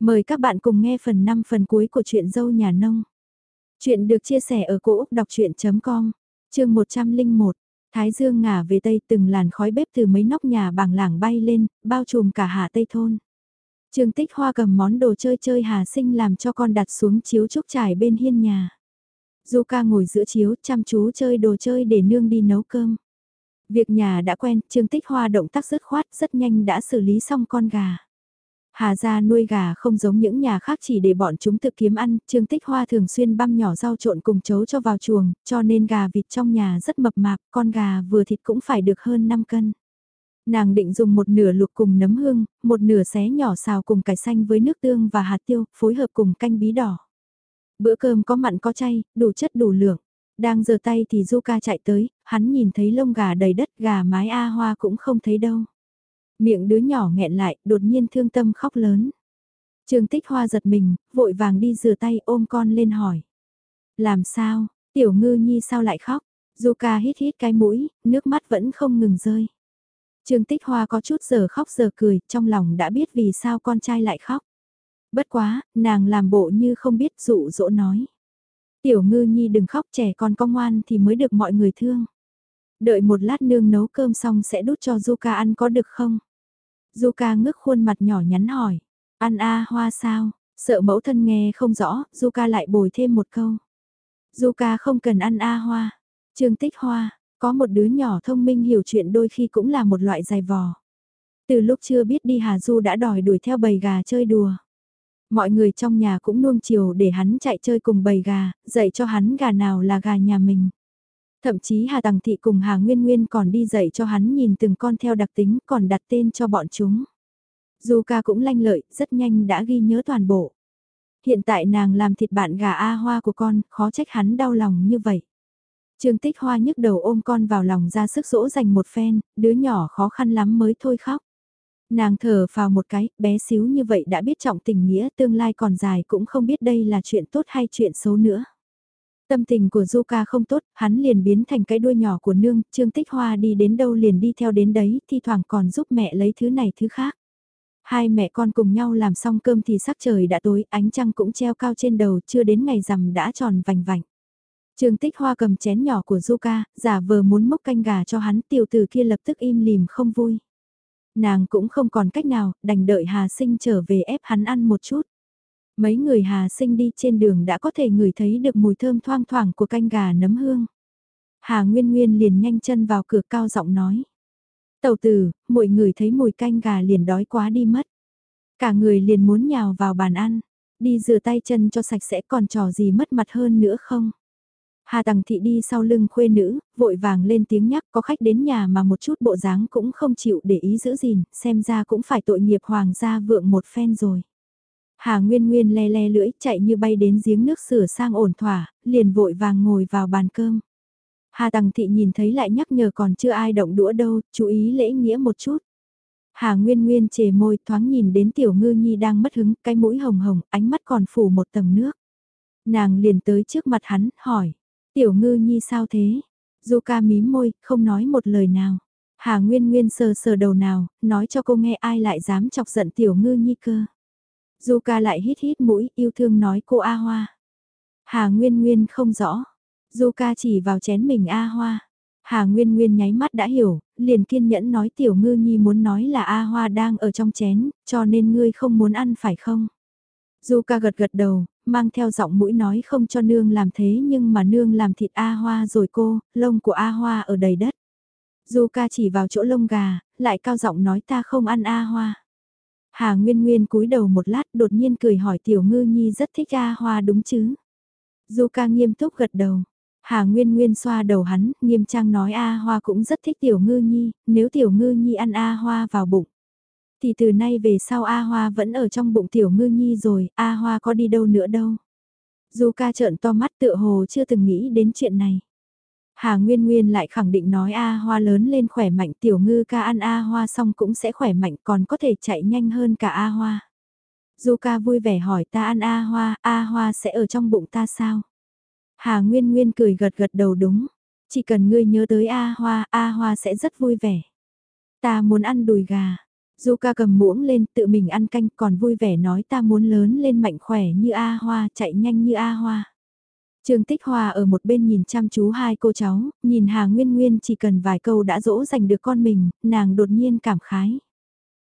Mời các bạn cùng nghe phần 5 phần cuối của truyện dâu nhà nông. Chuyện được chia sẻ ở cỗ đọc chuyện.com, chương 101. Thái dương ngả về tây từng làn khói bếp từ mấy nóc nhà bảng lảng bay lên, bao trùm cả hạ tây thôn. Trương tích hoa cầm món đồ chơi chơi hà sinh làm cho con đặt xuống chiếu trúc trải bên hiên nhà. Du ca ngồi giữa chiếu chăm chú chơi đồ chơi để nương đi nấu cơm. Việc nhà đã quen, Trương Tích Hoa động tác dứt khoát, rất nhanh đã xử lý xong con gà. Hà gia nuôi gà không giống những nhà khác chỉ để bọn chúng tự kiếm ăn, Trương Tích Hoa thường xuyên băm nhỏ rau trộn cùng chấu cho vào chuồng, cho nên gà vịt trong nhà rất mập mạp, con gà vừa thịt cũng phải được hơn 5 cân. Nàng định dùng một nửa luộc cùng nấm hương, một nửa xé nhỏ xào cùng cải xanh với nước tương và hạt tiêu, phối hợp cùng canh bí đỏ. Bữa cơm có mặn có chay, đủ chất đủ lượng. Đang giơ tay thì Zuka chạy tới, hắn nhìn thấy lông gà đầy đất, gà mái A hoa cũng không thấy đâu. Miệng đứa nhỏ nghẹn lại, đột nhiên thương tâm khóc lớn. Trương Tích Hoa giật mình, vội vàng đi rửa tay ôm con lên hỏi. Làm sao, tiểu ngư nhi sao lại khóc? Zuka hít hít cái mũi, nước mắt vẫn không ngừng rơi. Trương Tích Hoa có chút giờ khóc giờ cười, trong lòng đã biết vì sao con trai lại khóc. Bất quá, nàng làm bộ như không biết dụ dỗ nói. Tiểu ngư nhi đừng khóc trẻ con có ngoan thì mới được mọi người thương. Đợi một lát nương nấu cơm xong sẽ đút cho Zuka ăn có được không? Zuka ngước khuôn mặt nhỏ nhắn hỏi. Ăn a hoa sao? Sợ mẫu thân nghe không rõ, Zuka lại bồi thêm một câu. Zuka không cần ăn a hoa. Trương tích hoa, có một đứa nhỏ thông minh hiểu chuyện đôi khi cũng là một loại dài vò. Từ lúc chưa biết đi Hà Du đã đòi đuổi theo bầy gà chơi đùa. Mọi người trong nhà cũng nuông chiều để hắn chạy chơi cùng bầy gà, dạy cho hắn gà nào là gà nhà mình. Thậm chí Hà Tằng Thị cùng Hà Nguyên Nguyên còn đi dạy cho hắn nhìn từng con theo đặc tính còn đặt tên cho bọn chúng. Dù ca cũng lanh lợi, rất nhanh đã ghi nhớ toàn bộ. Hiện tại nàng làm thịt bạn gà A Hoa của con, khó trách hắn đau lòng như vậy. Trương Tích Hoa nhức đầu ôm con vào lòng ra sức dỗ dành một phen, đứa nhỏ khó khăn lắm mới thôi khóc. Nàng thở vào một cái, bé xíu như vậy đã biết trọng tình nghĩa tương lai còn dài cũng không biết đây là chuyện tốt hay chuyện xấu nữa. Tâm tình của Zuka không tốt, hắn liền biến thành cái đuôi nhỏ của nương, Trương Tích Hoa đi đến đâu liền đi theo đến đấy, thi thoảng còn giúp mẹ lấy thứ này thứ khác. Hai mẹ con cùng nhau làm xong cơm thì sắc trời đã tối, ánh trăng cũng treo cao trên đầu, chưa đến ngày rằm đã tròn vành vành. Trương Tích Hoa cầm chén nhỏ của Zuka, giả vờ muốn mốc canh gà cho hắn, tiểu tử kia lập tức im lìm không vui. Nàng cũng không còn cách nào, đành đợi Hà Sinh trở về ép hắn ăn một chút. Mấy người Hà Sinh đi trên đường đã có thể ngửi thấy được mùi thơm thoang thoảng của canh gà nấm hương. Hà Nguyên Nguyên liền nhanh chân vào cửa cao giọng nói. Tầu tử, mọi người thấy mùi canh gà liền đói quá đi mất. Cả người liền muốn nhào vào bàn ăn, đi rửa tay chân cho sạch sẽ còn trò gì mất mặt hơn nữa không? Hà Tằng Thị đi sau lưng khuê nữ, vội vàng lên tiếng nhắc có khách đến nhà mà một chút bộ dáng cũng không chịu để ý giữ gìn, xem ra cũng phải tội nghiệp hoàng gia vượng một phen rồi. Hà Nguyên Nguyên le le lưỡi chạy như bay đến giếng nước sửa sang ổn thỏa, liền vội vàng ngồi vào bàn cơm. Hà Tằng Thị nhìn thấy lại nhắc nhở còn chưa ai động đũa đâu, chú ý lễ nghĩa một chút. Hà Nguyên Nguyên chề môi thoáng nhìn đến tiểu ngư nhi đang mất hứng, cái mũi hồng hồng, ánh mắt còn phủ một tầng nước. Nàng liền tới trước mặt hắn, hỏi, tiểu ngư nhi sao thế? Du ca mím môi, không nói một lời nào. Hà Nguyên Nguyên sờ sờ đầu nào, nói cho cô nghe ai lại dám chọc giận tiểu ngư nhi cơ. Zuka lại hít hít mũi, yêu thương nói cô A Hoa. Hà Nguyên Nguyên không rõ. Zuka chỉ vào chén mình A Hoa. Hà Nguyên Nguyên nháy mắt đã hiểu, liền kiên nhẫn nói tiểu ngư nhi muốn nói là A Hoa đang ở trong chén, cho nên ngươi không muốn ăn phải không? Zuka gật gật đầu, mang theo giọng mũi nói không cho nương làm thế nhưng mà nương làm thịt A Hoa rồi cô, lông của A Hoa ở đầy đất. Zuka chỉ vào chỗ lông gà, lại cao giọng nói ta không ăn A Hoa. Hà Nguyên Nguyên cúi đầu một lát đột nhiên cười hỏi Tiểu Ngư Nhi rất thích A Hoa đúng chứ? Du ca nghiêm túc gật đầu. Hà Nguyên Nguyên xoa đầu hắn, nghiêm trang nói A Hoa cũng rất thích Tiểu Ngư Nhi, nếu Tiểu Ngư Nhi ăn A Hoa vào bụng. Thì từ nay về sau A Hoa vẫn ở trong bụng Tiểu Ngư Nhi rồi, A Hoa có đi đâu nữa đâu. Du ca trợn to mắt tựa hồ chưa từng nghĩ đến chuyện này. Hà Nguyên Nguyên lại khẳng định nói A Hoa lớn lên khỏe mạnh tiểu ngư ca ăn A Hoa xong cũng sẽ khỏe mạnh còn có thể chạy nhanh hơn cả A Hoa. Du ca vui vẻ hỏi ta ăn A Hoa, A Hoa sẽ ở trong bụng ta sao? Hà Nguyên Nguyên cười gật gật đầu đúng. Chỉ cần ngươi nhớ tới A Hoa, A Hoa sẽ rất vui vẻ. Ta muốn ăn đùi gà. Du ca cầm muỗng lên tự mình ăn canh còn vui vẻ nói ta muốn lớn lên mạnh khỏe như A Hoa, chạy nhanh như A Hoa. Trương Tích Hoa ở một bên nhìn chăm chú hai cô cháu, nhìn Hà Nguyên Nguyên chỉ cần vài câu đã dỗ dành được con mình, nàng đột nhiên cảm khái.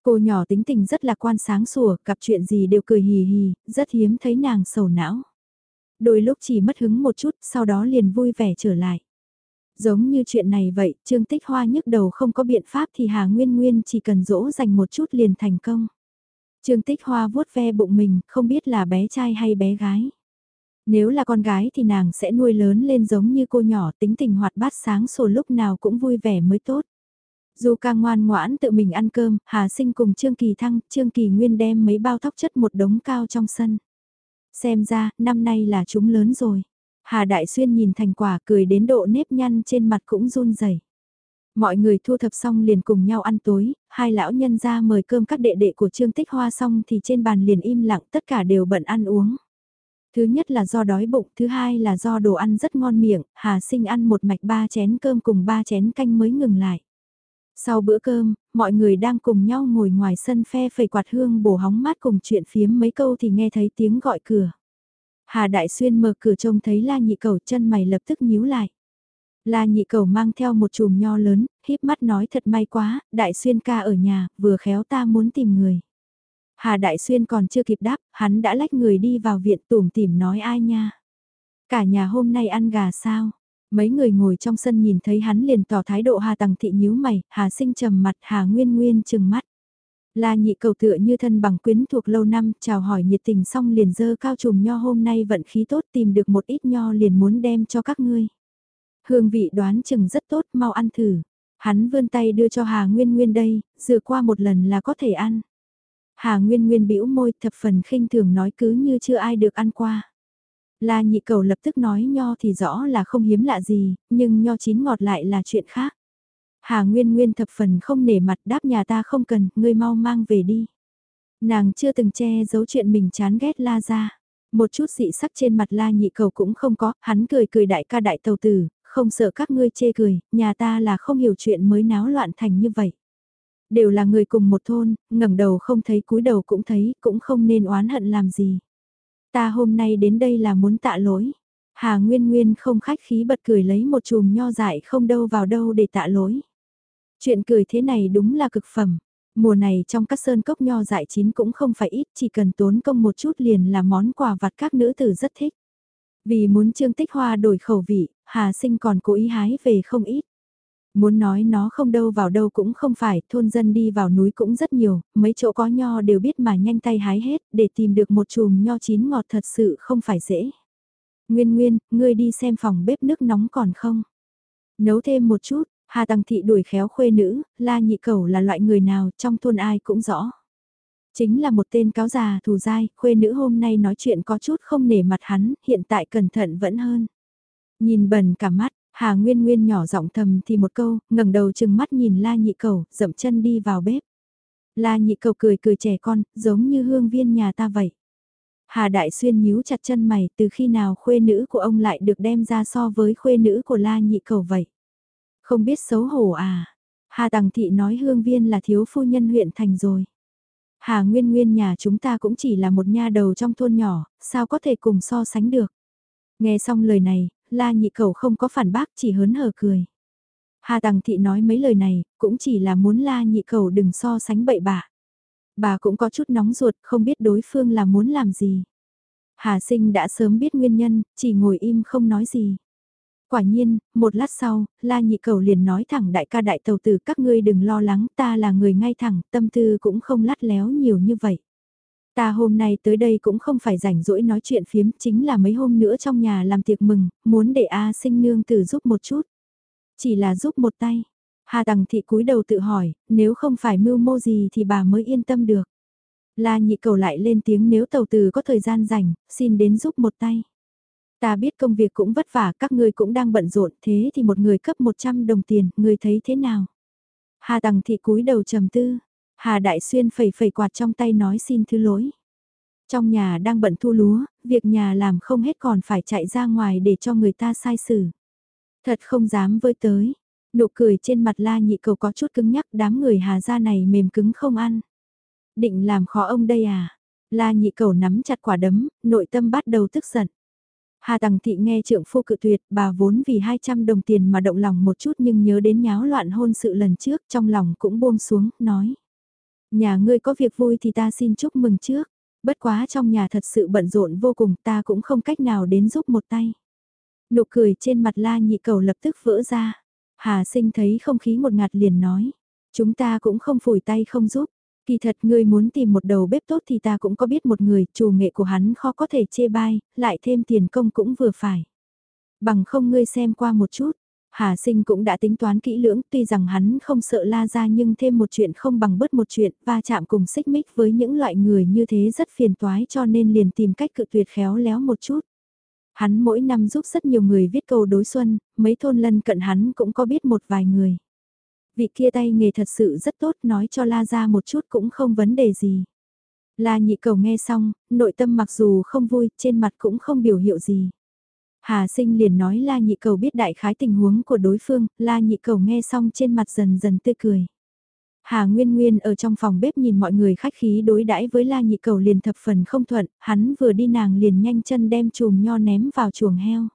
Cô nhỏ tính tình rất là quan sáng sủa, gặp chuyện gì đều cười hì hì, rất hiếm thấy nàng sầu não. Đôi lúc chỉ mất hứng một chút, sau đó liền vui vẻ trở lại. Giống như chuyện này vậy, Trương Tích Hoa nhức đầu không có biện pháp thì Hà Nguyên Nguyên chỉ cần dỗ dành một chút liền thành công. Trương Tích Hoa vuốt ve bụng mình, không biết là bé trai hay bé gái. Nếu là con gái thì nàng sẽ nuôi lớn lên giống như cô nhỏ tính tình hoạt bát sáng sủa lúc nào cũng vui vẻ mới tốt. Dù ca ngoan ngoãn tự mình ăn cơm, Hà Sinh cùng Trương Kỳ Thăng, Trương Kỳ Nguyên đem mấy bao thóc chất một đống cao trong sân. Xem ra, năm nay là chúng lớn rồi. Hà Đại Xuyên nhìn thành quả cười đến độ nếp nhăn trên mặt cũng run rẩy. Mọi người thu thập xong liền cùng nhau ăn tối, hai lão nhân ra mời cơm các đệ đệ của Trương Tích Hoa xong thì trên bàn liền im lặng tất cả đều bận ăn uống. Thứ nhất là do đói bụng, thứ hai là do đồ ăn rất ngon miệng, Hà Sinh ăn một mạch ba chén cơm cùng ba chén canh mới ngừng lại. Sau bữa cơm, mọi người đang cùng nhau ngồi ngoài sân phe phẩy quạt hương bổ hóng mát cùng chuyện phiếm mấy câu thì nghe thấy tiếng gọi cửa. Hà Đại Xuyên mở cửa trông thấy La Nhị Cầu chân mày lập tức nhíu lại. La Nhị Cầu mang theo một chùm nho lớn, híp mắt nói thật may quá, Đại Xuyên ca ở nhà, vừa khéo ta muốn tìm người. Hà Đại Xuyên còn chưa kịp đáp, hắn đã lách người đi vào viện tủm tìm nói ai nha. Cả nhà hôm nay ăn gà sao? Mấy người ngồi trong sân nhìn thấy hắn liền tỏ thái độ Hà Tằng Thị nhíu mày, Hà Sinh trầm mặt, Hà Nguyên Nguyên chừng mắt. La nhị cầu tựa như thân bằng quyến thuộc lâu năm, chào hỏi nhiệt tình xong liền dơ cao trùm nho hôm nay vận khí tốt tìm được một ít nho liền muốn đem cho các ngươi. Hương vị đoán chừng rất tốt, mau ăn thử. Hắn vươn tay đưa cho Hà Nguyên Nguyên đây, dựa qua một lần là có thể ăn. Hà Nguyên Nguyên bĩu môi thập phần khinh thường nói cứ như chưa ai được ăn qua. La nhị cầu lập tức nói nho thì rõ là không hiếm lạ gì, nhưng nho chín ngọt lại là chuyện khác. Hà Nguyên Nguyên thập phần không nể mặt đáp nhà ta không cần, ngươi mau mang về đi. Nàng chưa từng che giấu chuyện mình chán ghét La ra. Một chút dị sắc trên mặt La nhị cầu cũng không có, hắn cười cười đại ca đại tàu tử, không sợ các ngươi chê cười, nhà ta là không hiểu chuyện mới náo loạn thành như vậy. Đều là người cùng một thôn, ngẩng đầu không thấy cúi đầu cũng thấy, cũng không nên oán hận làm gì. Ta hôm nay đến đây là muốn tạ lỗi. Hà Nguyên Nguyên không khách khí bật cười lấy một chùm nho dại không đâu vào đâu để tạ lỗi. Chuyện cười thế này đúng là cực phẩm. Mùa này trong các sơn cốc nho dại chín cũng không phải ít, chỉ cần tốn công một chút liền là món quà vặt các nữ tử rất thích. Vì muốn Trương Tích Hoa đổi khẩu vị, Hà Sinh còn cố ý hái về không ít. Muốn nói nó không đâu vào đâu cũng không phải, thôn dân đi vào núi cũng rất nhiều, mấy chỗ có nho đều biết mà nhanh tay hái hết, để tìm được một chùm nho chín ngọt thật sự không phải dễ. Nguyên Nguyên, ngươi đi xem phòng bếp nước nóng còn không? Nấu thêm một chút, Hà Tăng Thị đuổi khéo khuê nữ, La Nhị cầu là loại người nào trong thôn ai cũng rõ. Chính là một tên cáo già thù dai, khuê nữ hôm nay nói chuyện có chút không nể mặt hắn, hiện tại cẩn thận vẫn hơn. Nhìn bẩn cả mắt, Hà Nguyên Nguyên nhỏ giọng thầm thì một câu, ngẩng đầu chừng mắt nhìn La Nhị Cầu, dậm chân đi vào bếp. La Nhị Cầu cười cười trẻ con, giống như hương viên nhà ta vậy. Hà Đại Xuyên nhíu chặt chân mày, từ khi nào khuê nữ của ông lại được đem ra so với khuê nữ của La Nhị Cầu vậy? Không biết xấu hổ à? Hà Tằng Thị nói hương viên là thiếu phu nhân huyện thành rồi. Hà Nguyên Nguyên nhà chúng ta cũng chỉ là một nha đầu trong thôn nhỏ, sao có thể cùng so sánh được? Nghe xong lời này, la nhị cầu không có phản bác chỉ hớn hở cười. Hà Tằng Thị nói mấy lời này, cũng chỉ là muốn la nhị cầu đừng so sánh bậy bạ. Bà cũng có chút nóng ruột, không biết đối phương là muốn làm gì. Hà sinh đã sớm biết nguyên nhân, chỉ ngồi im không nói gì. Quả nhiên, một lát sau, La Nhị Cầu liền nói thẳng đại ca đại tàu tử các ngươi đừng lo lắng ta là người ngay thẳng, tâm tư cũng không lát léo nhiều như vậy. Ta hôm nay tới đây cũng không phải rảnh rỗi nói chuyện phiếm, chính là mấy hôm nữa trong nhà làm tiệc mừng, muốn để A sinh nương tử giúp một chút. Chỉ là giúp một tay. Hà Tằng Thị cúi đầu tự hỏi, nếu không phải mưu mô gì thì bà mới yên tâm được. La nhị cầu lại lên tiếng nếu tàu từ có thời gian rảnh, xin đến giúp một tay. Ta biết công việc cũng vất vả, các ngươi cũng đang bận rộn, thế thì một người cấp 100 đồng tiền, người thấy thế nào? Hà Tằng Thị cúi đầu trầm tư, Hà Đại Xuyên phẩy phẩy quạt trong tay nói xin thứ lỗi. Trong nhà đang bận thu lúa, việc nhà làm không hết còn phải chạy ra ngoài để cho người ta sai xử. Thật không dám với tới. Nụ cười trên mặt la nhị cầu có chút cứng nhắc đám người hà gia này mềm cứng không ăn. Định làm khó ông đây à? La nhị cầu nắm chặt quả đấm, nội tâm bắt đầu tức giận. Hà Tằng Thị nghe trượng phu cự tuyệt, bà vốn vì 200 đồng tiền mà động lòng một chút nhưng nhớ đến nháo loạn hôn sự lần trước trong lòng cũng buông xuống, nói. Nhà ngươi có việc vui thì ta xin chúc mừng trước, bất quá trong nhà thật sự bận rộn vô cùng ta cũng không cách nào đến giúp một tay. Nụ cười trên mặt la nhị cầu lập tức vỡ ra. Hà sinh thấy không khí một ngạt liền nói. Chúng ta cũng không phủi tay không giúp. Kỳ thật ngươi muốn tìm một đầu bếp tốt thì ta cũng có biết một người, chủ nghệ của hắn khó có thể chê bai, lại thêm tiền công cũng vừa phải. Bằng không ngươi xem qua một chút, Hà sinh cũng đã tính toán kỹ lưỡng, tuy rằng hắn không sợ la ra nhưng thêm một chuyện không bằng bớt một chuyện, va chạm cùng xích mích với những loại người như thế rất phiền toái cho nên liền tìm cách cự tuyệt khéo léo một chút. Hắn mỗi năm giúp rất nhiều người viết câu đối xuân, mấy thôn lân cận hắn cũng có biết một vài người. Vị kia tay nghề thật sự rất tốt nói cho La ra một chút cũng không vấn đề gì. La nhị cầu nghe xong, nội tâm mặc dù không vui, trên mặt cũng không biểu hiệu gì. Hà sinh liền nói La nhị cầu biết đại khái tình huống của đối phương, La nhị cầu nghe xong trên mặt dần dần tươi cười. Hà Nguyên Nguyên ở trong phòng bếp nhìn mọi người khách khí đối đãi với La Nhị Cầu liền thập phần không thuận, hắn vừa đi nàng liền nhanh chân đem chùm nho ném vào chuồng heo.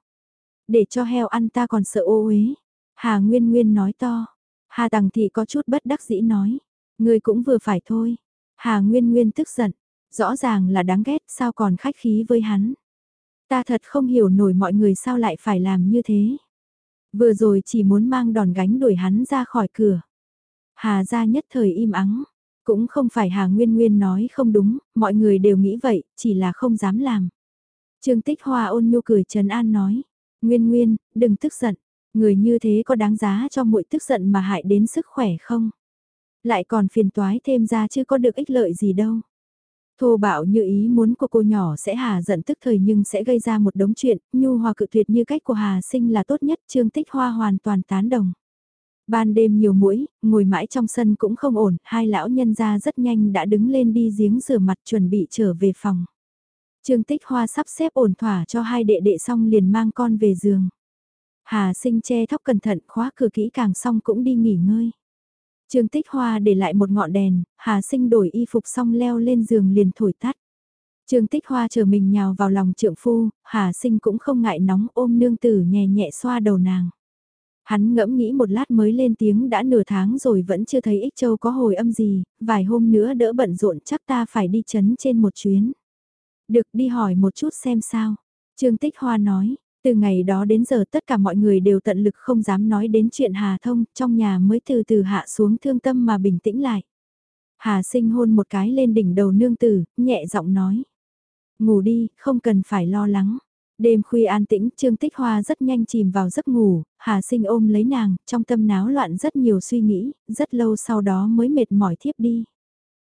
Để cho heo ăn ta còn sợ ô uế. Hà Nguyên Nguyên nói to. Hà Tằng Thị có chút bất đắc dĩ nói. Người cũng vừa phải thôi. Hà Nguyên Nguyên tức giận. Rõ ràng là đáng ghét sao còn khách khí với hắn. Ta thật không hiểu nổi mọi người sao lại phải làm như thế. Vừa rồi chỉ muốn mang đòn gánh đuổi hắn ra khỏi cửa. Hà ra nhất thời im ắng. Cũng không phải Hà Nguyên Nguyên nói không đúng, mọi người đều nghĩ vậy, chỉ là không dám làm. Trương Tích Hoa ôn nhu cười Trần an nói. Nguyên Nguyên, đừng tức giận. Người như thế có đáng giá cho muội tức giận mà hại đến sức khỏe không? Lại còn phiền toái thêm ra chứ có được ích lợi gì đâu. Thô bạo như ý muốn của cô nhỏ sẽ hà giận tức thời nhưng sẽ gây ra một đống chuyện, nhu hòa cự tuyệt như cách của hà sinh là tốt nhất, trương tích hoa hoàn toàn tán đồng. Ban đêm nhiều mũi, ngồi mãi trong sân cũng không ổn, hai lão nhân ra rất nhanh đã đứng lên đi giếng rửa mặt chuẩn bị trở về phòng. Trương Tích Hoa sắp xếp ổn thỏa cho hai đệ đệ xong liền mang con về giường. Hà sinh che thóc cẩn thận khóa cửa kỹ càng xong cũng đi nghỉ ngơi. Trương Tích Hoa để lại một ngọn đèn, Hà sinh đổi y phục xong leo lên giường liền thổi tắt. Trương Tích Hoa chờ mình nhào vào lòng trượng phu, Hà sinh cũng không ngại nóng ôm nương tử nhẹ nhẹ xoa đầu nàng. Hắn ngẫm nghĩ một lát mới lên tiếng đã nửa tháng rồi vẫn chưa thấy Ích Châu có hồi âm gì, vài hôm nữa đỡ bận rộn chắc ta phải đi chấn trên một chuyến. Được đi hỏi một chút xem sao. Trương Tích Hoa nói, từ ngày đó đến giờ tất cả mọi người đều tận lực không dám nói đến chuyện Hà Thông, trong nhà mới từ từ hạ xuống thương tâm mà bình tĩnh lại. Hà sinh hôn một cái lên đỉnh đầu nương tử, nhẹ giọng nói. Ngủ đi, không cần phải lo lắng. Đêm khuya an tĩnh, Trương Tích Hoa rất nhanh chìm vào giấc ngủ, Hà Sinh ôm lấy nàng, trong tâm náo loạn rất nhiều suy nghĩ, rất lâu sau đó mới mệt mỏi thiếp đi.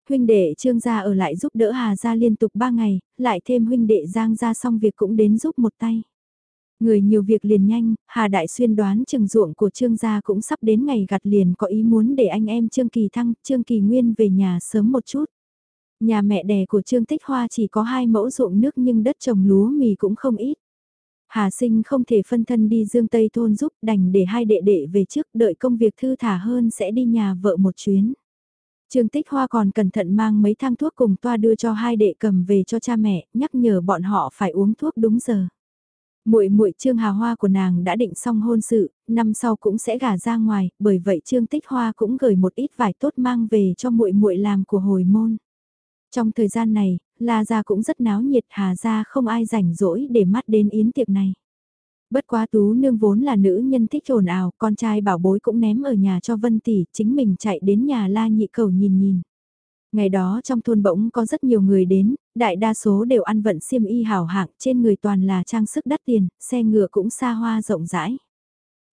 Huynh đệ Trương gia ở lại giúp đỡ Hà gia liên tục 3 ngày, lại thêm huynh đệ Giang gia xong việc cũng đến giúp một tay. Người nhiều việc liền nhanh, Hà Đại Xuyên đoán chừng ruộng của Trương gia cũng sắp đến ngày gặt liền có ý muốn để anh em Trương Kỳ Thăng, Trương Kỳ Nguyên về nhà sớm một chút. Nhà mẹ đẻ của Trương Tích Hoa chỉ có hai mẫu ruộng nước nhưng đất trồng lúa mì cũng không ít. Hà sinh không thể phân thân đi dương Tây thôn giúp đành để hai đệ đệ về trước đợi công việc thư thả hơn sẽ đi nhà vợ một chuyến. Trương Tích Hoa còn cẩn thận mang mấy thang thuốc cùng toa đưa cho hai đệ cầm về cho cha mẹ, nhắc nhở bọn họ phải uống thuốc đúng giờ. Muội muội Trương Hà Hoa của nàng đã định xong hôn sự, năm sau cũng sẽ gả ra ngoài, bởi vậy Trương Tích Hoa cũng gửi một ít vải tốt mang về cho muội muội làm của hồi môn. Trong thời gian này, La Gia cũng rất náo nhiệt Hà Gia không ai rảnh rỗi để mắt đến yến tiệc này. Bất quá tú nương vốn là nữ nhân thích ồn ào, con trai bảo bối cũng ném ở nhà cho Vân Tỷ, chính mình chạy đến nhà La Nhị Cầu nhìn nhìn. Ngày đó trong thôn bỗng có rất nhiều người đến, đại đa số đều ăn vận xiêm y hảo hạng, trên người toàn là trang sức đắt tiền, xe ngựa cũng xa hoa rộng rãi.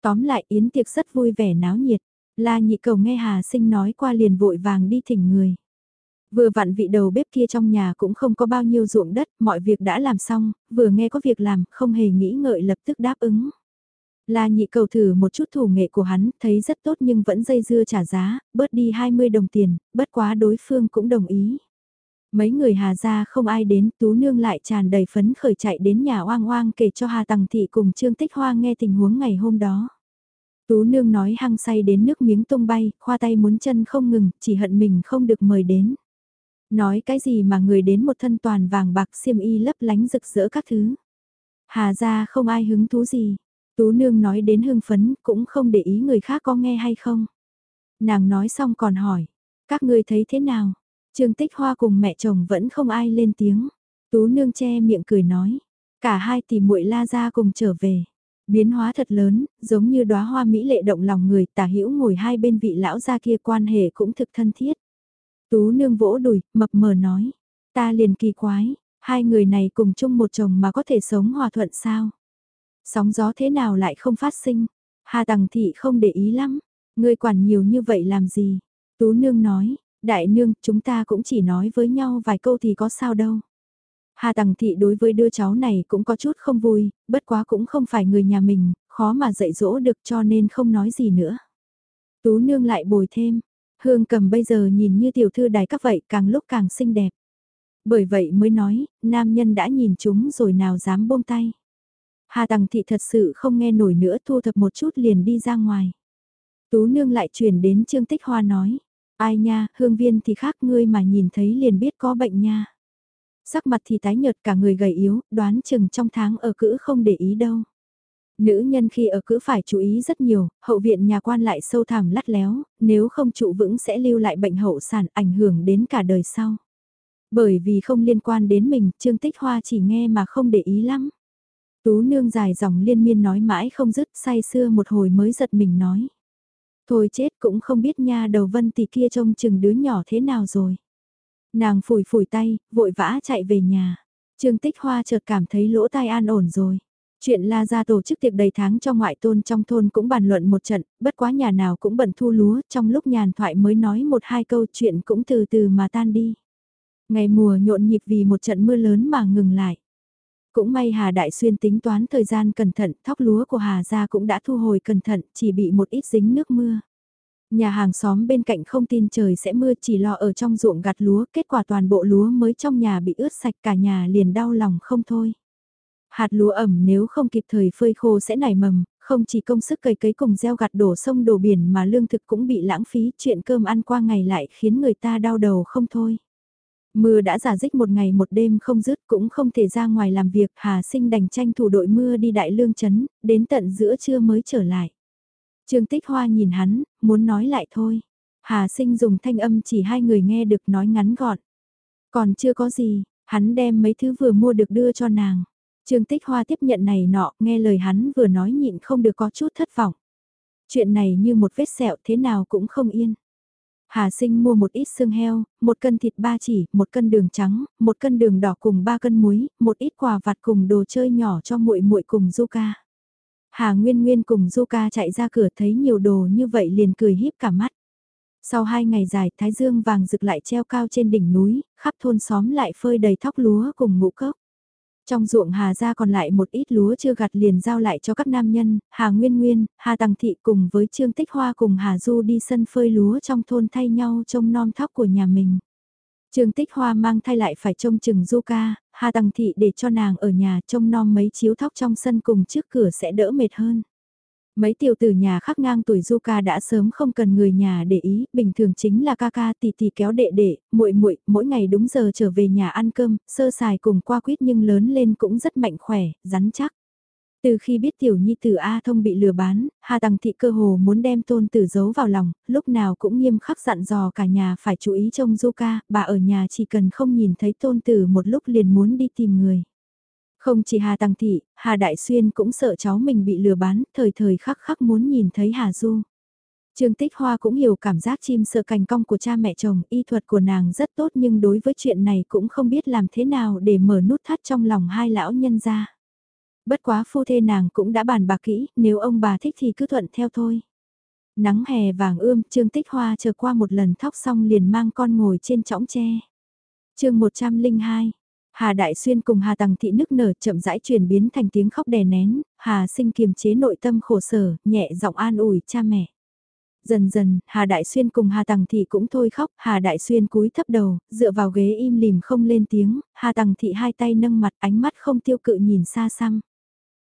Tóm lại yến tiệc rất vui vẻ náo nhiệt, La Nhị Cầu nghe Hà Sinh nói qua liền vội vàng đi thỉnh người. Vừa vặn vị đầu bếp kia trong nhà cũng không có bao nhiêu ruộng đất, mọi việc đã làm xong, vừa nghe có việc làm, không hề nghĩ ngợi lập tức đáp ứng. La nhị cầu thử một chút thủ nghệ của hắn, thấy rất tốt nhưng vẫn dây dưa trả giá, bớt đi 20 đồng tiền, bất quá đối phương cũng đồng ý. Mấy người Hà gia không ai đến, Tú Nương lại tràn đầy phấn khởi chạy đến nhà oang oang kể cho Hà Tằng Thị cùng Trương Tích Hoa nghe tình huống ngày hôm đó. Tú nương nói hăng say đến nước miếng tung bay, khoa tay muốn chân không ngừng, chỉ hận mình không được mời đến. Nói cái gì mà người đến một thân toàn vàng bạc xiêm y lấp lánh rực rỡ các thứ. Hà gia không ai hứng thú gì. Tú nương nói đến hưng phấn, cũng không để ý người khác có nghe hay không. Nàng nói xong còn hỏi, các ngươi thấy thế nào? Trương Tích Hoa cùng mẹ chồng vẫn không ai lên tiếng. Tú nương che miệng cười nói, cả hai tỷ muội la ra cùng trở về. Biến hóa thật lớn, giống như đóa hoa mỹ lệ động lòng người, tả hữu ngồi hai bên vị lão gia kia quan hệ cũng thực thân thiết. Tú nương vỗ đùi, mập mờ nói, ta liền kỳ quái, hai người này cùng chung một chồng mà có thể sống hòa thuận sao? Sóng gió thế nào lại không phát sinh? Hà Tằng Thị không để ý lắm, ngươi quản nhiều như vậy làm gì? Tú nương nói, đại nương, chúng ta cũng chỉ nói với nhau vài câu thì có sao đâu. Hà Tằng Thị đối với đứa cháu này cũng có chút không vui, bất quá cũng không phải người nhà mình, khó mà dạy dỗ được cho nên không nói gì nữa. Tú nương lại bồi thêm, Hương cầm bây giờ nhìn như tiểu thư đài các vậy càng lúc càng xinh đẹp. Bởi vậy mới nói, nam nhân đã nhìn chúng rồi nào dám buông tay. Hà Tằng Thị thật sự không nghe nổi nữa thu thập một chút liền đi ra ngoài. Tú nương lại chuyển đến Trương Tích Hoa nói, ai nha, hương viên thì khác ngươi mà nhìn thấy liền biết có bệnh nha. Sắc mặt thì tái nhợt cả người gầy yếu, đoán chừng trong tháng ở cữ không để ý đâu. Nữ nhân khi ở cữ phải chú ý rất nhiều, hậu viện nhà quan lại sâu thẳm lắt léo, nếu không trụ vững sẽ lưu lại bệnh hậu sản ảnh hưởng đến cả đời sau. Bởi vì không liên quan đến mình, Trương Tích Hoa chỉ nghe mà không để ý lắm. Tú nương dài dòng liên miên nói mãi không dứt say xưa một hồi mới giật mình nói. Thôi chết cũng không biết nha đầu vân tỷ kia trông chừng đứa nhỏ thế nào rồi. Nàng phủi phủi tay, vội vã chạy về nhà. Trương Tích Hoa chợt cảm thấy lỗ tai an ổn rồi. Chuyện La Gia tổ chức tiệc đầy tháng cho ngoại tôn trong thôn cũng bàn luận một trận, bất quá nhà nào cũng bận thu lúa, trong lúc nhàn thoại mới nói một hai câu chuyện cũng từ từ mà tan đi. Ngày mùa nhộn nhịp vì một trận mưa lớn mà ngừng lại. Cũng may Hà Đại Xuyên tính toán thời gian cẩn thận, thóc lúa của Hà Gia cũng đã thu hồi cẩn thận, chỉ bị một ít dính nước mưa. Nhà hàng xóm bên cạnh không tin trời sẽ mưa chỉ lo ở trong ruộng gặt lúa, kết quả toàn bộ lúa mới trong nhà bị ướt sạch cả nhà liền đau lòng không thôi. Hạt lúa ẩm nếu không kịp thời phơi khô sẽ nảy mầm, không chỉ công sức cày cấy cùng gieo gặt đổ sông đổ biển mà lương thực cũng bị lãng phí, chuyện cơm ăn qua ngày lại khiến người ta đau đầu không thôi. Mưa đã giả dích một ngày một đêm không dứt cũng không thể ra ngoài làm việc, Hà Sinh đành tranh thủ đội mưa đi đại lương chấn, đến tận giữa trưa mới trở lại. Trương Tích Hoa nhìn hắn, muốn nói lại thôi. Hà Sinh dùng thanh âm chỉ hai người nghe được nói ngắn gọn. Còn chưa có gì, hắn đem mấy thứ vừa mua được đưa cho nàng. Trương Tích Hoa tiếp nhận này nọ, nghe lời hắn vừa nói nhịn không được có chút thất vọng. Chuyện này như một vết sẹo thế nào cũng không yên. Hà sinh mua một ít xương heo, một cân thịt ba chỉ, một cân đường trắng, một cân đường đỏ cùng ba cân muối, một ít quà vặt cùng đồ chơi nhỏ cho muội muội cùng Zuka. Hà Nguyên Nguyên cùng Zuka chạy ra cửa thấy nhiều đồ như vậy liền cười híp cả mắt. Sau hai ngày dài, thái dương vàng rực lại treo cao trên đỉnh núi, khắp thôn xóm lại phơi đầy thóc lúa cùng ngũ cốc. Trong ruộng Hà ra còn lại một ít lúa chưa gặt liền giao lại cho các nam nhân, Hà Nguyên Nguyên, Hà Tăng Thị cùng với Trương Tích Hoa cùng Hà Du đi sân phơi lúa trong thôn thay nhau trông non thóc của nhà mình. Trương Tích Hoa mang thay lại phải trông chừng Du ca, Hà Tăng Thị để cho nàng ở nhà trông non mấy chiếu thóc trong sân cùng trước cửa sẽ đỡ mệt hơn. Mấy tiểu tử nhà khác ngang tuổi Zuka đã sớm không cần người nhà để ý, bình thường chính là ca ca tỷ tỷ kéo đệ đệ, muội muội, mỗi ngày đúng giờ trở về nhà ăn cơm, sơ sài cùng qua quýt nhưng lớn lên cũng rất mạnh khỏe, rắn chắc. Từ khi biết tiểu nhi tử A thông bị lừa bán, Hà Tằng Thị cơ hồ muốn đem tôn tử giấu vào lòng, lúc nào cũng nghiêm khắc dặn dò cả nhà phải chú ý trông Zuka, bà ở nhà chỉ cần không nhìn thấy tôn tử một lúc liền muốn đi tìm người. Không chỉ Hà Tăng Thị, Hà Đại Xuyên cũng sợ cháu mình bị lừa bán, thời thời khắc khắc muốn nhìn thấy Hà Du. Trương Tích Hoa cũng hiểu cảm giác chim sợ cành cong của cha mẹ chồng, y thuật của nàng rất tốt nhưng đối với chuyện này cũng không biết làm thế nào để mở nút thắt trong lòng hai lão nhân ra. Bất quá phu thê nàng cũng đã bàn bạc kỹ, nếu ông bà thích thì cứ thuận theo thôi. Nắng hè vàng ươm, Trương Tích Hoa chờ qua một lần thóc xong liền mang con ngồi trên chõng tre. chương 102, Hà Đại Xuyên cùng Hà Tằng Thị nức nở chậm rãi chuyển biến thành tiếng khóc đè nén, Hà sinh kiềm chế nội tâm khổ sở, nhẹ giọng an ủi cha mẹ. Dần dần, Hà Đại Xuyên cùng Hà Tằng Thị cũng thôi khóc, Hà Đại Xuyên cúi thấp đầu, dựa vào ghế im lìm không lên tiếng, Hà Tằng Thị hai tay nâng mặt ánh mắt không tiêu cự nhìn xa xăm.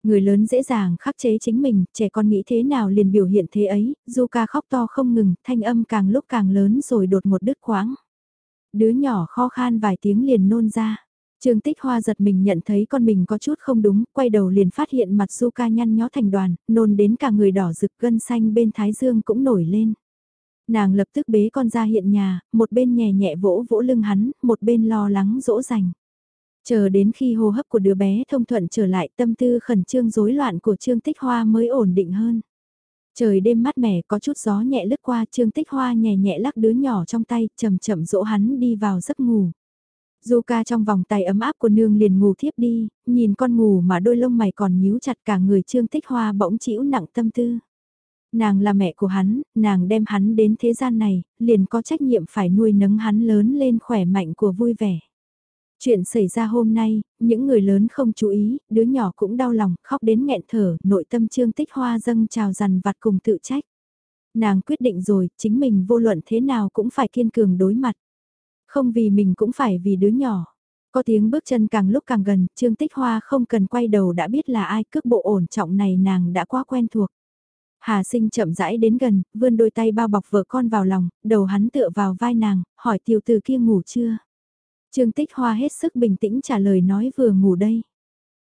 Người lớn dễ dàng khắc chế chính mình, trẻ con nghĩ thế nào liền biểu hiện thế ấy, Zuka khóc to không ngừng, thanh âm càng lúc càng lớn rồi đột một đứt quãng. Đứa nhỏ kho khan vài tiếng liền nôn ra. Trương Tích Hoa giật mình nhận thấy con mình có chút không đúng, quay đầu liền phát hiện mặt Zuka nhăn nhó thành đoàn, nôn đến cả người đỏ rực gân xanh bên thái dương cũng nổi lên. Nàng lập tức bế con ra hiện nhà, một bên nhẹ nhẹ vỗ vỗ lưng hắn, một bên lo lắng dỗ dành. Chờ đến khi hô hấp của đứa bé thông thuận trở lại tâm tư khẩn trương rối loạn của Trương Tích Hoa mới ổn định hơn. Trời đêm mát mẻ có chút gió nhẹ lướt qua Trương Tích Hoa nhẹ nhẹ lắc đứa nhỏ trong tay chậm chậm dỗ hắn đi vào giấc ngủ. Du ca trong vòng tay ấm áp của nương liền ngủ thiếp đi, nhìn con ngủ mà đôi lông mày còn nhíu chặt cả người Trương Tích Hoa bỗng chịu nặng tâm tư. Nàng là mẹ của hắn, nàng đem hắn đến thế gian này, liền có trách nhiệm phải nuôi nấng hắn lớn lên khỏe mạnh của vui vẻ. Chuyện xảy ra hôm nay, những người lớn không chú ý, đứa nhỏ cũng đau lòng, khóc đến nghẹn thở, nội tâm trương tích hoa dâng trào dằn vặt cùng tự trách. Nàng quyết định rồi, chính mình vô luận thế nào cũng phải kiên cường đối mặt. Không vì mình cũng phải vì đứa nhỏ. Có tiếng bước chân càng lúc càng gần, trương tích hoa không cần quay đầu đã biết là ai cước bộ ổn trọng này nàng đã quá quen thuộc. Hà sinh chậm rãi đến gần, vươn đôi tay bao bọc vợ con vào lòng, đầu hắn tựa vào vai nàng, hỏi tiểu từ kia ngủ chưa? Trương Tích Hoa hết sức bình tĩnh trả lời nói vừa ngủ đây.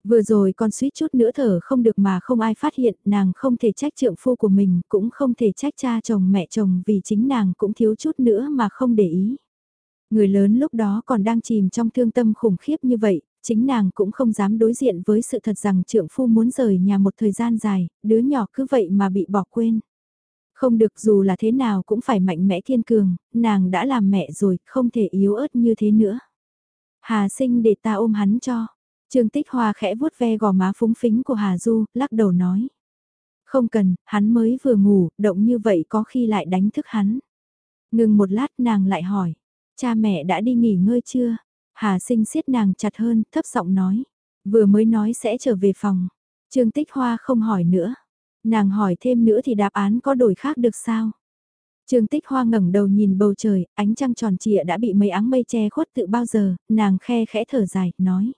Vừa rồi con suýt chút nữa thở không được mà không ai phát hiện, nàng không thể trách trượng phu của mình, cũng không thể trách cha chồng mẹ chồng vì chính nàng cũng thiếu chút nữa mà không để ý. Người lớn lúc đó còn đang chìm trong thương tâm khủng khiếp như vậy, chính nàng cũng không dám đối diện với sự thật rằng trượng phu muốn rời nhà một thời gian dài, đứa nhỏ cứ vậy mà bị bỏ quên. Không được dù là thế nào cũng phải mạnh mẽ kiên cường, nàng đã làm mẹ rồi, không thể yếu ớt như thế nữa. Hà sinh để ta ôm hắn cho. Trương Tích Hoa khẽ vuốt ve gò má phúng phính của Hà Du, lắc đầu nói. Không cần, hắn mới vừa ngủ, động như vậy có khi lại đánh thức hắn. Ngừng một lát nàng lại hỏi, cha mẹ đã đi nghỉ ngơi chưa? Hà sinh siết nàng chặt hơn, thấp giọng nói. Vừa mới nói sẽ trở về phòng. Trương Tích Hoa không hỏi nữa. Nàng hỏi thêm nữa thì đáp án có đổi khác được sao? Trương Tích Hoa ngẩng đầu nhìn bầu trời, ánh trăng tròn trịa đã bị mấy áng mây che khuất tự bao giờ, nàng khe khẽ thở dài, nói.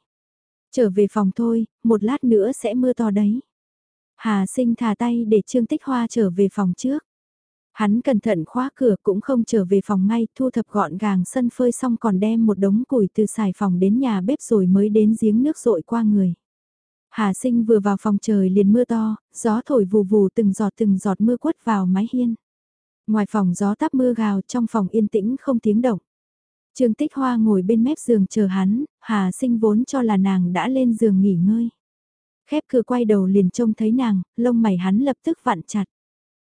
Trở về phòng thôi, một lát nữa sẽ mưa to đấy. Hà sinh thả tay để Trương Tích Hoa trở về phòng trước. Hắn cẩn thận khóa cửa cũng không trở về phòng ngay, thu thập gọn gàng sân phơi xong còn đem một đống củi từ xài phòng đến nhà bếp rồi mới đến giếng nước rội qua người. Hà sinh vừa vào phòng trời liền mưa to, gió thổi vù vù từng giọt từng giọt mưa quất vào mái hiên. Ngoài phòng gió táp mưa gào trong phòng yên tĩnh không tiếng động. Trương Tích Hoa ngồi bên mép giường chờ hắn, Hà sinh vốn cho là nàng đã lên giường nghỉ ngơi. Khép cửa quay đầu liền trông thấy nàng, lông mày hắn lập tức vặn chặt.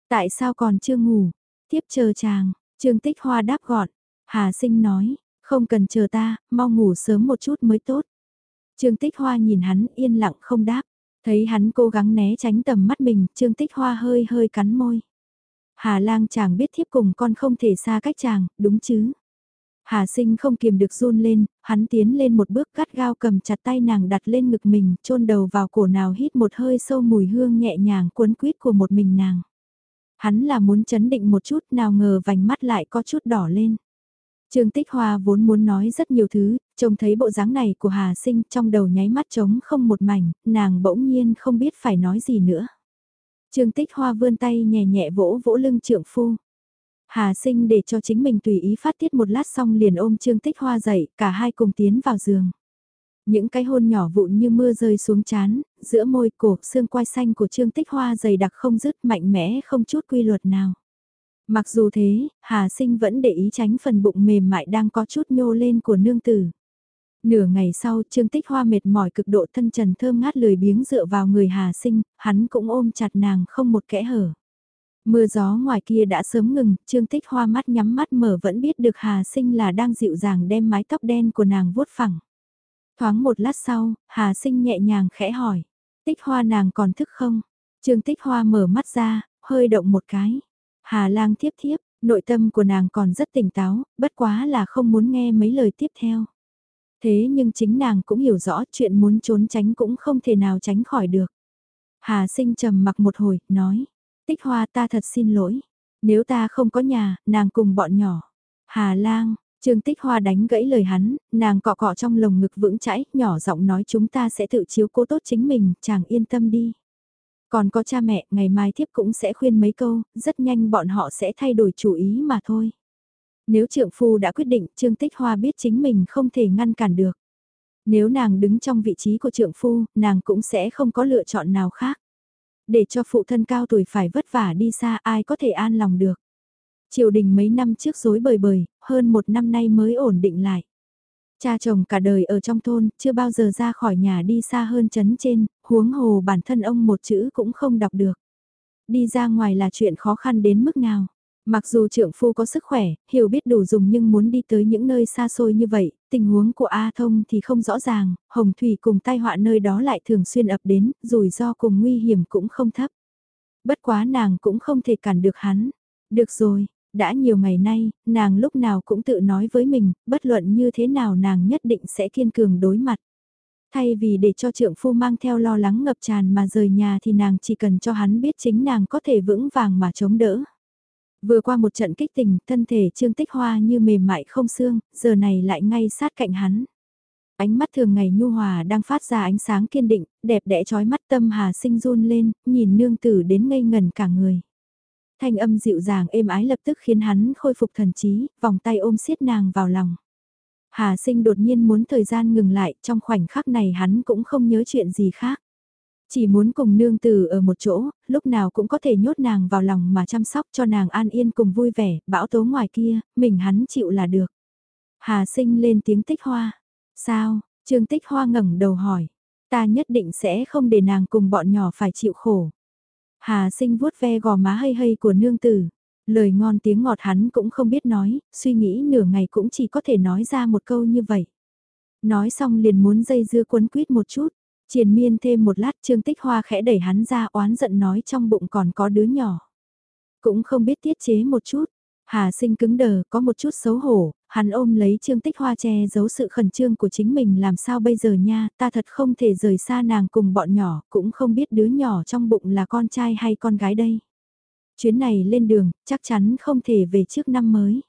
Tại sao còn chưa ngủ? Tiếp chờ chàng, Trương Tích Hoa đáp gọn. Hà sinh nói, không cần chờ ta, mau ngủ sớm một chút mới tốt. Trương Tích Hoa nhìn hắn yên lặng không đáp. Thấy hắn cố gắng né tránh tầm mắt mình, Trương Tích Hoa hơi hơi cắn môi. Hà lang chàng biết thiếp cùng con không thể xa cách chàng, đúng chứ? Hà sinh không kiềm được run lên, hắn tiến lên một bước gắt gao cầm chặt tay nàng đặt lên ngực mình, chôn đầu vào cổ nào hít một hơi sâu mùi hương nhẹ nhàng cuốn quýt của một mình nàng. Hắn là muốn chấn định một chút nào ngờ vành mắt lại có chút đỏ lên. Trương Tích Hoa vốn muốn nói rất nhiều thứ, trông thấy bộ dáng này của Hà Sinh trong đầu nháy mắt trống không một mảnh, nàng bỗng nhiên không biết phải nói gì nữa. Trương Tích Hoa vươn tay nhẹ nhẹ vỗ vỗ lưng trượng phu. Hà sinh để cho chính mình tùy ý phát tiết một lát xong liền ôm Trương Tích Hoa dậy, cả hai cùng tiến vào giường. Những cái hôn nhỏ vụn như mưa rơi xuống chán, giữa môi cổ, xương quai xanh của Trương Tích Hoa dày đặc không dứt mạnh mẽ không chút quy luật nào. Mặc dù thế, Hà sinh vẫn để ý tránh phần bụng mềm mại đang có chút nhô lên của nương tử. Nửa ngày sau Trương Tích Hoa mệt mỏi cực độ thân trần thơm ngát lười biếng dựa vào người Hà Sinh, hắn cũng ôm chặt nàng không một kẽ hở. Mưa gió ngoài kia đã sớm ngừng, Trương Tích Hoa mắt nhắm mắt mở vẫn biết được Hà Sinh là đang dịu dàng đem mái tóc đen của nàng vuốt phẳng. Thoáng một lát sau, Hà Sinh nhẹ nhàng khẽ hỏi, Tích Hoa nàng còn thức không? Trương Tích Hoa mở mắt ra, hơi động một cái. Hà lang thiếp thiếp, nội tâm của nàng còn rất tỉnh táo, bất quá là không muốn nghe mấy lời tiếp theo. Thế nhưng chính nàng cũng hiểu rõ chuyện muốn trốn tránh cũng không thể nào tránh khỏi được. Hà sinh trầm mặc một hồi, nói. Tích hoa ta thật xin lỗi. Nếu ta không có nhà, nàng cùng bọn nhỏ. Hà lang, Trương Tích Hoa đánh gãy lời hắn, nàng cọ cọ trong lồng ngực vững chãi, nhỏ giọng nói chúng ta sẽ tự chiếu cố tốt chính mình, chàng yên tâm đi. Còn có cha mẹ, ngày mai thiếp cũng sẽ khuyên mấy câu, rất nhanh bọn họ sẽ thay đổi chủ ý mà thôi. Nếu trượng phu đã quyết định, Trương Tích Hoa biết chính mình không thể ngăn cản được. Nếu nàng đứng trong vị trí của trượng phu, nàng cũng sẽ không có lựa chọn nào khác. Để cho phụ thân cao tuổi phải vất vả đi xa ai có thể an lòng được. Triều đình mấy năm trước rối bời bời, hơn một năm nay mới ổn định lại. Cha chồng cả đời ở trong thôn, chưa bao giờ ra khỏi nhà đi xa hơn chấn trên, huống hồ bản thân ông một chữ cũng không đọc được. Đi ra ngoài là chuyện khó khăn đến mức nào. Mặc dù trượng phu có sức khỏe, hiểu biết đủ dùng nhưng muốn đi tới những nơi xa xôi như vậy, tình huống của A Thông thì không rõ ràng, Hồng Thủy cùng tai họa nơi đó lại thường xuyên ập đến, rủi ro cùng nguy hiểm cũng không thấp. Bất quá nàng cũng không thể cản được hắn. Được rồi, đã nhiều ngày nay, nàng lúc nào cũng tự nói với mình, bất luận như thế nào nàng nhất định sẽ kiên cường đối mặt. Thay vì để cho trượng phu mang theo lo lắng ngập tràn mà rời nhà thì nàng chỉ cần cho hắn biết chính nàng có thể vững vàng mà chống đỡ. Vừa qua một trận kích tình, thân thể Trương Tích Hoa như mềm mại không xương, giờ này lại ngay sát cạnh hắn. Ánh mắt thường ngày nhu hòa đang phát ra ánh sáng kiên định, đẹp đẽ trói mắt tâm hà sinh run lên, nhìn nương tử đến ngây ngần cả người. Thanh âm dịu dàng êm ái lập tức khiến hắn khôi phục thần trí, vòng tay ôm siết nàng vào lòng. Hà sinh đột nhiên muốn thời gian ngừng lại, trong khoảnh khắc này hắn cũng không nhớ chuyện gì khác. Chỉ muốn cùng nương tử ở một chỗ, lúc nào cũng có thể nhốt nàng vào lòng mà chăm sóc cho nàng an yên cùng vui vẻ, bão tố ngoài kia, mình hắn chịu là được. Hà sinh lên tiếng tích hoa. Sao, Trương tích hoa ngẩng đầu hỏi. Ta nhất định sẽ không để nàng cùng bọn nhỏ phải chịu khổ. Hà sinh vuốt ve gò má hây hây của nương tử. Lời ngon tiếng ngọt hắn cũng không biết nói, suy nghĩ nửa ngày cũng chỉ có thể nói ra một câu như vậy. Nói xong liền muốn dây dưa quấn quýt một chút. Triền miên thêm một lát Trương Tích Hoa khẽ đẩy hắn ra oán giận nói trong bụng còn có đứa nhỏ. Cũng không biết tiết chế một chút. Hà sinh cứng đờ, có một chút xấu hổ, hắn ôm lấy Trương Tích Hoa che giấu sự khẩn trương của chính mình làm sao bây giờ nha, ta thật không thể rời xa nàng cùng bọn nhỏ, cũng không biết đứa nhỏ trong bụng là con trai hay con gái đây. Chuyến này lên đường, chắc chắn không thể về trước năm mới.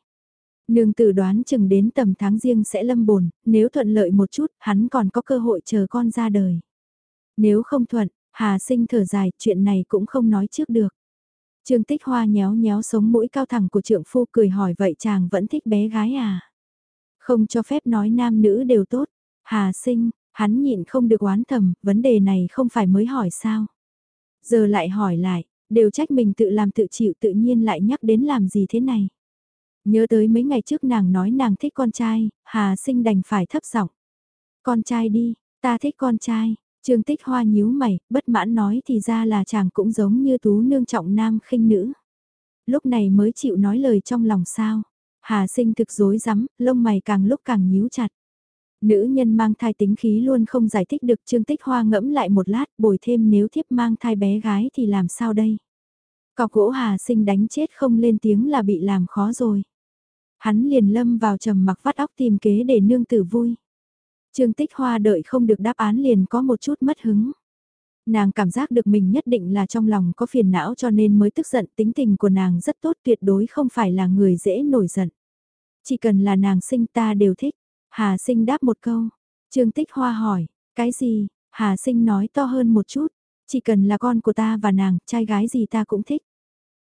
Nương tử đoán chừng đến tầm tháng riêng sẽ lâm bồn, nếu thuận lợi một chút, hắn còn có cơ hội chờ con ra đời. Nếu không thuận, Hà sinh thở dài, chuyện này cũng không nói trước được. Trương Tích Hoa nhéo nhéo sống mũi cao thẳng của trượng phu cười hỏi vậy chàng vẫn thích bé gái à? Không cho phép nói nam nữ đều tốt. Hà sinh, hắn nhịn không được oán thầm, vấn đề này không phải mới hỏi sao? Giờ lại hỏi lại, đều trách mình tự làm tự chịu tự nhiên lại nhắc đến làm gì thế này? Nhớ tới mấy ngày trước nàng nói nàng thích con trai, Hà sinh đành phải thấp giọng. Con trai đi, ta thích con trai. Trương Tích Hoa nhíu mày, bất mãn nói thì ra là chàng cũng giống như tú nương trọng nam khinh nữ. Lúc này mới chịu nói lời trong lòng sao. Hà sinh thực dối rắm lông mày càng lúc càng nhíu chặt. Nữ nhân mang thai tính khí luôn không giải thích được Trương Tích Hoa ngẫm lại một lát bồi thêm nếu thiếp mang thai bé gái thì làm sao đây. Cọc gỗ Hà sinh đánh chết không lên tiếng là bị làm khó rồi. Hắn liền lâm vào trầm mặc vắt óc tìm kế để nương tử vui. Trương Tích Hoa đợi không được đáp án liền có một chút mất hứng. Nàng cảm giác được mình nhất định là trong lòng có phiền não cho nên mới tức giận tính tình của nàng rất tốt tuyệt đối không phải là người dễ nổi giận. Chỉ cần là nàng sinh ta đều thích. Hà sinh đáp một câu. Trương Tích Hoa hỏi, cái gì? Hà sinh nói to hơn một chút. Chỉ cần là con của ta và nàng, trai gái gì ta cũng thích.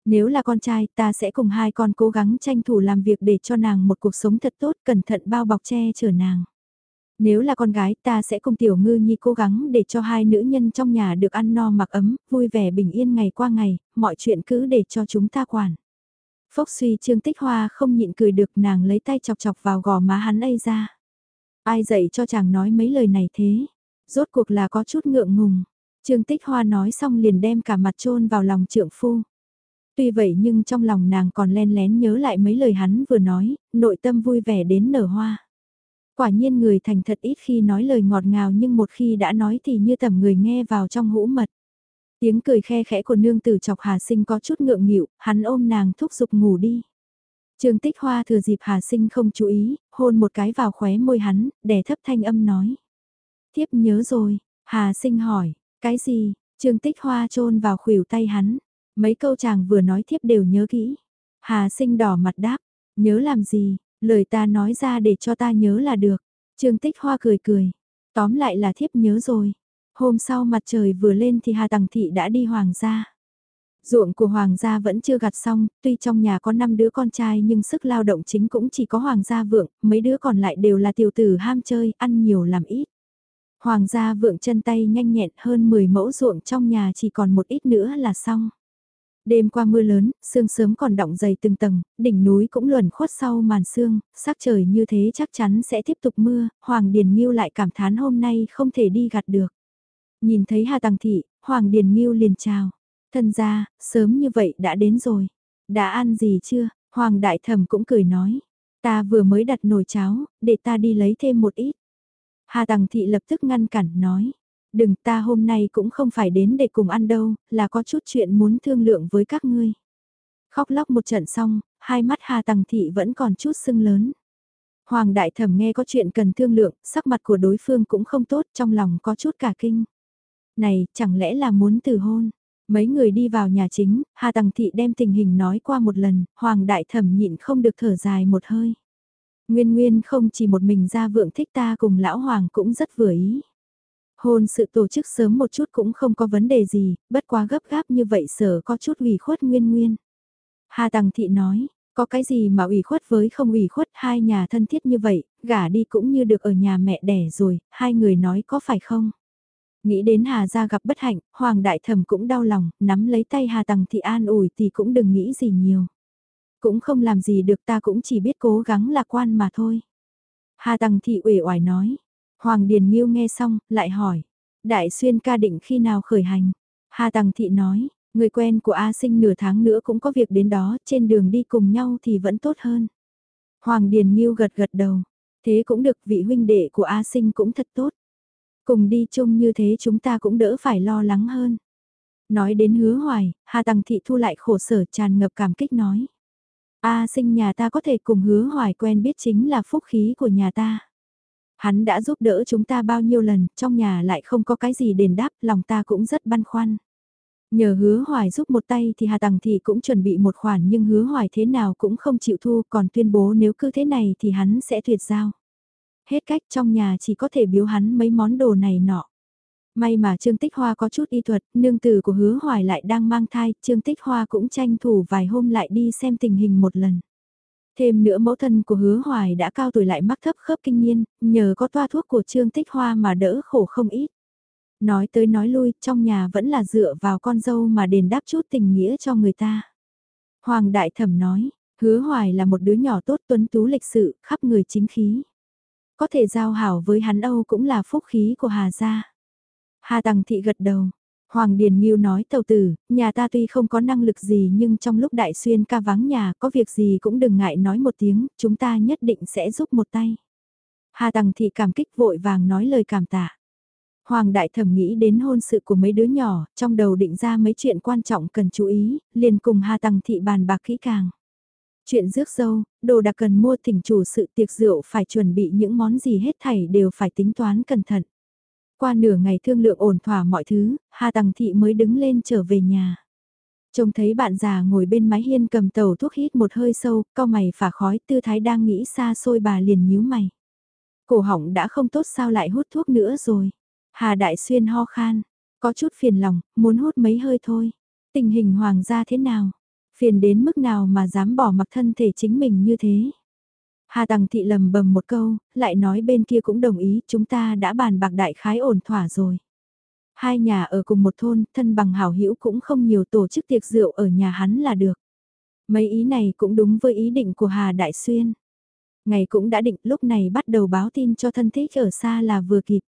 Nếu là con trai, ta sẽ cùng hai con cố gắng tranh thủ làm việc để cho nàng một cuộc sống thật tốt, cẩn thận bao bọc che chở nàng. Nếu là con gái, ta sẽ cùng tiểu ngư nhi cố gắng để cho hai nữ nhân trong nhà được ăn no mặc ấm, vui vẻ bình yên ngày qua ngày, mọi chuyện cứ để cho chúng ta quản. Phốc suy Trương Tích Hoa không nhịn cười được nàng lấy tay chọc chọc vào gò má hắn ấy ra. Ai dạy cho chàng nói mấy lời này thế? Rốt cuộc là có chút ngượng ngùng. Trương Tích Hoa nói xong liền đem cả mặt trôn vào lòng trượng phu. Tuy vậy nhưng trong lòng nàng còn len lén nhớ lại mấy lời hắn vừa nói, nội tâm vui vẻ đến nở hoa. Quả nhiên người thành thật ít khi nói lời ngọt ngào nhưng một khi đã nói thì như tầm người nghe vào trong hũ mật. Tiếng cười khe khẽ của nương tử chọc Hà Sinh có chút ngượng nghịu, hắn ôm nàng thúc giục ngủ đi. Trương Tích Hoa thừa dịp Hà Sinh không chú ý, hôn một cái vào khóe môi hắn, đè thấp thanh âm nói. Tiếp nhớ rồi, Hà Sinh hỏi, cái gì? Trương Tích Hoa trôn vào khuỷu tay hắn. Mấy câu chàng vừa nói thiếp đều nhớ kỹ. Hà sinh đỏ mặt đáp, nhớ làm gì, Lời ta nói ra để cho ta nhớ là được. Trương Tích Hoa cười cười. Tóm lại là thiếp nhớ rồi. Hôm sau mặt trời vừa lên thì Hà Tằng Thị đã đi hoàng gia. Ruộng của hoàng gia vẫn chưa gặt xong, tuy trong nhà có 5 đứa con trai nhưng sức lao động chính cũng chỉ có hoàng gia vượng, mấy đứa còn lại đều là tiểu tử ham chơi, ăn nhiều làm ít. Hoàng gia vượng chân tay nhanh nhẹn hơn 10 mẫu ruộng trong nhà chỉ còn một ít nữa là xong. Đêm qua mưa lớn, sương sớm còn đọng dày từng tầng, đỉnh núi cũng luẩn khuất sau màn sương, sắc trời như thế chắc chắn sẽ tiếp tục mưa, Hoàng Điền Nghiêu lại cảm thán hôm nay không thể đi gặt được. Nhìn thấy Hà Tằng Thị, Hoàng Điền Nghiêu liền chào. Thân ra, sớm như vậy đã đến rồi. Đã ăn gì chưa? Hoàng Đại Thẩm cũng cười nói. Ta vừa mới đặt nồi cháo, để ta đi lấy thêm một ít. Hà Tằng Thị lập tức ngăn cản nói. Đừng ta hôm nay cũng không phải đến để cùng ăn đâu, là có chút chuyện muốn thương lượng với các ngươi. Khóc lóc một trận xong, hai mắt Hà Tằng Thị vẫn còn chút sưng lớn. Hoàng Đại Thẩm nghe có chuyện cần thương lượng, sắc mặt của đối phương cũng không tốt, trong lòng có chút cả kinh. Này, chẳng lẽ là muốn từ hôn? Mấy người đi vào nhà chính, Hà Tằng Thị đem tình hình nói qua một lần, Hoàng Đại Thẩm nhịn không được thở dài một hơi. Nguyên Nguyên không chỉ một mình ra vượng thích ta cùng Lão Hoàng cũng rất vừa ý. Hôn sự tổ chức sớm một chút cũng không có vấn đề gì, bất quá gấp gáp như vậy sở có chút ủy khuất Nguyên Nguyên. Hà Tằng Thị nói, có cái gì mà ủy khuất với không ủy khuất hai nhà thân thiết như vậy, gả đi cũng như được ở nhà mẹ đẻ rồi, hai người nói có phải không? Nghĩ đến Hà gia gặp bất hạnh, Hoàng Đại Thẩm cũng đau lòng, nắm lấy tay Hà Tằng Thị an ủi thì cũng đừng nghĩ gì nhiều. Cũng không làm gì được ta cũng chỉ biết cố gắng lạc quan mà thôi. Hà Tằng Thị uể oải nói. Hoàng Điền Nghiêu nghe xong, lại hỏi. Đại xuyên ca định khi nào khởi hành? Hà Tằng Thị nói, người quen của A Sinh nửa tháng nữa cũng có việc đến đó, trên đường đi cùng nhau thì vẫn tốt hơn. Hoàng Điền Nghiêu gật gật đầu. Thế cũng được vị huynh đệ của A Sinh cũng thật tốt. Cùng đi chung như thế chúng ta cũng đỡ phải lo lắng hơn. Nói đến hứa hoài, Hà Tằng Thị thu lại khổ sở tràn ngập cảm kích nói. A sinh nhà ta có thể cùng hứa hoài quen biết chính là phúc khí của nhà ta. Hắn đã giúp đỡ chúng ta bao nhiêu lần, trong nhà lại không có cái gì đền đáp, lòng ta cũng rất băn khoăn. Nhờ hứa hoài giúp một tay thì Hà Tằng Thị cũng chuẩn bị một khoản nhưng hứa hoài thế nào cũng không chịu thu còn tuyên bố nếu cứ thế này thì hắn sẽ tuyệt giao. Hết cách trong nhà chỉ có thể biếu hắn mấy món đồ này nọ. May mà Trương Tích Hoa có chút y thuật, nương tử của hứa hoài lại đang mang thai, Trương Tích Hoa cũng tranh thủ vài hôm lại đi xem tình hình một lần. Thêm nữa mẫu thân của hứa hoài đã cao tuổi lại mắc thấp khớp kinh niên, nhờ có toa thuốc của Trương Tích Hoa mà đỡ khổ không ít. Nói tới nói lui, trong nhà vẫn là dựa vào con dâu mà đền đáp chút tình nghĩa cho người ta. Hoàng Đại Thẩm nói, hứa hoài là một đứa nhỏ tốt tuấn tú lịch sự, khắp người chính khí. Có thể giao hảo với hắn Âu cũng là phúc khí của Hà gia. Hà Tằng Thị gật đầu. Hoàng Điền Nghiêu nói tàu tử, nhà ta tuy không có năng lực gì nhưng trong lúc đại xuyên ca vắng nhà có việc gì cũng đừng ngại nói một tiếng, chúng ta nhất định sẽ giúp một tay. Hà Tằng Thị cảm kích vội vàng nói lời cảm tạ. Hoàng Đại Thẩm nghĩ đến hôn sự của mấy đứa nhỏ, trong đầu định ra mấy chuyện quan trọng cần chú ý, liền cùng Hà Tằng Thị bàn bạc kỹ càng. Chuyện rước dâu, đồ đặc cần mua thỉnh chủ sự tiệc rượu phải chuẩn bị những món gì hết thảy đều phải tính toán cẩn thận. Qua nửa ngày thương lượng ổn thỏa mọi thứ, Hà Tằng Thị mới đứng lên trở về nhà. Trông thấy bạn già ngồi bên mái hiên cầm tàu thuốc hít một hơi sâu, cao mày phả khói tư thái đang nghĩ xa xôi bà liền nhíu mày. Cổ họng đã không tốt sao lại hút thuốc nữa rồi. Hà Đại Xuyên ho khan, có chút phiền lòng, muốn hút mấy hơi thôi. Tình hình hoàng gia thế nào? Phiền đến mức nào mà dám bỏ mặc thân thể chính mình như thế? Hà Tằng Thị lầm bầm một câu, lại nói bên kia cũng đồng ý, chúng ta đã bàn bạc đại khái ổn thỏa rồi. Hai nhà ở cùng một thôn, thân bằng hảo hữu cũng không nhiều tổ chức tiệc rượu ở nhà hắn là được. Mấy ý này cũng đúng với ý định của Hà Đại Xuyên. Ngày cũng đã định lúc này bắt đầu báo tin cho thân thích ở xa là vừa kịp.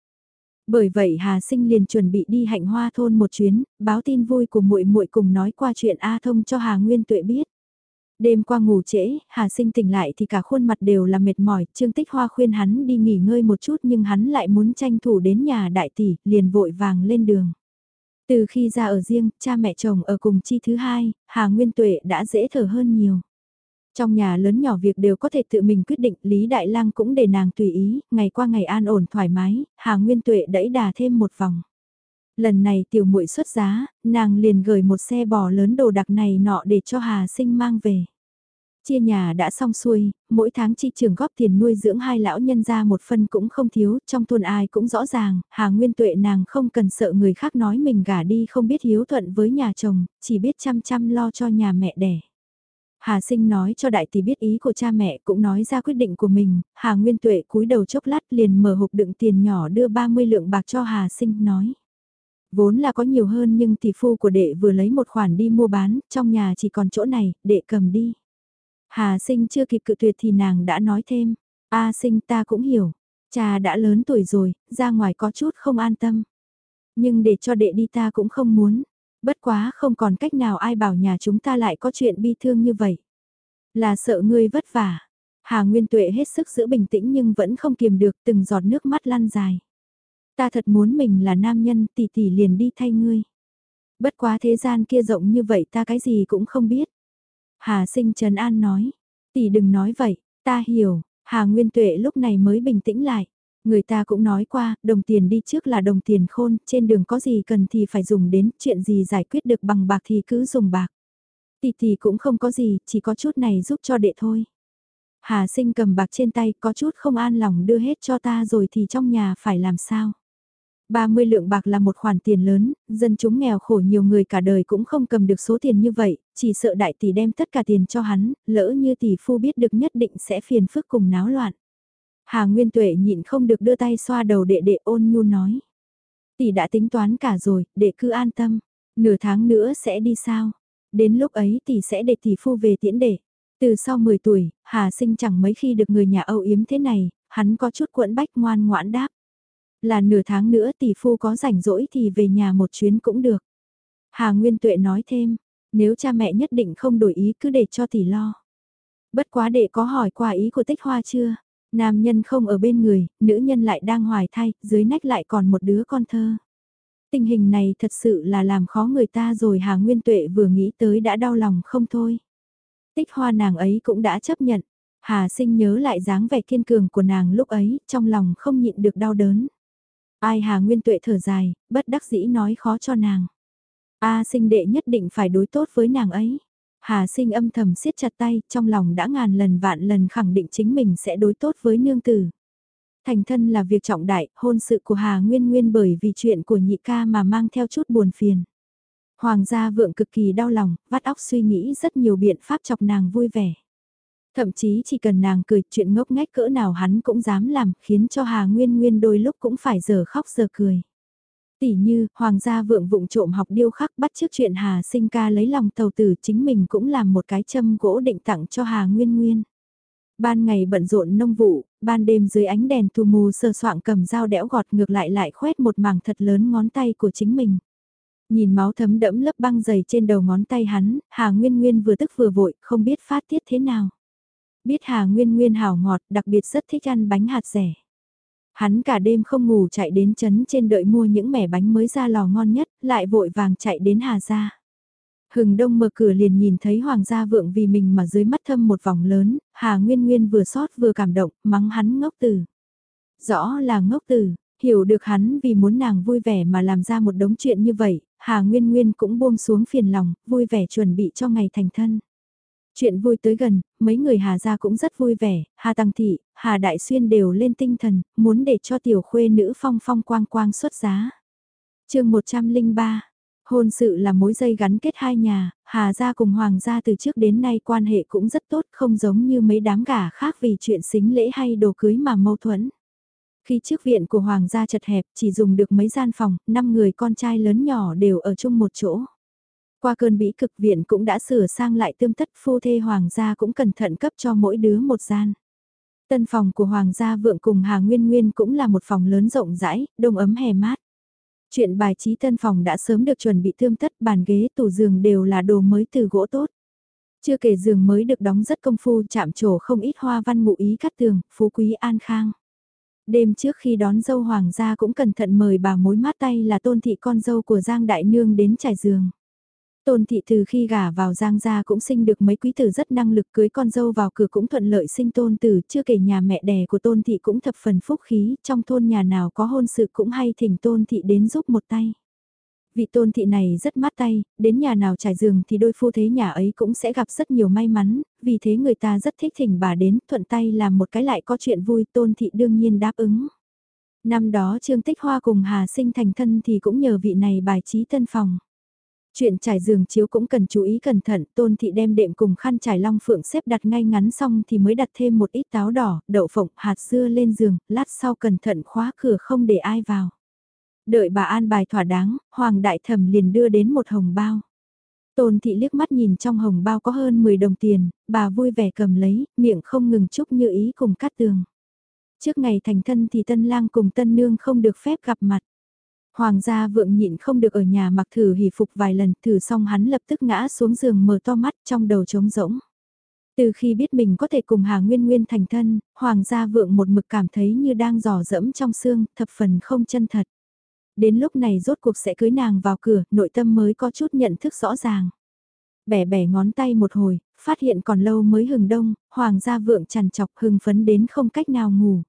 Bởi vậy Hà Sinh liền chuẩn bị đi hạnh hoa thôn một chuyến, báo tin vui của muội muội cùng nói qua chuyện A Thông cho Hà Nguyên Tuệ biết. Đêm qua ngủ trễ, Hà Sinh tỉnh lại thì cả khuôn mặt đều là mệt mỏi, Trương Tích Hoa khuyên hắn đi nghỉ ngơi một chút nhưng hắn lại muốn tranh thủ đến nhà đại tỷ, liền vội vàng lên đường. Từ khi ra ở riêng, cha mẹ chồng ở cùng chi thứ hai, Hà Nguyên Tuệ đã dễ thở hơn nhiều. Trong nhà lớn nhỏ việc đều có thể tự mình quyết định, Lý Đại Lang cũng để nàng tùy ý, ngày qua ngày an ổn thoải mái, Hà Nguyên Tuệ đẩy đà thêm một vòng. Lần này tiểu muội xuất giá, nàng liền gửi một xe bò lớn đồ đặc này nọ để cho Hà Sinh mang về. Chia nhà đã xong xuôi, mỗi tháng chi trường góp tiền nuôi dưỡng hai lão nhân ra một phân cũng không thiếu, trong thôn ai cũng rõ ràng, Hà Nguyên Tuệ nàng không cần sợ người khác nói mình gả đi không biết hiếu thuận với nhà chồng, chỉ biết chăm chăm lo cho nhà mẹ đẻ. Hà Sinh nói cho đại tỷ biết ý của cha mẹ cũng nói ra quyết định của mình, Hà Nguyên Tuệ cúi đầu chốc lát liền mở hộp đựng tiền nhỏ đưa 30 lượng bạc cho Hà Sinh nói. Vốn là có nhiều hơn nhưng tỷ phu của đệ vừa lấy một khoản đi mua bán, trong nhà chỉ còn chỗ này, đệ cầm đi. Hà sinh chưa kịp cự tuyệt thì nàng đã nói thêm, A sinh ta cũng hiểu, cha đã lớn tuổi rồi, ra ngoài có chút không an tâm. Nhưng để cho đệ đi ta cũng không muốn, bất quá không còn cách nào ai bảo nhà chúng ta lại có chuyện bi thương như vậy. Là sợ ngươi vất vả. Hà Nguyên Tuệ hết sức giữ bình tĩnh nhưng vẫn không kiềm được từng giọt nước mắt lăn dài. Ta thật muốn mình là nam nhân tỷ tỷ liền đi thay ngươi. Bất quá thế gian kia rộng như vậy ta cái gì cũng không biết. Hà sinh Trần An nói, tỷ đừng nói vậy, ta hiểu, Hà Nguyên Tuệ lúc này mới bình tĩnh lại. Người ta cũng nói qua, đồng tiền đi trước là đồng tiền khôn, trên đường có gì cần thì phải dùng đến, chuyện gì giải quyết được bằng bạc thì cứ dùng bạc. Tỷ tỷ cũng không có gì, chỉ có chút này giúp cho đệ thôi. Hà sinh cầm bạc trên tay, có chút không an lòng đưa hết cho ta rồi thì trong nhà phải làm sao. 30 lượng bạc là một khoản tiền lớn, dân chúng nghèo khổ nhiều người cả đời cũng không cầm được số tiền như vậy, chỉ sợ đại tỷ đem tất cả tiền cho hắn, lỡ như tỷ phu biết được nhất định sẽ phiền phức cùng náo loạn. Hà Nguyên Tuệ nhịn không được đưa tay xoa đầu đệ đệ ôn nhu nói. Tỷ đã tính toán cả rồi, đệ cứ an tâm, nửa tháng nữa sẽ đi sao? Đến lúc ấy tỷ sẽ để tỷ phu về tiễn đệ. Từ sau 10 tuổi, Hà sinh chẳng mấy khi được người nhà âu yếm thế này, hắn có chút quẫn bách ngoan ngoãn đáp. Là nửa tháng nữa tỷ phu có rảnh rỗi thì về nhà một chuyến cũng được. Hà Nguyên Tuệ nói thêm, nếu cha mẹ nhất định không đổi ý cứ để cho tỷ lo. Bất quá đệ có hỏi qua ý của tích hoa chưa? Nam nhân không ở bên người, nữ nhân lại đang hoài thai, dưới nách lại còn một đứa con thơ. Tình hình này thật sự là làm khó người ta rồi Hà Nguyên Tuệ vừa nghĩ tới đã đau lòng không thôi. Tích hoa nàng ấy cũng đã chấp nhận. Hà sinh nhớ lại dáng vẻ kiên cường của nàng lúc ấy, trong lòng không nhịn được đau đớn. Ai Hà Nguyên Tuệ thở dài, bất đắc dĩ nói khó cho nàng. A sinh đệ nhất định phải đối tốt với nàng ấy. Hà sinh âm thầm siết chặt tay, trong lòng đã ngàn lần vạn lần khẳng định chính mình sẽ đối tốt với nương tử. Thành thân là việc trọng đại, hôn sự của Hà Nguyên Nguyên bởi vì chuyện của nhị ca mà mang theo chút buồn phiền. Hoàng gia vượng cực kỳ đau lòng, vắt óc suy nghĩ rất nhiều biện pháp chọc nàng vui vẻ. Thậm chí chỉ cần nàng cười chuyện ngốc nghếch cỡ nào hắn cũng dám làm khiến cho Hà Nguyên Nguyên đôi lúc cũng phải giờ khóc giờ cười. Tỷ như, hoàng gia vượng vụng trộm học điêu khắc bắt trước chuyện Hà sinh ca lấy lòng tàu tử chính mình cũng làm một cái châm gỗ định tặng cho Hà Nguyên Nguyên. Ban ngày bận rộn nông vụ, ban đêm dưới ánh đèn tù mù sờ soạng cầm dao đẽo gọt ngược lại lại khoét một mảng thật lớn ngón tay của chính mình. Nhìn máu thấm đẫm lớp băng dày trên đầu ngón tay hắn, Hà Nguyên Nguyên vừa tức vừa vội, không biết phát tiết thế nào. Biết Hà Nguyên Nguyên hảo ngọt, đặc biệt rất thích ăn bánh hạt rẻ. Hắn cả đêm không ngủ chạy đến chấn trên đợi mua những mẻ bánh mới ra lò ngon nhất, lại vội vàng chạy đến Hà gia. Hừng đông mở cửa liền nhìn thấy Hoàng gia vượng vì mình mà dưới mắt thâm một vòng lớn, Hà Nguyên Nguyên vừa xót vừa cảm động, mắng hắn ngốc tử. Rõ là ngốc tử, hiểu được hắn vì muốn nàng vui vẻ mà làm ra một đống chuyện như vậy, Hà Nguyên Nguyên cũng buông xuống phiền lòng, vui vẻ chuẩn bị cho ngày thành thân. Chuyện vui tới gần, mấy người Hà gia cũng rất vui vẻ, Hà Tăng Thị, Hà Đại Xuyên đều lên tinh thần, muốn để cho tiểu khuê nữ phong phong quang quang xuất giá. chương 103 Hôn sự là mối dây gắn kết hai nhà, Hà gia cùng Hoàng gia từ trước đến nay quan hệ cũng rất tốt không giống như mấy đám gả khác vì chuyện xính lễ hay đồ cưới mà mâu thuẫn. Khi trước viện của Hoàng gia chật hẹp chỉ dùng được mấy gian phòng, năm người con trai lớn nhỏ đều ở chung một chỗ. Qua cơn bĩ cực viện cũng đã sửa sang lại tươm tất phu thê hoàng gia cũng cẩn thận cấp cho mỗi đứa một gian. Tân phòng của hoàng gia vượng cùng Hà Nguyên Nguyên cũng là một phòng lớn rộng rãi, đông ấm hè mát. Chuyện bài trí tân phòng đã sớm được chuẩn bị tươm tất bàn ghế tủ giường đều là đồ mới từ gỗ tốt. Chưa kể giường mới được đóng rất công phu chạm trổ không ít hoa văn ngụ ý cắt tường, phú quý an khang. Đêm trước khi đón dâu hoàng gia cũng cẩn thận mời bà mối mát tay là tôn thị con dâu của Giang Đại Nương đến trải giường. Tôn thị từ khi gả vào Giang gia cũng sinh được mấy quý tử rất năng lực cưới con dâu vào cửa cũng thuận lợi sinh tôn tử, chưa kể nhà mẹ đẻ của tôn thị cũng thập phần phúc khí, trong thôn nhà nào có hôn sự cũng hay thỉnh tôn thị đến giúp một tay. Vị tôn thị này rất mát tay, đến nhà nào trải giường thì đôi phu thế nhà ấy cũng sẽ gặp rất nhiều may mắn, vì thế người ta rất thích thỉnh bà đến, thuận tay làm một cái lại có chuyện vui, tôn thị đương nhiên đáp ứng. Năm đó Trương Tích Hoa cùng Hà Sinh thành thân thì cũng nhờ vị này bài trí tân phòng. Chuyện trải giường chiếu cũng cần chú ý cẩn thận, tôn thị đem đệm cùng khăn trải long phượng xếp đặt ngay ngắn xong thì mới đặt thêm một ít táo đỏ, đậu phộng, hạt dưa lên giường, lát sau cẩn thận khóa cửa không để ai vào. Đợi bà an bài thỏa đáng, Hoàng Đại Thẩm liền đưa đến một hồng bao. Tôn thị liếc mắt nhìn trong hồng bao có hơn 10 đồng tiền, bà vui vẻ cầm lấy, miệng không ngừng chúc như ý cùng cắt tường. Trước ngày thành thân thì tân lang cùng tân nương không được phép gặp mặt. Hoàng gia vượng nhịn không được ở nhà mặc thử hỉ phục vài lần, thử xong hắn lập tức ngã xuống giường mở to mắt trong đầu trống rỗng. Từ khi biết mình có thể cùng Hà Nguyên Nguyên thành thân, Hoàng gia vượng một mực cảm thấy như đang dò dẫm trong xương, thập phần không chân thật. Đến lúc này rốt cuộc sẽ cưới nàng vào cửa, nội tâm mới có chút nhận thức rõ ràng. Bẻ bẻ ngón tay một hồi, phát hiện còn lâu mới hừng đông, Hoàng gia vượng chằn chọc hừng phấn đến không cách nào ngủ.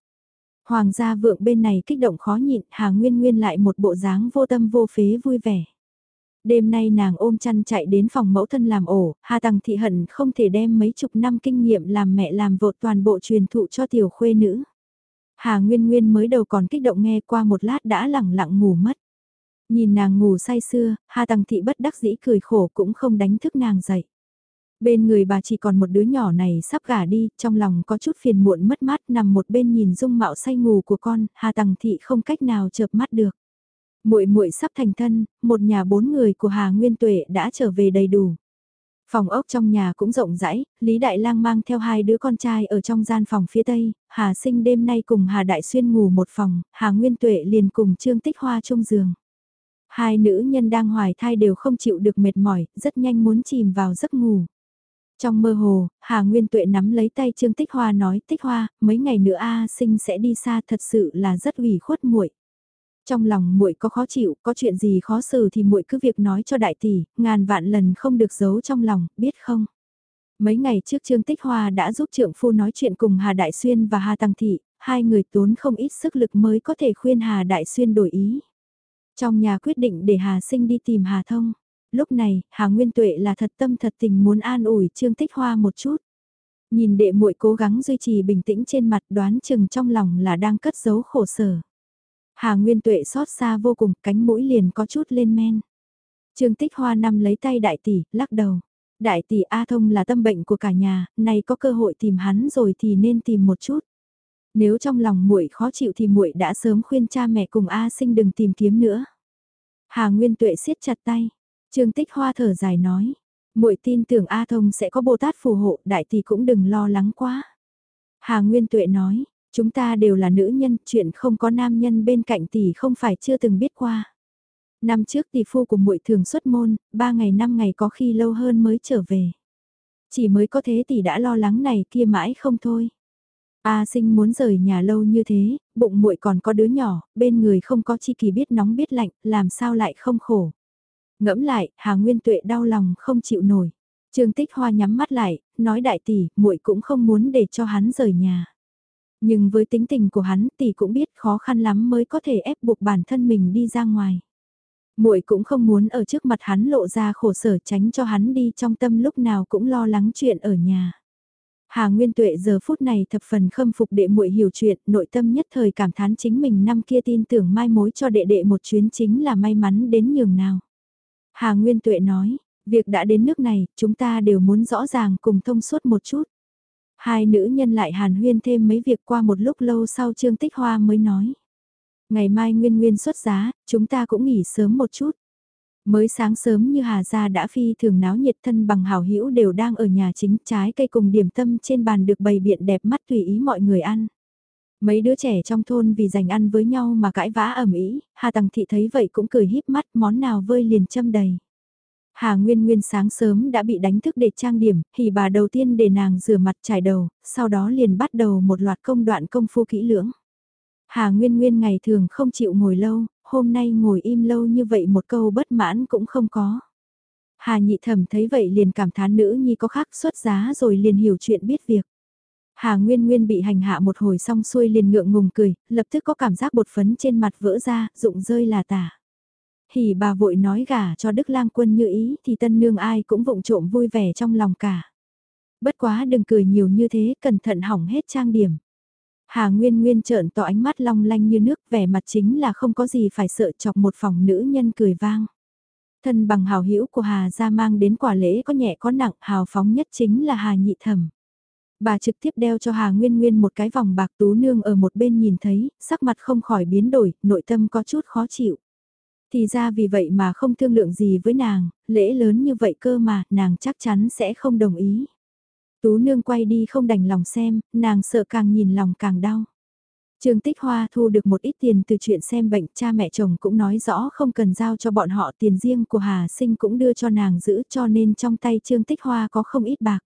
Hoàng gia vượng bên này kích động khó nhịn, Hà Nguyên Nguyên lại một bộ dáng vô tâm vô phế vui vẻ. Đêm nay nàng ôm chăn chạy đến phòng mẫu thân làm ổ, Hà Tằng Thị Hận không thể đem mấy chục năm kinh nghiệm làm mẹ làm vợ toàn bộ truyền thụ cho tiểu khuê nữ. Hà Nguyên Nguyên mới đầu còn kích động nghe qua một lát đã lẳng lặng ngủ mất. Nhìn nàng ngủ say sưa, Hà Tằng Thị bất đắc dĩ cười khổ cũng không đánh thức nàng dậy. Bên người bà chỉ còn một đứa nhỏ này sắp gả đi, trong lòng có chút phiền muộn mất mát nằm một bên nhìn dung mạo say ngủ của con, Hà Tằng Thị không cách nào chợp mắt được. Muội muội sắp thành thân, một nhà bốn người của Hà Nguyên Tuệ đã trở về đầy đủ. Phòng ốc trong nhà cũng rộng rãi, Lý Đại Lang mang theo hai đứa con trai ở trong gian phòng phía tây, Hà Sinh đêm nay cùng Hà Đại Xuyên ngủ một phòng, Hà Nguyên Tuệ liền cùng Trương Tích Hoa chung giường. Hai nữ nhân đang hoài thai đều không chịu được mệt mỏi, rất nhanh muốn chìm vào giấc ngủ. Trong mơ hồ, Hà Nguyên Tuệ nắm lấy tay Trương Tích Hoa nói, Tích Hoa, mấy ngày nữa A sinh sẽ đi xa thật sự là rất ủy khuất muội. Trong lòng muội có khó chịu, có chuyện gì khó xử thì muội cứ việc nói cho đại tỷ, ngàn vạn lần không được giấu trong lòng, biết không? Mấy ngày trước Trương Tích Hoa đã giúp trượng phu nói chuyện cùng Hà Đại Xuyên và Hà Tăng Thị, hai người tốn không ít sức lực mới có thể khuyên Hà Đại Xuyên đổi ý. Trong nhà quyết định để Hà Sinh đi tìm Hà Thông lúc này, Hà Nguyên Tuệ là thật tâm thật tình muốn an ủi Trương Tích Hoa một chút. Nhìn đệ muội cố gắng duy trì bình tĩnh trên mặt đoán chừng trong lòng là đang cất giấu khổ sở. Hà Nguyên Tuệ xót xa vô cùng, cánh mũi liền có chút lên men. Trương Tích Hoa nằm lấy tay đại tỷ, lắc đầu. Đại tỷ A Thông là tâm bệnh của cả nhà, nay có cơ hội tìm hắn rồi thì nên tìm một chút. Nếu trong lòng muội khó chịu thì muội đã sớm khuyên cha mẹ cùng A Sinh đừng tìm kiếm nữa. Hà Nguyên Tuệ siết chặt tay, Trương Tích Hoa thở dài nói, muội tin tưởng A Thông sẽ có Bồ Tát phù hộ, đại tỷ cũng đừng lo lắng quá. Hà Nguyên Tuệ nói, chúng ta đều là nữ nhân, chuyện không có nam nhân bên cạnh tỷ không phải chưa từng biết qua. Năm trước tỷ phu của muội thường xuất môn, ba ngày năm ngày có khi lâu hơn mới trở về. Chỉ mới có thế tỷ đã lo lắng này kia mãi không thôi. A sinh muốn rời nhà lâu như thế, bụng muội còn có đứa nhỏ, bên người không có chi kỳ biết nóng biết lạnh, làm sao lại không khổ. Ngẫm lại, Hà Nguyên Tuệ đau lòng không chịu nổi. Trương Tích Hoa nhắm mắt lại, nói đại tỷ, muội cũng không muốn để cho hắn rời nhà. Nhưng với tính tình của hắn, tỷ cũng biết khó khăn lắm mới có thể ép buộc bản thân mình đi ra ngoài. Muội cũng không muốn ở trước mặt hắn lộ ra khổ sở tránh cho hắn đi trong tâm lúc nào cũng lo lắng chuyện ở nhà. Hà Nguyên Tuệ giờ phút này thập phần khâm phục đệ muội hiểu chuyện, nội tâm nhất thời cảm thán chính mình năm kia tin tưởng mai mối cho đệ đệ một chuyến chính là may mắn đến nhường nào. Hà Nguyên Tuệ nói, việc đã đến nước này, chúng ta đều muốn rõ ràng cùng thông suốt một chút. Hai nữ nhân lại hàn huyên thêm mấy việc qua một lúc lâu sau Trương Tích Hoa mới nói. Ngày mai Nguyên Nguyên xuất giá, chúng ta cũng nghỉ sớm một chút. Mới sáng sớm như Hà Gia đã phi thường náo nhiệt thân bằng hảo hữu đều đang ở nhà chính trái cây cùng điểm tâm trên bàn được bày biện đẹp mắt tùy ý mọi người ăn. Mấy đứa trẻ trong thôn vì giành ăn với nhau mà cãi vã ầm ĩ, Hà Tằng Thị thấy vậy cũng cười híp mắt món nào vơi liền châm đầy. Hà Nguyên Nguyên sáng sớm đã bị đánh thức để trang điểm, thì bà đầu tiên để nàng rửa mặt trải đầu, sau đó liền bắt đầu một loạt công đoạn công phu kỹ lưỡng. Hà Nguyên Nguyên ngày thường không chịu ngồi lâu, hôm nay ngồi im lâu như vậy một câu bất mãn cũng không có. Hà nhị thẩm thấy vậy liền cảm thán nữ nhi có khác xuất giá rồi liền hiểu chuyện biết việc. Hà Nguyên Nguyên bị hành hạ một hồi xong xuôi liền ngượng ngùng cười, lập tức có cảm giác bột phấn trên mặt vỡ ra, rụng rơi là tả. Hỉ bà vội nói gả cho Đức Lang Quân như ý thì tân nương ai cũng vụng trộm vui vẻ trong lòng cả. Bất quá đừng cười nhiều như thế, cẩn thận hỏng hết trang điểm. Hà Nguyên Nguyên trợn to ánh mắt long lanh như nước, vẻ mặt chính là không có gì phải sợ chọc một phòng nữ nhân cười vang. Thân bằng hào hữu của Hà gia mang đến quả lễ có nhẹ có nặng, hào phóng nhất chính là Hà nhị thẩm. Bà trực tiếp đeo cho Hà Nguyên Nguyên một cái vòng bạc tú nương ở một bên nhìn thấy, sắc mặt không khỏi biến đổi, nội tâm có chút khó chịu. Thì ra vì vậy mà không thương lượng gì với nàng, lễ lớn như vậy cơ mà, nàng chắc chắn sẽ không đồng ý. Tú nương quay đi không đành lòng xem, nàng sợ càng nhìn lòng càng đau. Trương Tích Hoa thu được một ít tiền từ chuyện xem bệnh, cha mẹ chồng cũng nói rõ không cần giao cho bọn họ tiền riêng của Hà Sinh cũng đưa cho nàng giữ cho nên trong tay Trương Tích Hoa có không ít bạc.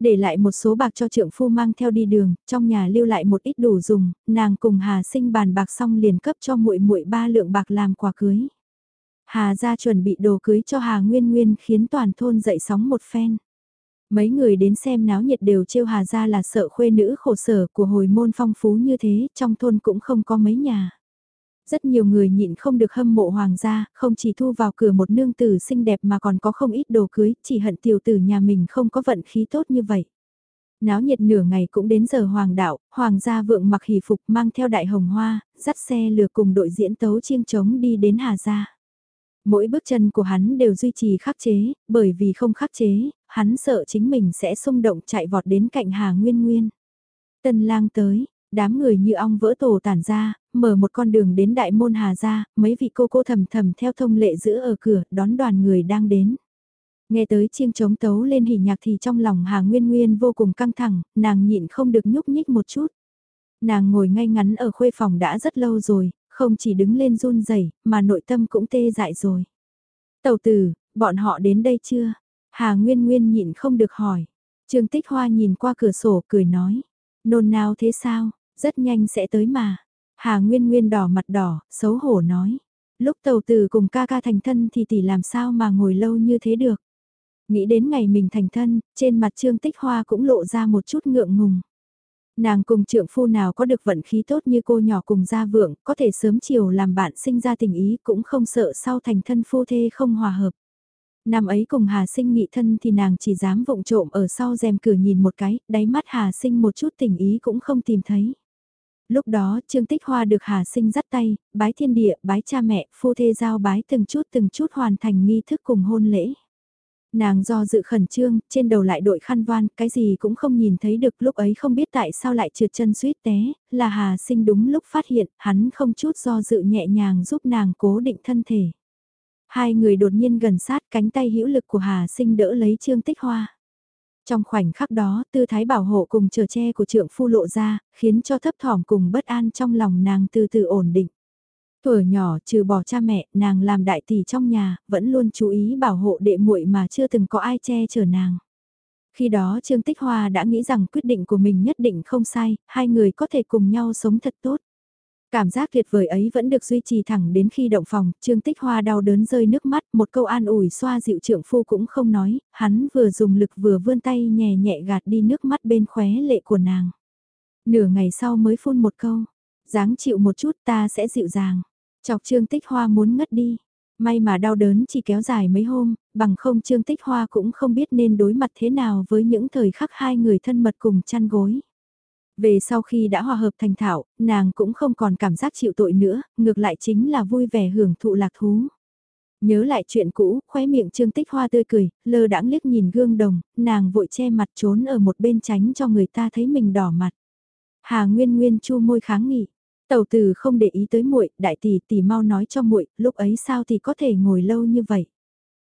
Để lại một số bạc cho trượng phu mang theo đi đường, trong nhà lưu lại một ít đủ dùng, nàng cùng Hà Sinh bàn bạc xong liền cấp cho muội muội ba lượng bạc làm quà cưới. Hà gia chuẩn bị đồ cưới cho Hà Nguyên Nguyên khiến toàn thôn dậy sóng một phen. Mấy người đến xem náo nhiệt đều trêu Hà gia là sợ khuê nữ khổ sở của hồi môn phong phú như thế, trong thôn cũng không có mấy nhà. Rất nhiều người nhịn không được hâm mộ hoàng gia, không chỉ thu vào cửa một nương tử xinh đẹp mà còn có không ít đồ cưới, chỉ hận tiểu tử nhà mình không có vận khí tốt như vậy. Náo nhiệt nửa ngày cũng đến giờ hoàng đạo, hoàng gia vượng mặc hỷ phục mang theo đại hồng hoa, dắt xe lừa cùng đội diễn tấu chiêng trống đi đến Hà gia. Mỗi bước chân của hắn đều duy trì khắc chế, bởi vì không khắc chế, hắn sợ chính mình sẽ xung động chạy vọt đến cạnh Hà Nguyên Nguyên. Tân lang tới, đám người như ong vỡ tổ tản ra, mở một con đường đến đại môn Hà ra mấy vị cô cô thầm thầm theo thông lệ giữ ở cửa, đón đoàn người đang đến. Nghe tới chiêng trống tấu lên hỉ nhạc thì trong lòng Hà Nguyên Nguyên vô cùng căng thẳng, nàng nhịn không được nhúc nhích một chút. Nàng ngồi ngay ngắn ở khuê phòng đã rất lâu rồi, không chỉ đứng lên run rẩy mà nội tâm cũng tê dại rồi. Tầu tử, bọn họ đến đây chưa? Hà Nguyên Nguyên nhịn không được hỏi. Trương Tích Hoa nhìn qua cửa sổ cười nói. Nôn nào thế sao, rất nhanh sẽ tới mà. Hà Nguyên Nguyên đỏ mặt đỏ, xấu hổ nói. Lúc tàu từ cùng ca ca thành thân thì tỷ làm sao mà ngồi lâu như thế được. Nghĩ đến ngày mình thành thân, trên mặt Trương Tích Hoa cũng lộ ra một chút ngượng ngùng. Nàng cùng trượng phu nào có được vận khí tốt như cô nhỏ cùng gia vượng, có thể sớm chiều làm bạn sinh ra tình ý cũng không sợ sau thành thân phu thê không hòa hợp. Năm ấy cùng Hà Sinh nghị thân thì nàng chỉ dám vụng trộm ở sau rèm cửa nhìn một cái, đáy mắt Hà Sinh một chút tình ý cũng không tìm thấy. Lúc đó Trương Tích Hoa được Hà Sinh dắt tay, bái thiên địa, bái cha mẹ, phu thê giao bái từng chút từng chút hoàn thành nghi thức cùng hôn lễ. Nàng do dự khẩn trương, trên đầu lại đội khăn voan, cái gì cũng không nhìn thấy được lúc ấy không biết tại sao lại trượt chân suýt té, là Hà sinh đúng lúc phát hiện, hắn không chút do dự nhẹ nhàng giúp nàng cố định thân thể. Hai người đột nhiên gần sát cánh tay hữu lực của Hà sinh đỡ lấy Trương Tích Hoa. Trong khoảnh khắc đó, tư thái bảo hộ cùng chờ che của trượng phu lộ ra, khiến cho thấp thỏm cùng bất an trong lòng nàng từ từ ổn định. Tuổi nhỏ trừ bỏ cha mẹ, nàng làm đại tỷ trong nhà, vẫn luôn chú ý bảo hộ đệ muội mà chưa từng có ai che chở nàng. Khi đó Trương Tích Hoa đã nghĩ rằng quyết định của mình nhất định không sai, hai người có thể cùng nhau sống thật tốt. Cảm giác tuyệt vời ấy vẫn được duy trì thẳng đến khi động phòng, Trương Tích Hoa đau đớn rơi nước mắt, một câu an ủi xoa dịu trưởng phu cũng không nói, hắn vừa dùng lực vừa vươn tay nhẹ nhẹ gạt đi nước mắt bên khóe lệ của nàng. Nửa ngày sau mới phun một câu, dáng chịu một chút ta sẽ dịu dàng. Chọc Trương Tích Hoa muốn ngất đi. May mà đau đớn chỉ kéo dài mấy hôm, bằng không Trương Tích Hoa cũng không biết nên đối mặt thế nào với những thời khắc hai người thân mật cùng chăn gối. Về sau khi đã hòa hợp thành thạo, nàng cũng không còn cảm giác chịu tội nữa, ngược lại chính là vui vẻ hưởng thụ lạc thú. Nhớ lại chuyện cũ, khóe miệng Trương Tích Hoa tươi cười, lơ đãng liếc nhìn gương đồng, nàng vội che mặt trốn ở một bên tránh cho người ta thấy mình đỏ mặt. Hà Nguyên Nguyên chu môi kháng nghị, Tẩu tử không để ý tới muội, đại tỷ tỷ mau nói cho muội, lúc ấy sao thì có thể ngồi lâu như vậy.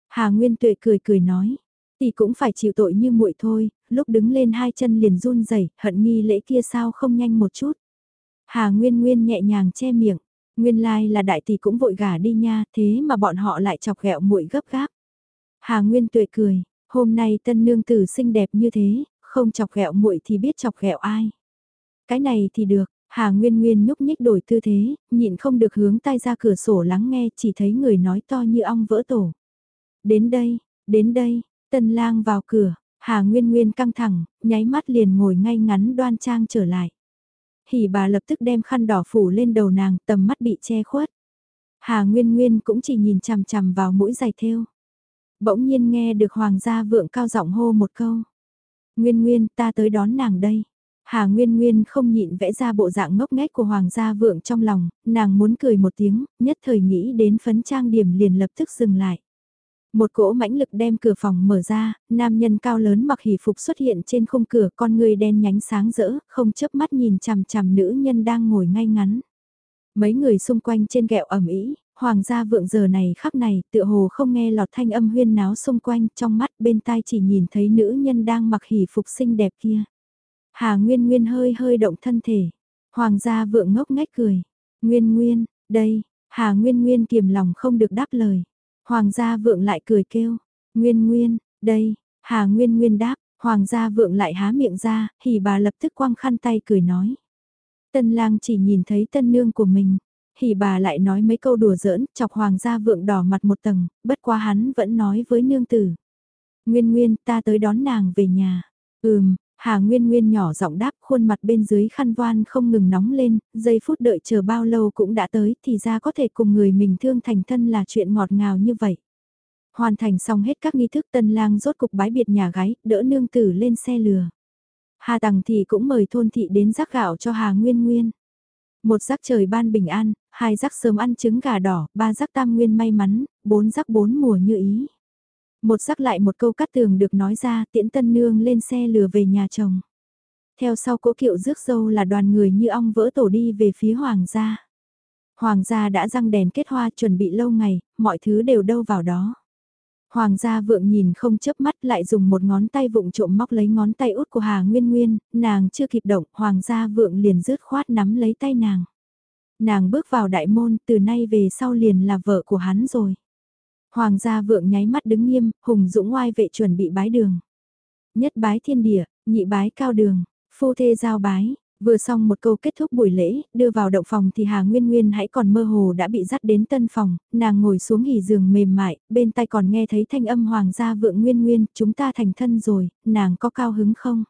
Hà Nguyên Tuệ cười cười nói, tỷ cũng phải chịu tội như muội thôi, lúc đứng lên hai chân liền run rẩy, hận nghi lễ kia sao không nhanh một chút. Hà Nguyên Nguyên nhẹ nhàng che miệng, nguyên lai like là đại tỷ cũng vội gả đi nha, thế mà bọn họ lại chọc ghẹo muội gấp gáp. Hà Nguyên Tuệ cười, hôm nay tân nương tử xinh đẹp như thế, không chọc ghẹo muội thì biết chọc ghẹo ai. Cái này thì được, Hà Nguyên Nguyên nhúc nhích đổi tư thế, nhịn không được hướng tay ra cửa sổ lắng nghe chỉ thấy người nói to như ong vỡ tổ. Đến đây, đến đây, tân lang vào cửa, Hà Nguyên Nguyên căng thẳng, nháy mắt liền ngồi ngay ngắn đoan trang trở lại. Hỉ bà lập tức đem khăn đỏ phủ lên đầu nàng, tầm mắt bị che khuất. Hà Nguyên Nguyên cũng chỉ nhìn chằm chằm vào mũi giày thêu. Bỗng nhiên nghe được Hoàng gia vượng cao giọng hô một câu. Nguyên Nguyên ta tới đón nàng đây. Hà Nguyên Nguyên không nhịn vẽ ra bộ dạng ngốc nghếch của Hoàng gia vượng trong lòng, nàng muốn cười một tiếng, nhất thời nghĩ đến phấn trang điểm liền lập tức dừng lại. Một cỗ mãnh lực đem cửa phòng mở ra, nam nhân cao lớn mặc hỷ phục xuất hiện trên khung cửa con người đen nhánh sáng rỡ, không chớp mắt nhìn chằm chằm nữ nhân đang ngồi ngay ngắn. Mấy người xung quanh trên gẹo ẩm ý, hoàng gia vượng giờ này khắc này tựa hồ không nghe lọt thanh âm huyên náo xung quanh trong mắt bên tai chỉ nhìn thấy nữ nhân đang mặc hỷ phục xinh đẹp kia. Hà Nguyên Nguyên hơi hơi động thân thể. Hoàng gia vượng ngốc ngách cười. Nguyên Nguyên, đây, Hà Nguyên Nguyên kiềm lòng không được đáp lời. Hoàng gia vượng lại cười kêu. Nguyên Nguyên, đây, Hà Nguyên Nguyên đáp. Hoàng gia vượng lại há miệng ra, hỉ bà lập tức quăng khăn tay cười nói. Tân lang chỉ nhìn thấy tân nương của mình. Hỉ bà lại nói mấy câu đùa giỡn, chọc hoàng gia vượng đỏ mặt một tầng, bất quá hắn vẫn nói với nương tử. Nguyên Nguyên, ta tới đón nàng về nhà. Ừm, Hà Nguyên Nguyên nhỏ giọng đáp khuôn mặt bên dưới khăn voan không ngừng nóng lên, giây phút đợi chờ bao lâu cũng đã tới thì ra có thể cùng người mình thương thành thân là chuyện ngọt ngào như vậy. Hoàn thành xong hết các nghi thức tân lang rốt cục bái biệt nhà gái, đỡ nương tử lên xe lừa. Hà Tằng thì cũng mời thôn thị đến rắc gạo cho Hà Nguyên Nguyên. Một rắc trời ban bình an, hai rắc sớm ăn trứng gà đỏ, ba rắc tam nguyên may mắn, bốn rắc bốn mùa như ý. Một sắc lại một câu cắt tường được nói ra tiễn tân nương lên xe lừa về nhà chồng. Theo sau cỗ kiệu rước dâu là đoàn người như ong vỡ tổ đi về phía hoàng gia. Hoàng gia đã răng đèn kết hoa chuẩn bị lâu ngày, mọi thứ đều đâu vào đó. Hoàng gia vượng nhìn không chớp mắt lại dùng một ngón tay vụng trộm móc lấy ngón tay út của Hà Nguyên Nguyên, nàng chưa kịp động, hoàng gia vượng liền rứt khoát nắm lấy tay nàng. Nàng bước vào đại môn, từ nay về sau liền là vợ của hắn rồi. Hoàng gia vượng nháy mắt đứng nghiêm, hùng dũng oai vệ chuẩn bị bái đường. Nhất bái thiên địa, nhị bái cao đường, phu thê giao bái, vừa xong một câu kết thúc buổi lễ, đưa vào động phòng thì Hà Nguyên Nguyên hãy còn mơ hồ đã bị dắt đến tân phòng, nàng ngồi xuống nghỉ giường mềm mại, bên tai còn nghe thấy thanh âm Hoàng gia vượng Nguyên Nguyên, chúng ta thành thân rồi, nàng có cao hứng không?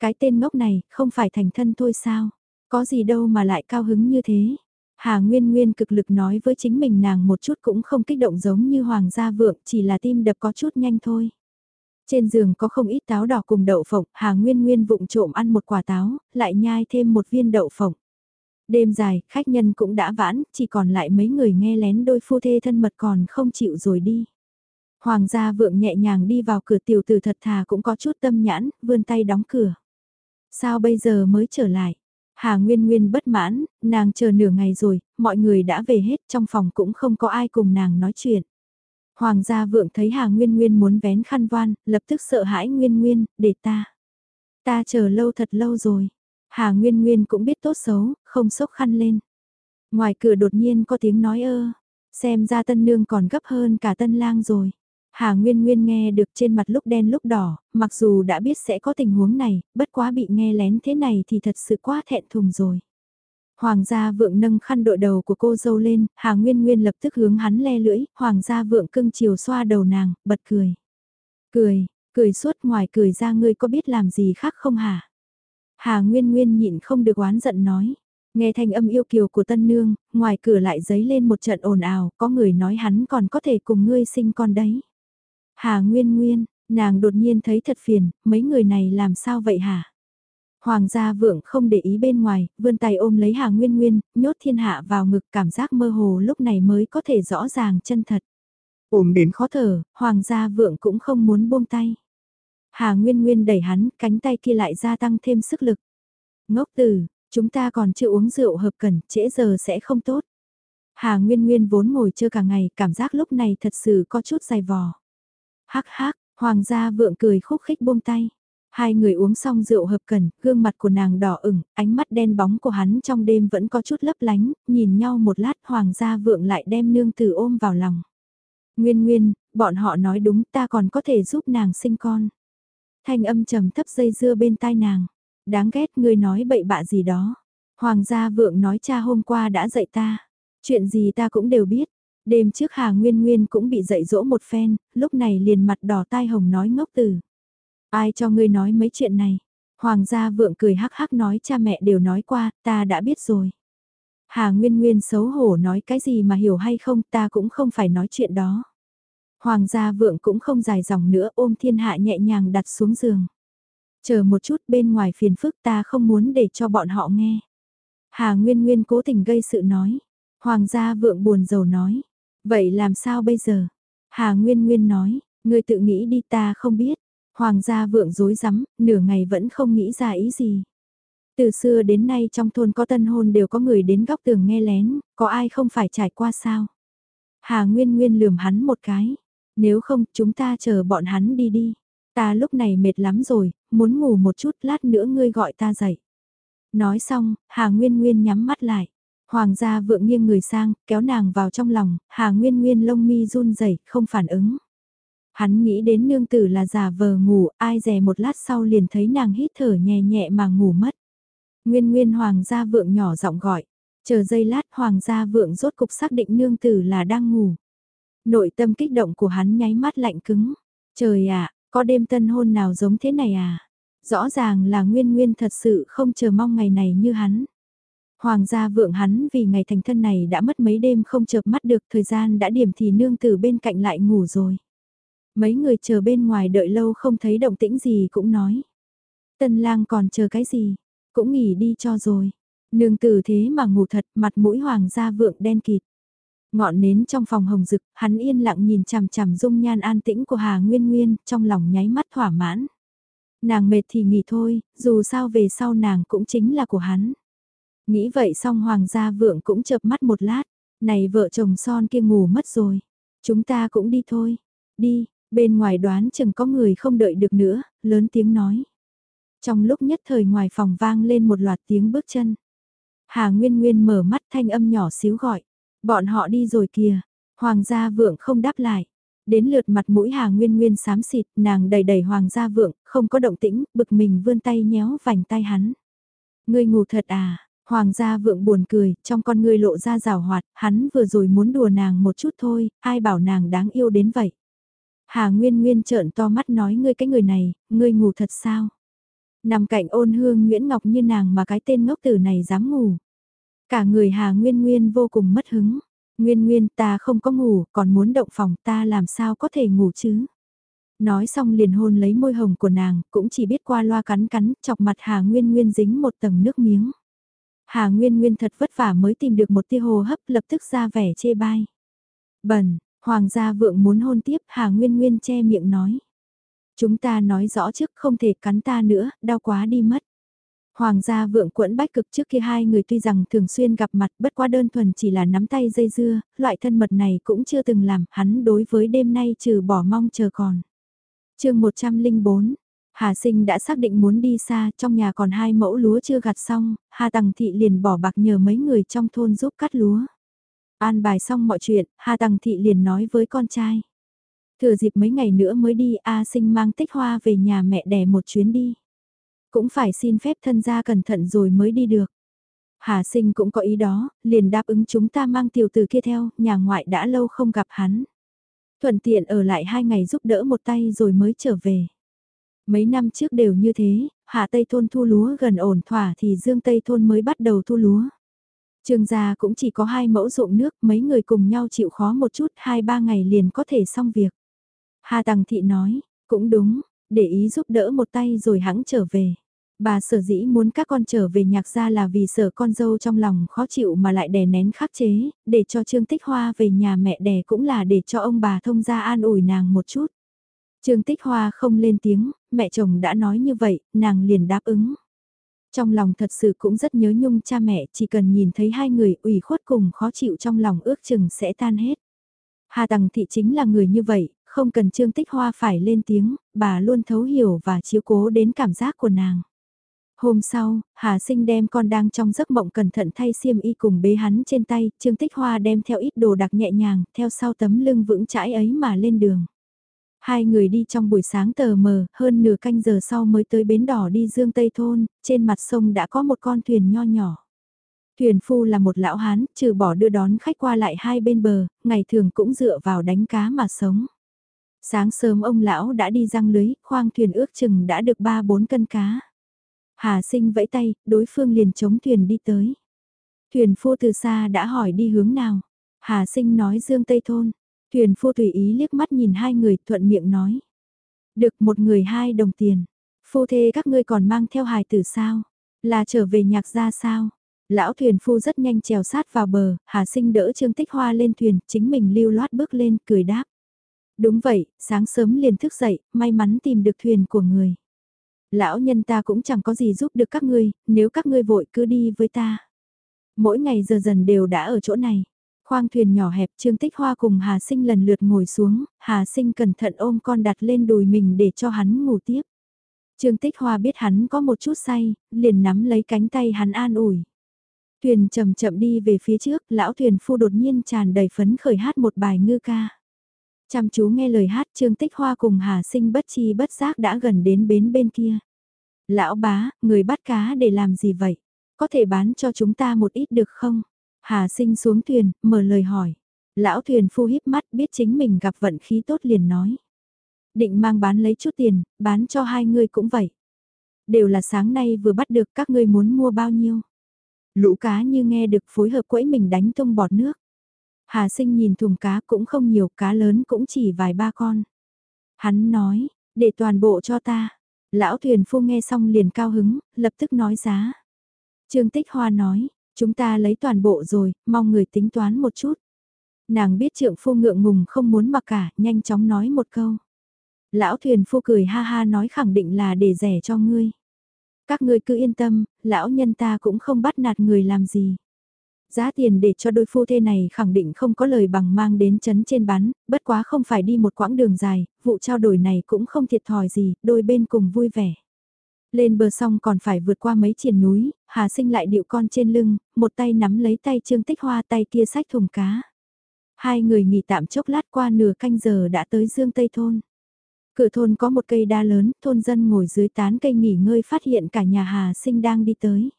Cái tên ngốc này, không phải thành thân thôi sao? Có gì đâu mà lại cao hứng như thế? Hà Nguyên Nguyên cực lực nói với chính mình nàng một chút cũng không kích động giống như Hoàng gia vượng, chỉ là tim đập có chút nhanh thôi. Trên giường có không ít táo đỏ cùng đậu phộng, Hà Nguyên Nguyên vụng trộm ăn một quả táo, lại nhai thêm một viên đậu phộng. Đêm dài, khách nhân cũng đã vãn, chỉ còn lại mấy người nghe lén đôi phu thê thân mật còn không chịu rồi đi. Hoàng gia vượng nhẹ nhàng đi vào cửa tiểu tử thật thà cũng có chút tâm nhãn, vươn tay đóng cửa. Sao bây giờ mới trở lại? Hà Nguyên Nguyên bất mãn, nàng chờ nửa ngày rồi, mọi người đã về hết trong phòng cũng không có ai cùng nàng nói chuyện. Hoàng gia vượng thấy Hà Nguyên Nguyên muốn vén khăn voan, lập tức sợ hãi Nguyên Nguyên, để ta. Ta chờ lâu thật lâu rồi. Hà Nguyên Nguyên cũng biết tốt xấu, không sốc khăn lên. Ngoài cửa đột nhiên có tiếng nói ơ, xem ra tân nương còn gấp hơn cả tân lang rồi. Hà Nguyên Nguyên nghe được trên mặt lúc đen lúc đỏ, mặc dù đã biết sẽ có tình huống này, bất quá bị nghe lén thế này thì thật sự quá thẹn thùng rồi. Hoàng gia vượng nâng khăn đội đầu của cô dâu lên, Hà Nguyên Nguyên lập tức hướng hắn le lưỡi, Hoàng gia vượng cưng chiều xoa đầu nàng, bật cười. Cười, cười suốt ngoài cười ra ngươi có biết làm gì khác không hả? Hà Nguyên Nguyên nhịn không được oán giận nói. Nghe thanh âm yêu kiều của tân nương, ngoài cửa lại giấy lên một trận ồn ào, có người nói hắn còn có thể cùng ngươi sinh con đấy. Hà Nguyên Nguyên, nàng đột nhiên thấy thật phiền, mấy người này làm sao vậy hả? Hoàng gia vượng không để ý bên ngoài, vươn tay ôm lấy Hà Nguyên Nguyên, nhốt thiên hạ vào ngực cảm giác mơ hồ lúc này mới có thể rõ ràng chân thật. Ôm đến khó thở, Hoàng gia vượng cũng không muốn buông tay. Hà Nguyên Nguyên đẩy hắn, cánh tay kia lại gia tăng thêm sức lực. Ngốc tử, chúng ta còn chưa uống rượu hợp cần, trễ giờ sẽ không tốt. Hà Nguyên Nguyên vốn ngồi chơi cả ngày, cảm giác lúc này thật sự có chút dài vò. Hắc hắc, hoàng gia vượng cười khúc khích buông tay. Hai người uống xong rượu hợp cần, gương mặt của nàng đỏ ửng, ánh mắt đen bóng của hắn trong đêm vẫn có chút lấp lánh, nhìn nhau một lát hoàng gia vượng lại đem nương tử ôm vào lòng. Nguyên nguyên, bọn họ nói đúng ta còn có thể giúp nàng sinh con. Thanh âm trầm thấp dây dưa bên tai nàng. Đáng ghét ngươi nói bậy bạ gì đó. Hoàng gia vượng nói cha hôm qua đã dạy ta. Chuyện gì ta cũng đều biết. Đêm trước Hà Nguyên Nguyên cũng bị dạy dỗ một phen, lúc này liền mặt đỏ tai hồng nói ngốc từ. Ai cho ngươi nói mấy chuyện này? Hoàng gia vượng cười hắc hắc nói cha mẹ đều nói qua, ta đã biết rồi. Hà Nguyên Nguyên xấu hổ nói cái gì mà hiểu hay không ta cũng không phải nói chuyện đó. Hoàng gia vượng cũng không dài dòng nữa ôm thiên hạ nhẹ nhàng đặt xuống giường. Chờ một chút bên ngoài phiền phức ta không muốn để cho bọn họ nghe. Hà Nguyên Nguyên cố tình gây sự nói. Hoàng gia vượng buồn rầu nói. Vậy làm sao bây giờ? Hà Nguyên Nguyên nói, người tự nghĩ đi ta không biết. Hoàng gia vượng dối rắm nửa ngày vẫn không nghĩ ra ý gì. Từ xưa đến nay trong thôn có tân hôn đều có người đến góc tường nghe lén, có ai không phải trải qua sao? Hà Nguyên Nguyên lườm hắn một cái. Nếu không, chúng ta chờ bọn hắn đi đi. Ta lúc này mệt lắm rồi, muốn ngủ một chút, lát nữa ngươi gọi ta dậy. Nói xong, Hà Nguyên Nguyên nhắm mắt lại. Hoàng gia vượng nghiêng người sang, kéo nàng vào trong lòng, Hà Nguyên Nguyên lông mi run rẩy không phản ứng. Hắn nghĩ đến nương tử là giả vờ ngủ, ai dè một lát sau liền thấy nàng hít thở nhẹ nhẹ mà ngủ mất. Nguyên Nguyên Hoàng gia vượng nhỏ giọng gọi, chờ giây lát Hoàng gia vượng rốt cục xác định nương tử là đang ngủ. Nội tâm kích động của hắn nháy mắt lạnh cứng. Trời ạ, có đêm tân hôn nào giống thế này à? Rõ ràng là Nguyên Nguyên thật sự không chờ mong ngày này như hắn. Hoàng gia vượng hắn vì ngày thành thân này đã mất mấy đêm không chợp mắt được thời gian đã điểm thì nương tử bên cạnh lại ngủ rồi. Mấy người chờ bên ngoài đợi lâu không thấy động tĩnh gì cũng nói. Tân lang còn chờ cái gì, cũng nghỉ đi cho rồi. Nương tử thế mà ngủ thật mặt mũi hoàng gia vượng đen kịt. Ngọn nến trong phòng hồng rực, hắn yên lặng nhìn chằm chằm dung nhan an tĩnh của Hà Nguyên Nguyên, trong lòng nháy mắt thỏa mãn. Nàng mệt thì nghỉ thôi, dù sao về sau nàng cũng chính là của hắn. Nghĩ vậy xong hoàng gia vượng cũng chợp mắt một lát, này vợ chồng son kia ngủ mất rồi, chúng ta cũng đi thôi, đi, bên ngoài đoán chừng có người không đợi được nữa, lớn tiếng nói. Trong lúc nhất thời ngoài phòng vang lên một loạt tiếng bước chân. Hà Nguyên Nguyên mở mắt thanh âm nhỏ xíu gọi. Bọn họ đi rồi kìa. Hoàng gia vượng không đáp lại. Đến lượt mặt mũi Hà Nguyên Nguyên xám xịt, nàng đầy đầy Hoàng gia vượng, không có động tĩnh, bực mình vươn tay nhéo vành tay hắn. Ngươi ngủ thật à? Hoàng gia vượng buồn cười, trong con người lộ ra rào hoạt, hắn vừa rồi muốn đùa nàng một chút thôi, ai bảo nàng đáng yêu đến vậy. Hà Nguyên Nguyên trợn to mắt nói ngươi cái người này, ngươi ngủ thật sao? Nằm cạnh ôn hương Nguyễn Ngọc như nàng mà cái tên ngốc tử này dám ngủ. Cả người Hà Nguyên Nguyên vô cùng mất hứng. Nguyên Nguyên ta không có ngủ, còn muốn động phòng ta làm sao có thể ngủ chứ? Nói xong liền hôn lấy môi hồng của nàng, cũng chỉ biết qua loa cắn cắn, chọc mặt Hà Nguyên Nguyên dính một tầng nước miếng. Hà Nguyên Nguyên thật vất vả mới tìm được một tia hồ hấp lập tức ra vẻ chê bai. Bẩn, Hoàng gia vượng muốn hôn tiếp Hà Nguyên Nguyên che miệng nói. Chúng ta nói rõ trước không thể cắn ta nữa, đau quá đi mất. Hoàng gia vượng quẫn bách cực trước kia hai người tuy rằng thường xuyên gặp mặt bất quá đơn thuần chỉ là nắm tay dây dưa, loại thân mật này cũng chưa từng làm, hắn đối với đêm nay trừ bỏ mong chờ còn. chương 104, Hà sinh đã xác định muốn đi xa, trong nhà còn hai mẫu lúa chưa gặt xong, Hà Tằng Thị liền bỏ bạc nhờ mấy người trong thôn giúp cắt lúa. An bài xong mọi chuyện, Hà Tằng Thị liền nói với con trai. Thừa dịp mấy ngày nữa mới đi, A sinh mang tích hoa về nhà mẹ đẻ một chuyến đi. Cũng phải xin phép thân gia cẩn thận rồi mới đi được. Hà sinh cũng có ý đó, liền đáp ứng chúng ta mang tiểu tử kia theo, nhà ngoại đã lâu không gặp hắn. Thuận tiện ở lại hai ngày giúp đỡ một tay rồi mới trở về. Mấy năm trước đều như thế, Hạ Tây thôn thu lúa gần ổn thỏa thì Dương Tây thôn mới bắt đầu thu lúa. Trương gia cũng chỉ có hai mẫu ruộng nước, mấy người cùng nhau chịu khó một chút, hai ba ngày liền có thể xong việc. Hà Tằng Thị nói, cũng đúng, để ý giúp đỡ một tay rồi hãng trở về. Bà sở dĩ muốn các con trở về nhạc gia là vì sợ con dâu trong lòng khó chịu mà lại đè nén khắc chế, để cho Trương Tích Hoa về nhà mẹ đẻ cũng là để cho ông bà thông gia an ủi nàng một chút. Trương Tích Hoa không lên tiếng, mẹ chồng đã nói như vậy, nàng liền đáp ứng. Trong lòng thật sự cũng rất nhớ nhung cha mẹ, chỉ cần nhìn thấy hai người ủy khuất cùng khó chịu trong lòng ước chừng sẽ tan hết. Hà Tằng Thị chính là người như vậy, không cần Trương Tích Hoa phải lên tiếng, bà luôn thấu hiểu và chiếu cố đến cảm giác của nàng. Hôm sau, Hà Sinh đem con đang trong giấc mộng cẩn thận thay xiêm y cùng bế hắn trên tay, Trương Tích Hoa đem theo ít đồ đặc nhẹ nhàng, theo sau tấm lưng vững chãi ấy mà lên đường. Hai người đi trong buổi sáng tờ mờ, hơn nửa canh giờ sau mới tới bến đỏ đi Dương Tây Thôn, trên mặt sông đã có một con thuyền nho nhỏ. Thuyền phu là một lão hán, trừ bỏ đưa đón khách qua lại hai bên bờ, ngày thường cũng dựa vào đánh cá mà sống. Sáng sớm ông lão đã đi răng lưới, khoang thuyền ước chừng đã được 3-4 cân cá. Hà sinh vẫy tay, đối phương liền chống thuyền đi tới. Thuyền phu từ xa đã hỏi đi hướng nào. Hà sinh nói dương tây thôn. Thuyền phu tùy ý liếc mắt nhìn hai người thuận miệng nói. Được một người hai đồng tiền. Phu thê các ngươi còn mang theo hài tử sao? Là trở về nhạc gia sao? Lão thuyền phu rất nhanh trèo sát vào bờ, Hà Sinh đỡ Trương Tích Hoa lên thuyền, chính mình lưu loát bước lên, cười đáp. Đúng vậy, sáng sớm liền thức dậy, may mắn tìm được thuyền của người. Lão nhân ta cũng chẳng có gì giúp được các ngươi, nếu các ngươi vội cứ đi với ta. Mỗi ngày giờ dần đều đã ở chỗ này. Khoang thuyền nhỏ hẹp Trương Tích Hoa cùng Hà Sinh lần lượt ngồi xuống, Hà Sinh cẩn thận ôm con đặt lên đùi mình để cho hắn ngủ tiếp. Trương Tích Hoa biết hắn có một chút say, liền nắm lấy cánh tay hắn an ủi. Thuyền chậm chậm đi về phía trước, lão thuyền phu đột nhiên tràn đầy phấn khởi hát một bài ngư ca. Chăm chú nghe lời hát Trương Tích Hoa cùng Hà Sinh bất chi bất giác đã gần đến bến bên kia. Lão bá, người bắt cá để làm gì vậy? Có thể bán cho chúng ta một ít được không? Hà Sinh xuống thuyền, mở lời hỏi. Lão thuyền phu híp mắt biết chính mình gặp vận khí tốt liền nói. Định mang bán lấy chút tiền, bán cho hai người cũng vậy. Đều là sáng nay vừa bắt được các ngươi muốn mua bao nhiêu. Lũ cá như nghe được phối hợp quẫy mình đánh tung bọt nước. Hà sinh nhìn thùng cá cũng không nhiều, cá lớn cũng chỉ vài ba con. Hắn nói, để toàn bộ cho ta. Lão thuyền phu nghe xong liền cao hứng, lập tức nói giá. Trương Tích Hoa nói, chúng ta lấy toàn bộ rồi, mong người tính toán một chút. Nàng biết trượng phu ngượng ngùng không muốn mặc cả, nhanh chóng nói một câu. Lão thuyền phu cười ha ha nói khẳng định là để rẻ cho ngươi. Các ngươi cứ yên tâm, lão nhân ta cũng không bắt nạt người làm gì. Giá tiền để cho đôi phu thê này khẳng định không có lời bằng mang đến chấn trên bán, bất quá không phải đi một quãng đường dài, vụ trao đổi này cũng không thiệt thòi gì, đôi bên cùng vui vẻ. Lên bờ sông còn phải vượt qua mấy triển núi, Hà sinh lại điệu con trên lưng, một tay nắm lấy tay Trương Tích Hoa tay kia sách thùng cá. Hai người nghỉ tạm chốc lát qua nửa canh giờ đã tới Dương Tây Thôn. Cửa thôn có một cây đa lớn, thôn dân ngồi dưới tán cây nghỉ ngơi phát hiện cả nhà Hà sinh đang đi tới.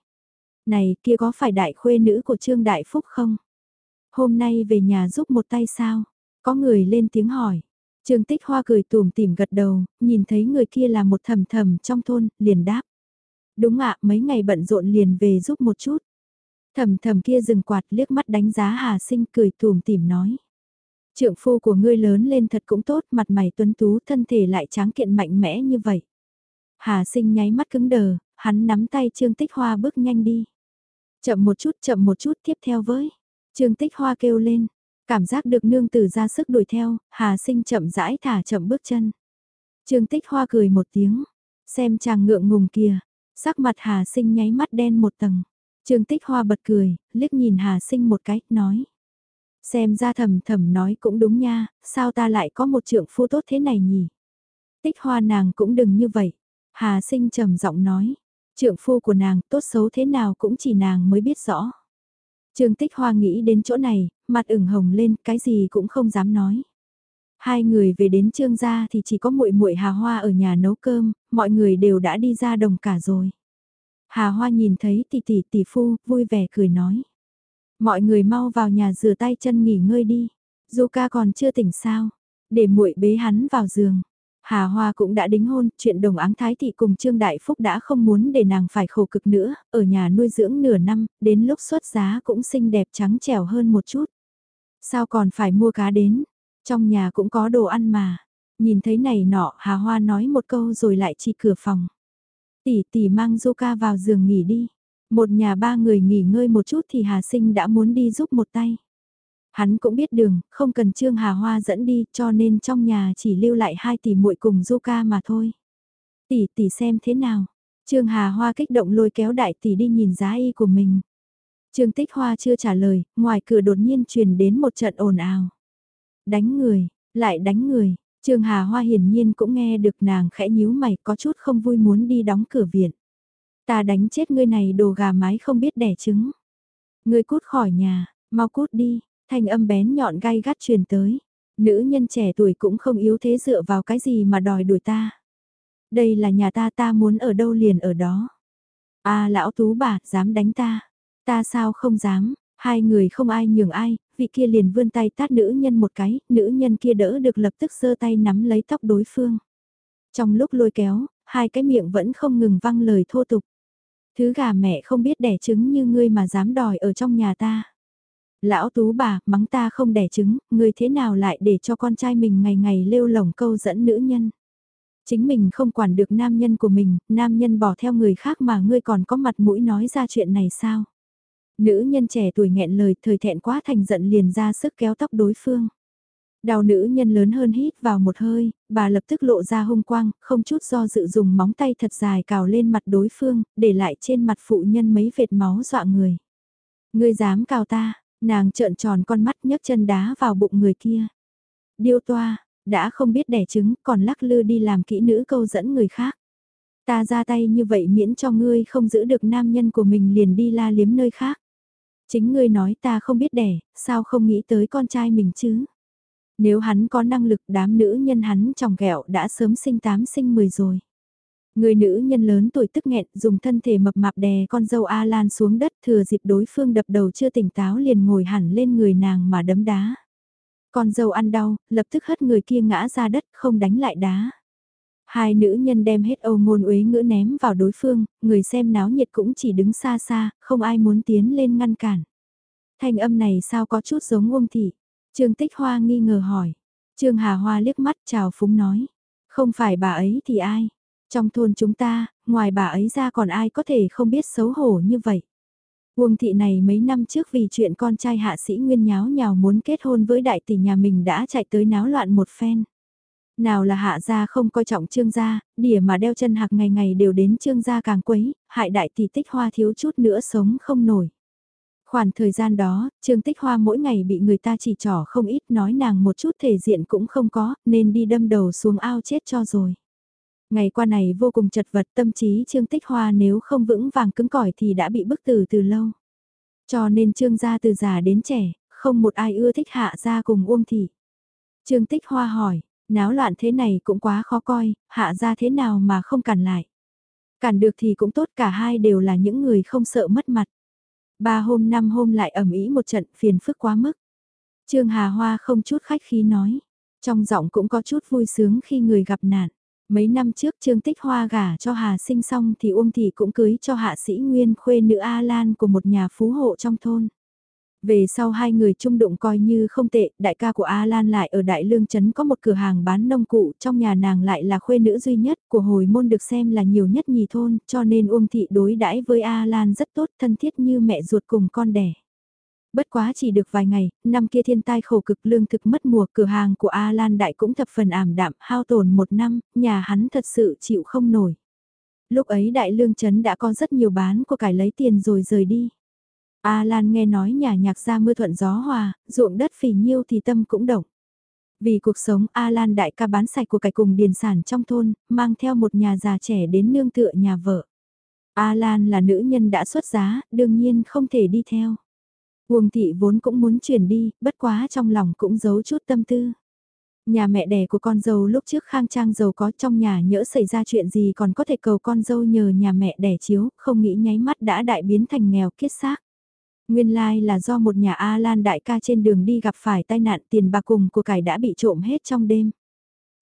Này kia có phải đại khuê nữ của Trương Đại Phúc không? Hôm nay về nhà giúp một tay sao? Có người lên tiếng hỏi. Trương Tích Hoa cười tùm tìm gật đầu, nhìn thấy người kia là một thầm thầm trong thôn, liền đáp. Đúng ạ, mấy ngày bận rộn liền về giúp một chút. Thầm thầm kia dừng quạt liếc mắt đánh giá Hà Sinh cười tùm tìm nói. Trượng phu của ngươi lớn lên thật cũng tốt, mặt mày tuấn tú, thân thể lại tráng kiện mạnh mẽ như vậy. Hà sinh nháy mắt cứng đờ, hắn nắm tay Trương Tích Hoa bước nhanh đi. Chậm một chút, chậm một chút, tiếp theo với. Trương Tích Hoa kêu lên, cảm giác được nương tử ra sức đuổi theo, Hà sinh chậm rãi thả chậm bước chân. Trương Tích Hoa cười một tiếng, xem chàng ngượng ngùng kìa, sắc mặt Hà sinh nháy mắt đen một tầng. Trương Tích Hoa bật cười, liếc nhìn Hà sinh một cái, nói. Xem ra thầm thầm nói cũng đúng nha, sao ta lại có một trượng phu tốt thế này nhỉ? Tích hoa nàng cũng đừng như vậy. Hà sinh trầm giọng nói, trượng phu của nàng tốt xấu thế nào cũng chỉ nàng mới biết rõ. Trương tích hoa nghĩ đến chỗ này, mặt ửng hồng lên, cái gì cũng không dám nói. Hai người về đến trương gia thì chỉ có muội muội Hà Hoa ở nhà nấu cơm, mọi người đều đã đi ra đồng cả rồi. Hà Hoa nhìn thấy tỷ tỷ tỷ phu, vui vẻ cười nói. Mọi người mau vào nhà rửa tay chân nghỉ ngơi đi. Du ca còn chưa tỉnh sao? Để muội bế hắn vào giường. Hà Hoa cũng đã đính hôn, chuyện đồng áng thái thị cùng Trương Đại Phúc đã không muốn để nàng phải khổ cực nữa, ở nhà nuôi dưỡng nửa năm, đến lúc xuất giá cũng xinh đẹp trắng trẻo hơn một chút. Sao còn phải mua cá đến? Trong nhà cũng có đồ ăn mà. Nhìn thấy này nọ, Hà Hoa nói một câu rồi lại chỉ cửa phòng. Tỷ tỷ mang Du ca vào giường nghỉ đi. Một nhà ba người nghỉ ngơi một chút thì Hà Sinh đã muốn đi giúp một tay. Hắn cũng biết đường, không cần Trương Hà Hoa dẫn đi cho nên trong nhà chỉ lưu lại hai tỷ muội cùng du ca mà thôi. Tỷ tỷ xem thế nào. Trương Hà Hoa kích động lôi kéo đại tỷ đi nhìn giá y của mình. Trương Tích Hoa chưa trả lời, ngoài cửa đột nhiên truyền đến một trận ồn ào. Đánh người, lại đánh người, Trương Hà Hoa hiển nhiên cũng nghe được nàng khẽ nhíu mày có chút không vui muốn đi đóng cửa viện. Ta đánh chết ngươi này đồ gà mái không biết đẻ trứng. Ngươi cút khỏi nhà, mau cút đi, thanh âm bén nhọn gai gắt truyền tới. Nữ nhân trẻ tuổi cũng không yếu thế dựa vào cái gì mà đòi đuổi ta. Đây là nhà ta ta muốn ở đâu liền ở đó. a lão tú bà, dám đánh ta. Ta sao không dám, hai người không ai nhường ai, vị kia liền vươn tay tát nữ nhân một cái, nữ nhân kia đỡ được lập tức giơ tay nắm lấy tóc đối phương. Trong lúc lôi kéo, hai cái miệng vẫn không ngừng văng lời thô tục. Thứ gà mẹ không biết đẻ trứng như ngươi mà dám đòi ở trong nhà ta. Lão tú bà, mắng ta không đẻ trứng, người thế nào lại để cho con trai mình ngày ngày lêu lồng câu dẫn nữ nhân. Chính mình không quản được nam nhân của mình, nam nhân bỏ theo người khác mà ngươi còn có mặt mũi nói ra chuyện này sao? Nữ nhân trẻ tuổi nghẹn lời thời thẹn quá thành giận liền ra sức kéo tóc đối phương. Đào nữ nhân lớn hơn hít vào một hơi, bà lập tức lộ ra hung quang, không chút do dự dùng móng tay thật dài cào lên mặt đối phương, để lại trên mặt phụ nhân mấy vệt máu dọa người. Ngươi dám cào ta, nàng trợn tròn con mắt nhấc chân đá vào bụng người kia. Điêu toa, đã không biết đẻ trứng còn lắc lư đi làm kỹ nữ câu dẫn người khác. Ta ra tay như vậy miễn cho ngươi không giữ được nam nhân của mình liền đi la liếm nơi khác. Chính ngươi nói ta không biết đẻ, sao không nghĩ tới con trai mình chứ? Nếu hắn có năng lực đám nữ nhân hắn tròng ghẹo đã sớm sinh tám sinh mười rồi. Người nữ nhân lớn tuổi tức nghẹn dùng thân thể mập mạp đè con dâu A Lan xuống đất thừa dịp đối phương đập đầu chưa tỉnh táo liền ngồi hẳn lên người nàng mà đấm đá. Con dâu ăn đau, lập tức hất người kia ngã ra đất không đánh lại đá. Hai nữ nhân đem hết âu ngôn uế ngữ ném vào đối phương, người xem náo nhiệt cũng chỉ đứng xa xa, không ai muốn tiến lên ngăn cản. Thanh âm này sao có chút giống Uông Thị? Trương Tích Hoa nghi ngờ hỏi. Trương Hà Hoa liếc mắt chào phúng nói. Không phải bà ấy thì ai? Trong thôn chúng ta, ngoài bà ấy ra còn ai có thể không biết xấu hổ như vậy? Uông thị này mấy năm trước vì chuyện con trai hạ sĩ nguyên nháo nhào muốn kết hôn với đại tỷ nhà mình đã chạy tới náo loạn một phen. Nào là hạ gia không coi trọng trương gia, đỉa mà đeo chân hạc ngày ngày đều đến trương gia càng quấy, hại đại tỷ tích hoa thiếu chút nữa sống không nổi. Khoảng thời gian đó, Trương Tích Hoa mỗi ngày bị người ta chỉ trỏ không ít nói nàng một chút thể diện cũng không có, nên đi đâm đầu xuống ao chết cho rồi. Ngày qua này vô cùng chật vật tâm trí Trương Tích Hoa nếu không vững vàng cứng cỏi thì đã bị bức tử từ lâu. Cho nên Trương gia từ già đến trẻ, không một ai ưa thích hạ gia cùng Uông Thị. Trương Tích Hoa hỏi, náo loạn thế này cũng quá khó coi, hạ gia thế nào mà không cản lại. Cản được thì cũng tốt cả hai đều là những người không sợ mất mặt. Ba hôm năm hôm lại ẩm ý một trận phiền phức quá mức. Trương Hà Hoa không chút khách khí nói. Trong giọng cũng có chút vui sướng khi người gặp nạn. Mấy năm trước Trương Tích Hoa gả cho Hà sinh xong thì Uông Thị cũng cưới cho hạ sĩ Nguyên khuê nữ A Lan của một nhà phú hộ trong thôn. Về sau hai người chung đụng coi như không tệ, đại ca của A Lan lại ở Đại Lương Trấn có một cửa hàng bán nông cụ, trong nhà nàng lại là khuê nữ duy nhất, của hồi môn được xem là nhiều nhất nhì thôn, cho nên Uông Thị đối đãi với A Lan rất tốt, thân thiết như mẹ ruột cùng con đẻ. Bất quá chỉ được vài ngày, năm kia thiên tai khổ cực lương thực mất mùa, cửa hàng của A Lan Đại cũng thập phần ảm đạm, hao tổn một năm, nhà hắn thật sự chịu không nổi. Lúc ấy Đại Lương Trấn đã có rất nhiều bán của cải lấy tiền rồi rời đi. A Lan nghe nói nhà nhạc ra mưa thuận gió hòa, ruộng đất phì nhiêu thì tâm cũng động. Vì cuộc sống A Lan đại ca bán sạch của cải cùng điền sản trong thôn, mang theo một nhà già trẻ đến nương tựa nhà vợ. A Lan là nữ nhân đã xuất giá, đương nhiên không thể đi theo. Uông thị vốn cũng muốn chuyển đi, bất quá trong lòng cũng giấu chút tâm tư. Nhà mẹ đẻ của con dâu lúc trước khang trang giàu có trong nhà nhỡ xảy ra chuyện gì còn có thể cầu con dâu nhờ nhà mẹ đẻ chiếu, không nghĩ nháy mắt đã đại biến thành nghèo kiết xác. Nguyên lai là do một nhà A Lan đại ca trên đường đi gặp phải tai nạn tiền bạc cùng của cải đã bị trộm hết trong đêm.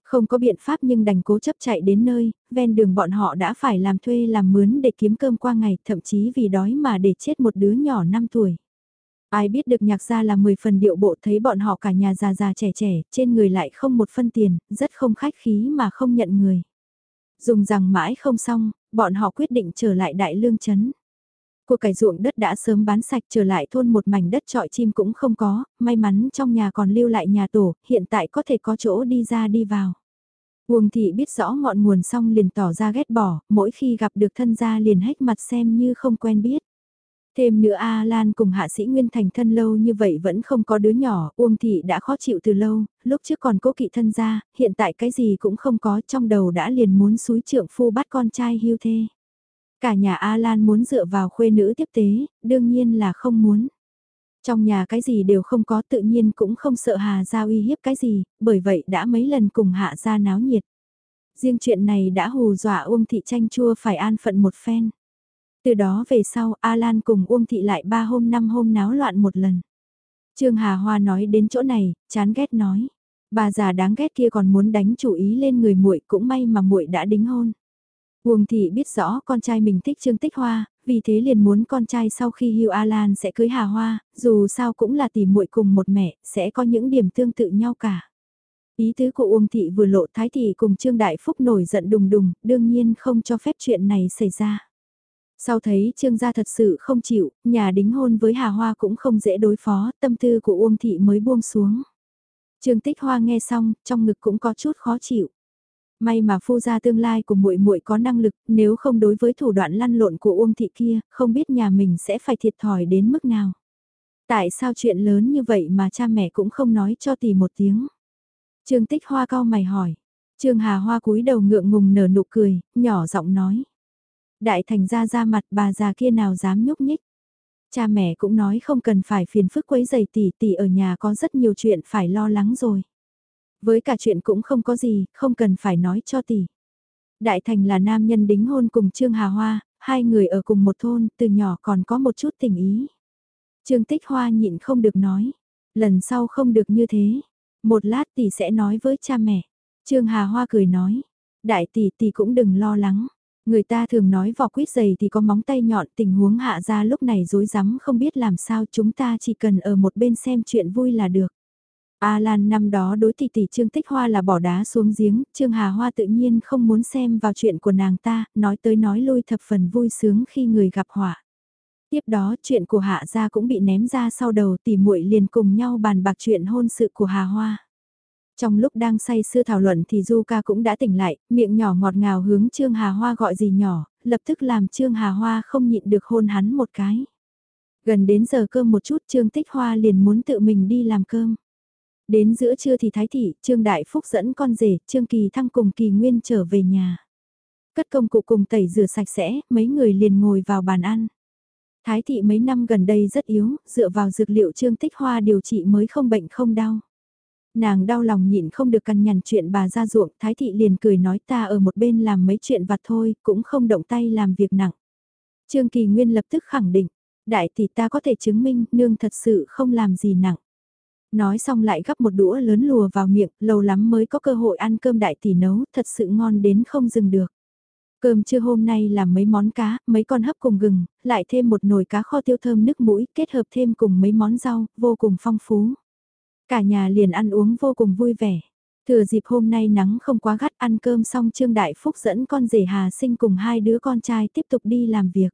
Không có biện pháp nhưng đành cố chấp chạy đến nơi, ven đường bọn họ đã phải làm thuê làm mướn để kiếm cơm qua ngày, thậm chí vì đói mà để chết một đứa nhỏ 5 tuổi. Ai biết được nhạc gia là 10 phần điệu bộ thấy bọn họ cả nhà già già trẻ trẻ, trên người lại không một phân tiền, rất không khách khí mà không nhận người. Dùng rằng mãi không xong, bọn họ quyết định trở lại đại lương chấn. Của cải ruộng đất đã sớm bán sạch trở lại thôn một mảnh đất trọi chim cũng không có, may mắn trong nhà còn lưu lại nhà tổ, hiện tại có thể có chỗ đi ra đi vào. Uông thị biết rõ ngọn nguồn xong liền tỏ ra ghét bỏ, mỗi khi gặp được thân gia liền hách mặt xem như không quen biết. Thêm nữa A Lan cùng hạ sĩ Nguyên thành thân lâu như vậy vẫn không có đứa nhỏ, Uông Thị đã khó chịu từ lâu, lúc trước còn cố kỵ thân gia, hiện tại cái gì cũng không có trong đầu đã liền muốn suối trượng phu bắt con trai hưu thê. Cả nhà A Lan muốn dựa vào khuê nữ tiếp tế, đương nhiên là không muốn. Trong nhà cái gì đều không có tự nhiên cũng không sợ Hà Gia uy hiếp cái gì, bởi vậy đã mấy lần cùng Hạ Gia náo nhiệt. Riêng chuyện này đã hù dọa Uông Thị tranh chua phải an phận một phen. Từ đó về sau A Lan cùng Uông Thị lại ba hôm năm hôm náo loạn một lần. Trương Hà Hoa nói đến chỗ này, chán ghét nói. Bà già đáng ghét kia còn muốn đánh chủ ý lên người muội cũng may mà muội đã đính hôn. Uông thị biết rõ con trai mình thích Trương Tích Hoa, vì thế liền muốn con trai sau khi hưu Alan sẽ cưới Hà Hoa, dù sao cũng là tỷ muội cùng một mẹ, sẽ có những điểm tương tự nhau cả. Ý tứ của Uông Thị vừa lộ Thái Thị cùng Trương Đại Phúc nổi giận đùng đùng, đương nhiên không cho phép chuyện này xảy ra. Sau thấy Trương gia thật sự không chịu, nhà đính hôn với Hà Hoa cũng không dễ đối phó, tâm tư của Uông Thị mới buông xuống. Trương Tích Hoa nghe xong, trong ngực cũng có chút khó chịu. May mà phu gia tương lai của muội muội có năng lực, nếu không đối với thủ đoạn lăn lộn của Uông thị kia, không biết nhà mình sẽ phải thiệt thòi đến mức nào. Tại sao chuyện lớn như vậy mà cha mẹ cũng không nói cho tỷ một tiếng? Trương Tích Hoa cao mày hỏi. Trương Hà Hoa cúi đầu ngượng ngùng nở nụ cười, nhỏ giọng nói. Đại thành ra ra mặt bà già kia nào dám nhúc nhích. Cha mẹ cũng nói không cần phải phiền phức quấy giày tỷ tỷ ở nhà có rất nhiều chuyện phải lo lắng rồi. Với cả chuyện cũng không có gì, không cần phải nói cho tỷ. Đại Thành là nam nhân đính hôn cùng Trương Hà Hoa, hai người ở cùng một thôn, từ nhỏ còn có một chút tình ý. Trương Tích Hoa nhịn không được nói, lần sau không được như thế. Một lát tỷ sẽ nói với cha mẹ. Trương Hà Hoa cười nói, đại tỷ tỷ cũng đừng lo lắng. Người ta thường nói vỏ quýt dày thì có móng tay nhọn tình huống hạ ra lúc này dối rắm không biết làm sao chúng ta chỉ cần ở một bên xem chuyện vui là được. A Lan năm đó đối tỷ tỷ Trương Tích Hoa là bỏ đá xuống giếng, Trương Hà Hoa tự nhiên không muốn xem vào chuyện của nàng ta, nói tới nói lui thập phần vui sướng khi người gặp họa. Tiếp đó chuyện của Hạ gia cũng bị ném ra sau đầu tỷ muội liền cùng nhau bàn bạc chuyện hôn sự của Hà Hoa. Trong lúc đang say sưa thảo luận thì Du ca cũng đã tỉnh lại, miệng nhỏ ngọt ngào hướng Trương Hà Hoa gọi gì nhỏ, lập tức làm Trương Hà Hoa không nhịn được hôn hắn một cái. Gần đến giờ cơm một chút Trương Tích Hoa liền muốn tự mình đi làm cơm. Đến giữa trưa thì Thái Thị, Trương Đại Phúc dẫn con rể, Trương Kỳ Thăng cùng Kỳ Nguyên trở về nhà. Cất công cụ cùng tẩy rửa sạch sẽ, mấy người liền ngồi vào bàn ăn. Thái Thị mấy năm gần đây rất yếu, dựa vào dược liệu Trương Tích Hoa điều trị mới không bệnh không đau. Nàng đau lòng nhịn không được cằn nhằn chuyện bà ra ruộng, Thái Thị liền cười nói ta ở một bên làm mấy chuyện vặt thôi, cũng không động tay làm việc nặng. Trương Kỳ Nguyên lập tức khẳng định, đại tỷ ta có thể chứng minh nương thật sự không làm gì nặng. Nói xong lại gắp một đũa lớn lùa vào miệng, lâu lắm mới có cơ hội ăn cơm đại tỷ nấu, thật sự ngon đến không dừng được. Cơm trưa hôm nay là mấy món cá, mấy con hấp cùng gừng, lại thêm một nồi cá kho tiêu thơm nước mũi, kết hợp thêm cùng mấy món rau, vô cùng phong phú. Cả nhà liền ăn uống vô cùng vui vẻ. Thừa dịp hôm nay nắng không quá gắt ăn cơm xong Trương Đại Phúc dẫn con rể Hà Sinh cùng hai đứa con trai tiếp tục đi làm việc.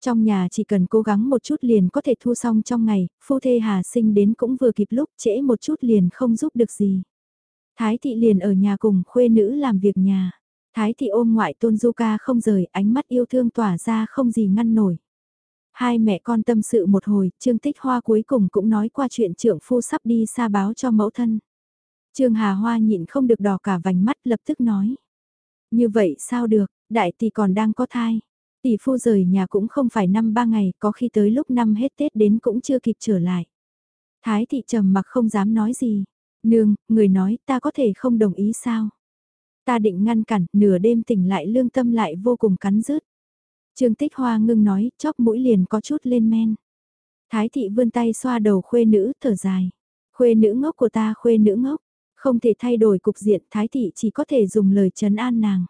Trong nhà chỉ cần cố gắng một chút liền có thể thu xong trong ngày, phu thê Hà Sinh đến cũng vừa kịp lúc trễ một chút liền không giúp được gì. Thái thị liền ở nhà cùng khuê nữ làm việc nhà. Thái thị ôm ngoại tôn du ca không rời, ánh mắt yêu thương tỏa ra không gì ngăn nổi. Hai mẹ con tâm sự một hồi, Trương Tích Hoa cuối cùng cũng nói qua chuyện trưởng phu sắp đi xa báo cho mẫu thân. Trương Hà Hoa nhịn không được đỏ cả vành mắt lập tức nói. Như vậy sao được, đại tỷ còn đang có thai. Tỷ phu rời nhà cũng không phải năm ba ngày, có khi tới lúc năm hết Tết đến cũng chưa kịp trở lại. Thái thị trầm mặc không dám nói gì. Nương, người nói ta có thể không đồng ý sao? Ta định ngăn cản, nửa đêm tỉnh lại lương tâm lại vô cùng cắn rứt. Trương Tích Hoa ngưng nói, chóp mũi liền có chút lên men. Thái thị vươn tay xoa đầu khuê nữ, thở dài. Khuê nữ ngốc của ta khuê nữ ngốc, không thể thay đổi cục diện, thái thị chỉ có thể dùng lời trấn an nàng.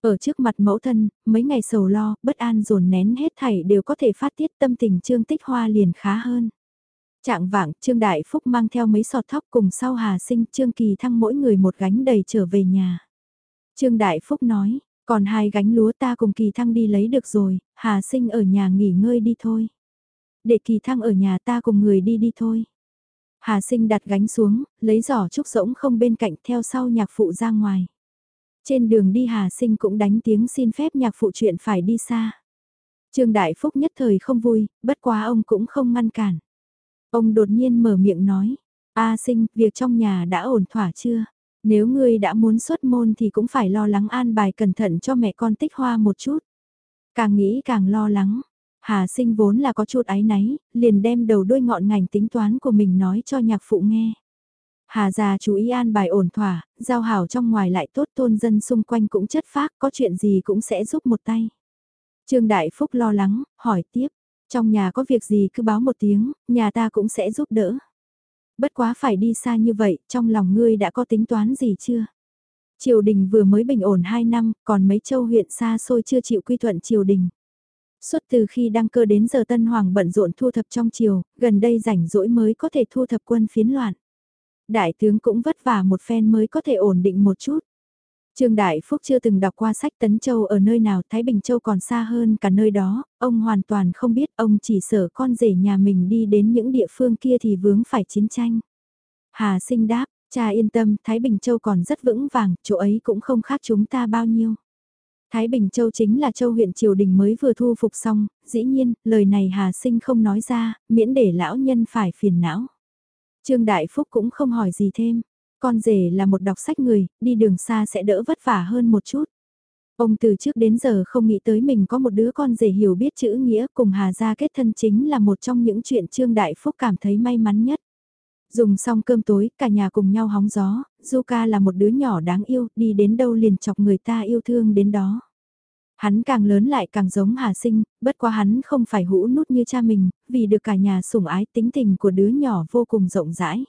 Ở trước mặt mẫu thân, mấy ngày sầu lo, bất an dồn nén hết thảy đều có thể phát tiết tâm tình Trương Tích Hoa liền khá hơn. Trạng vạng, Trương Đại Phúc mang theo mấy sọt thóc cùng sau Hà Sinh, Trương Kỳ Thăng mỗi người một gánh đầy trở về nhà. Trương Đại Phúc nói, còn hai gánh lúa ta cùng Kỳ Thăng đi lấy được rồi, Hà Sinh ở nhà nghỉ ngơi đi thôi. Để Kỳ Thăng ở nhà ta cùng người đi đi thôi. Hà Sinh đặt gánh xuống, lấy giỏ trúc rỗng không bên cạnh theo sau nhạc phụ ra ngoài. Trên đường đi Hà Sinh cũng đánh tiếng xin phép nhạc phụ chuyện phải đi xa. Trương Đại Phúc nhất thời không vui, bất quá ông cũng không ngăn cản. Ông đột nhiên mở miệng nói, A Sinh, việc trong nhà đã ổn thỏa chưa? Nếu ngươi đã muốn xuất môn thì cũng phải lo lắng an bài cẩn thận cho mẹ con tích hoa một chút. Càng nghĩ càng lo lắng. Hà sinh vốn là có chút áy náy, liền đem đầu đuôi ngọn ngành tính toán của mình nói cho nhạc phụ nghe. Hà già chú ý an bài ổn thỏa, giao hảo trong ngoài lại tốt tôn dân xung quanh cũng chất phác, có chuyện gì cũng sẽ giúp một tay. Trương Đại Phúc lo lắng, hỏi tiếp, trong nhà có việc gì cứ báo một tiếng, nhà ta cũng sẽ giúp đỡ. Bất quá phải đi xa như vậy, trong lòng ngươi đã có tính toán gì chưa? Triều đình vừa mới bình ổn 2 năm, còn mấy châu huyện xa xôi chưa chịu quy thuận triều đình. Suốt từ khi đăng cơ đến giờ Tân Hoàng bận rộn thu thập trong triều, gần đây rảnh rỗi mới có thể thu thập quân phiến loạn. Đại tướng cũng vất vả một phen mới có thể ổn định một chút. Trương Đại Phúc chưa từng đọc qua sách Tấn Châu ở nơi nào Thái Bình Châu còn xa hơn cả nơi đó, ông hoàn toàn không biết ông chỉ sợ con rể nhà mình đi đến những địa phương kia thì vướng phải chiến tranh. Hà sinh đáp, cha yên tâm, Thái Bình Châu còn rất vững vàng, chỗ ấy cũng không khác chúng ta bao nhiêu. Thái Bình Châu chính là châu huyện triều đình mới vừa thu phục xong, dĩ nhiên, lời này Hà Sinh không nói ra, miễn để lão nhân phải phiền não. Trương Đại Phúc cũng không hỏi gì thêm, con rể là một đọc sách người, đi đường xa sẽ đỡ vất vả hơn một chút. Ông từ trước đến giờ không nghĩ tới mình có một đứa con rể hiểu biết chữ nghĩa cùng Hà Gia kết thân chính là một trong những chuyện Trương Đại Phúc cảm thấy may mắn nhất. Dùng xong cơm tối, cả nhà cùng nhau hóng gió, Zuka là một đứa nhỏ đáng yêu, đi đến đâu liền chọc người ta yêu thương đến đó. Hắn càng lớn lại càng giống Hà Sinh, bất quá hắn không phải hũ nút như cha mình, vì được cả nhà sủng ái tính tình của đứa nhỏ vô cùng rộng rãi.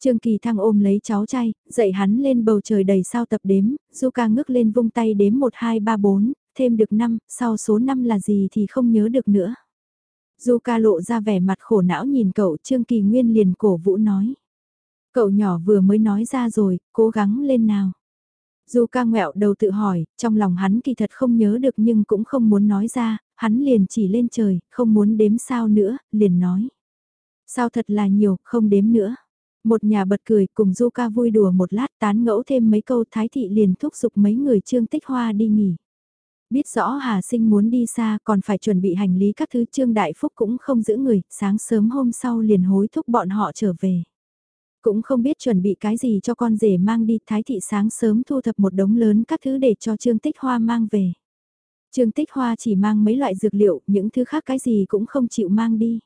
Trương Kỳ Thăng ôm lấy cháu trai, dạy hắn lên bầu trời đầy sao tập đếm, Zuka ngước lên vung tay đếm 1 2 3 4, thêm được 5, sau số 5 là gì thì không nhớ được nữa. Zuka lộ ra vẻ mặt khổ não nhìn cậu Trương Kỳ Nguyên liền cổ vũ nói. Cậu nhỏ vừa mới nói ra rồi, cố gắng lên nào. Zuka ngẹo đầu tự hỏi, trong lòng hắn kỳ thật không nhớ được nhưng cũng không muốn nói ra, hắn liền chỉ lên trời, không muốn đếm sao nữa, liền nói. Sao thật là nhiều, không đếm nữa. Một nhà bật cười cùng du ca vui đùa một lát tán ngẫu thêm mấy câu thái thị liền thúc giục mấy người trương tích hoa đi nghỉ. Biết rõ Hà Sinh muốn đi xa còn phải chuẩn bị hành lý các thứ Trương Đại Phúc cũng không giữ người, sáng sớm hôm sau liền hối thúc bọn họ trở về. Cũng không biết chuẩn bị cái gì cho con rể mang đi, Thái Thị sáng sớm thu thập một đống lớn các thứ để cho Trương Tích Hoa mang về. Trương Tích Hoa chỉ mang mấy loại dược liệu, những thứ khác cái gì cũng không chịu mang đi.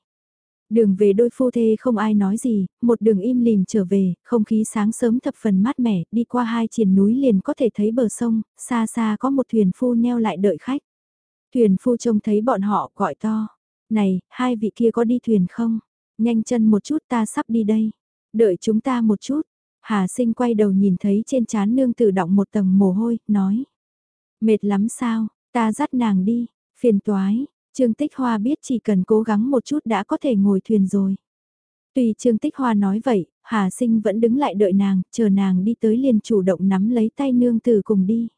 Đường về đôi phu thê không ai nói gì, một đường im lìm trở về, không khí sáng sớm thập phần mát mẻ, đi qua hai triền núi liền có thể thấy bờ sông, xa xa có một thuyền phu neo lại đợi khách. Thuyền phu trông thấy bọn họ gọi to, này, hai vị kia có đi thuyền không? Nhanh chân một chút ta sắp đi đây. Đợi chúng ta một chút. Hà sinh quay đầu nhìn thấy trên chán nương tự động một tầng mồ hôi, nói. Mệt lắm sao, ta dắt nàng đi, phiền toái, Trương Tích Hoa biết chỉ cần cố gắng một chút đã có thể ngồi thuyền rồi. Tùy Trương Tích Hoa nói vậy, Hà Sinh vẫn đứng lại đợi nàng, chờ nàng đi tới liền chủ động nắm lấy tay nương tử cùng đi.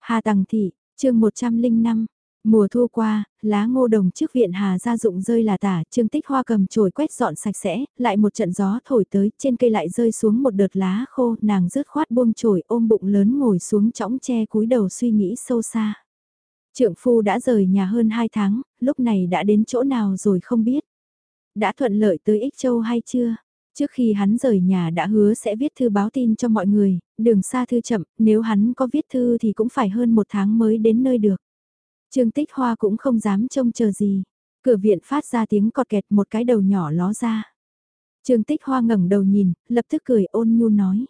Hà Tằng Thị, chương 105, mùa thu qua, lá ngô đồng trước viện Hà gia dụng rơi là tả, Trương Tích Hoa cầm chổi quét dọn sạch sẽ, lại một trận gió thổi tới, trên cây lại rơi xuống một đợt lá khô, nàng rớt khoát buông chổi ôm bụng lớn ngồi xuống chõng che cúi đầu suy nghĩ sâu xa. Trượng phu đã rời nhà hơn 2 tháng, lúc này đã đến chỗ nào rồi không biết. Đã thuận lợi tới Ích Châu hay chưa? Trước khi hắn rời nhà đã hứa sẽ viết thư báo tin cho mọi người, đường xa thư chậm, nếu hắn có viết thư thì cũng phải hơn một tháng mới đến nơi được. Trương Tích Hoa cũng không dám trông chờ gì. Cửa viện phát ra tiếng cọt kẹt một cái đầu nhỏ ló ra. Trương Tích Hoa ngẩng đầu nhìn, lập tức cười ôn nhu nói.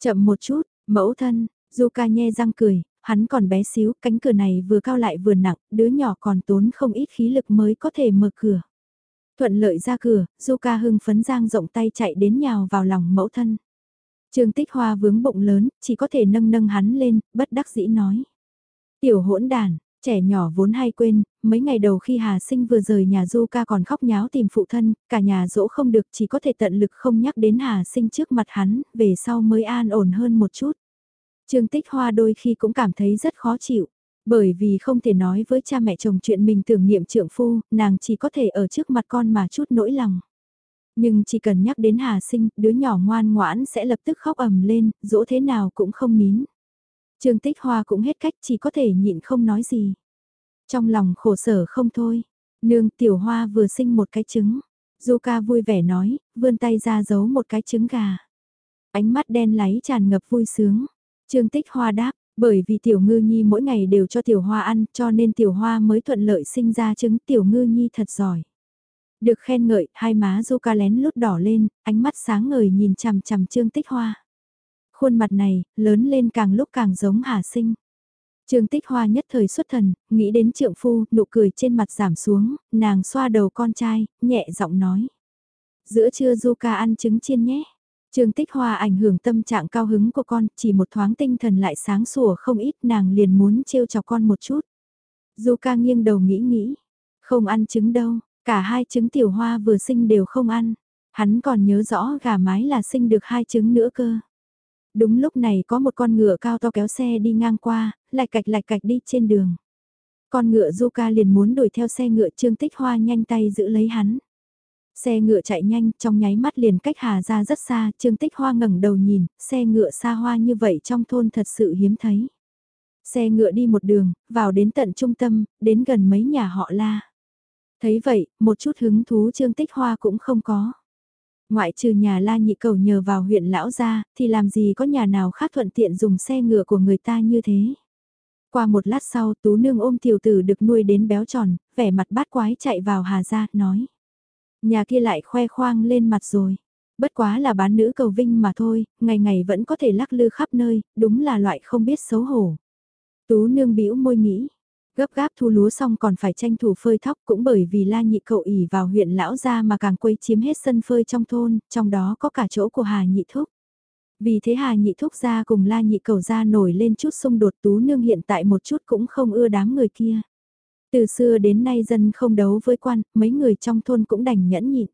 Chậm một chút, mẫu thân, Du nhe răng cười, hắn còn bé xíu, cánh cửa này vừa cao lại vừa nặng, đứa nhỏ còn tốn không ít khí lực mới có thể mở cửa. Thuận lợi ra cửa, Du ca hưng phấn giang rộng tay chạy đến nhào vào lòng mẫu thân. Trương Tích Hoa vướng bụng lớn, chỉ có thể nâng nâng hắn lên, bất đắc dĩ nói. Tiểu hỗn đàn, trẻ nhỏ vốn hay quên, mấy ngày đầu khi Hà Sinh vừa rời nhà Du ca còn khóc nháo tìm phụ thân, cả nhà dỗ không được chỉ có thể tận lực không nhắc đến Hà Sinh trước mặt hắn, về sau mới an ổn hơn một chút. Trương Tích Hoa đôi khi cũng cảm thấy rất khó chịu. Bởi vì không thể nói với cha mẹ chồng chuyện mình tưởng niệm trượng phu, nàng chỉ có thể ở trước mặt con mà chút nỗi lòng. Nhưng chỉ cần nhắc đến Hà Sinh, đứa nhỏ ngoan ngoãn sẽ lập tức khóc ầm lên, dỗ thế nào cũng không nín. Trương Tích Hoa cũng hết cách chỉ có thể nhịn không nói gì. Trong lòng khổ sở không thôi, nương tiểu hoa vừa sinh một cái trứng. Du ca vui vẻ nói, vươn tay ra giấu một cái trứng gà. Ánh mắt đen láy tràn ngập vui sướng. Trương Tích Hoa đáp, bởi vì Tiểu Ngư Nhi mỗi ngày đều cho Tiểu Hoa ăn cho nên Tiểu Hoa mới thuận lợi sinh ra trứng Tiểu Ngư Nhi thật giỏi. Được khen ngợi, hai má Du ca lén lút đỏ lên, ánh mắt sáng ngời nhìn chằm chằm Trương Tích Hoa. Khuôn mặt này, lớn lên càng lúc càng giống Hà Sinh. Trương Tích Hoa nhất thời xuất thần, nghĩ đến trượng phu, nụ cười trên mặt giảm xuống, nàng xoa đầu con trai, nhẹ giọng nói. Giữa trưa Zuka ăn trứng chiên nhé. Trương Tích Hoa ảnh hưởng tâm trạng cao hứng của con, chỉ một thoáng tinh thần lại sáng sủa không ít nàng liền muốn trêu chọc con một chút. Du ca nghiêng đầu nghĩ nghĩ. Không ăn trứng đâu, cả hai trứng tiểu hoa vừa sinh đều không ăn. Hắn còn nhớ rõ gà mái là sinh được hai trứng nữa cơ. Đúng lúc này có một con ngựa cao to kéo xe đi ngang qua, lạch cạch lạch cạch đi trên đường. Con ngựa Zuka liền muốn đuổi theo xe ngựa Trương Tích Hoa nhanh tay giữ lấy hắn. Xe ngựa chạy nhanh, trong nháy mắt liền cách Hà ra rất xa, Trương Tích Hoa ngẩng đầu nhìn, xe ngựa xa hoa như vậy trong thôn thật sự hiếm thấy. Xe ngựa đi một đường, vào đến tận trung tâm, đến gần mấy nhà họ la. Thấy vậy, một chút hứng thú Trương Tích Hoa cũng không có. Ngoại trừ nhà la nhị cầu nhờ vào huyện lão gia, thì làm gì có nhà nào khác thuận tiện dùng xe ngựa của người ta như thế. Qua một lát sau tú nương ôm tiểu tử được nuôi đến béo tròn, vẻ mặt bát quái chạy vào hà gia, nói. Nhà kia lại khoe khoang lên mặt rồi. Bất quá là bán nữ cầu vinh mà thôi, ngày ngày vẫn có thể lắc lư khắp nơi, đúng là loại không biết xấu hổ. Tú nương bĩu môi nghĩ, gấp gáp thu lúa xong còn phải tranh thủ phơi thóc cũng bởi vì la nhị cậu ỉ vào huyện lão gia mà càng quấy chiếm hết sân phơi trong thôn, trong đó có cả chỗ của hà nhị thúc. Vì thế hà nhị thúc ra cùng la nhị cầu ra nổi lên chút xung đột tú nương hiện tại một chút cũng không ưa đám người kia. Từ xưa đến nay dân không đấu với quan, mấy người trong thôn cũng đành nhẫn nhịn.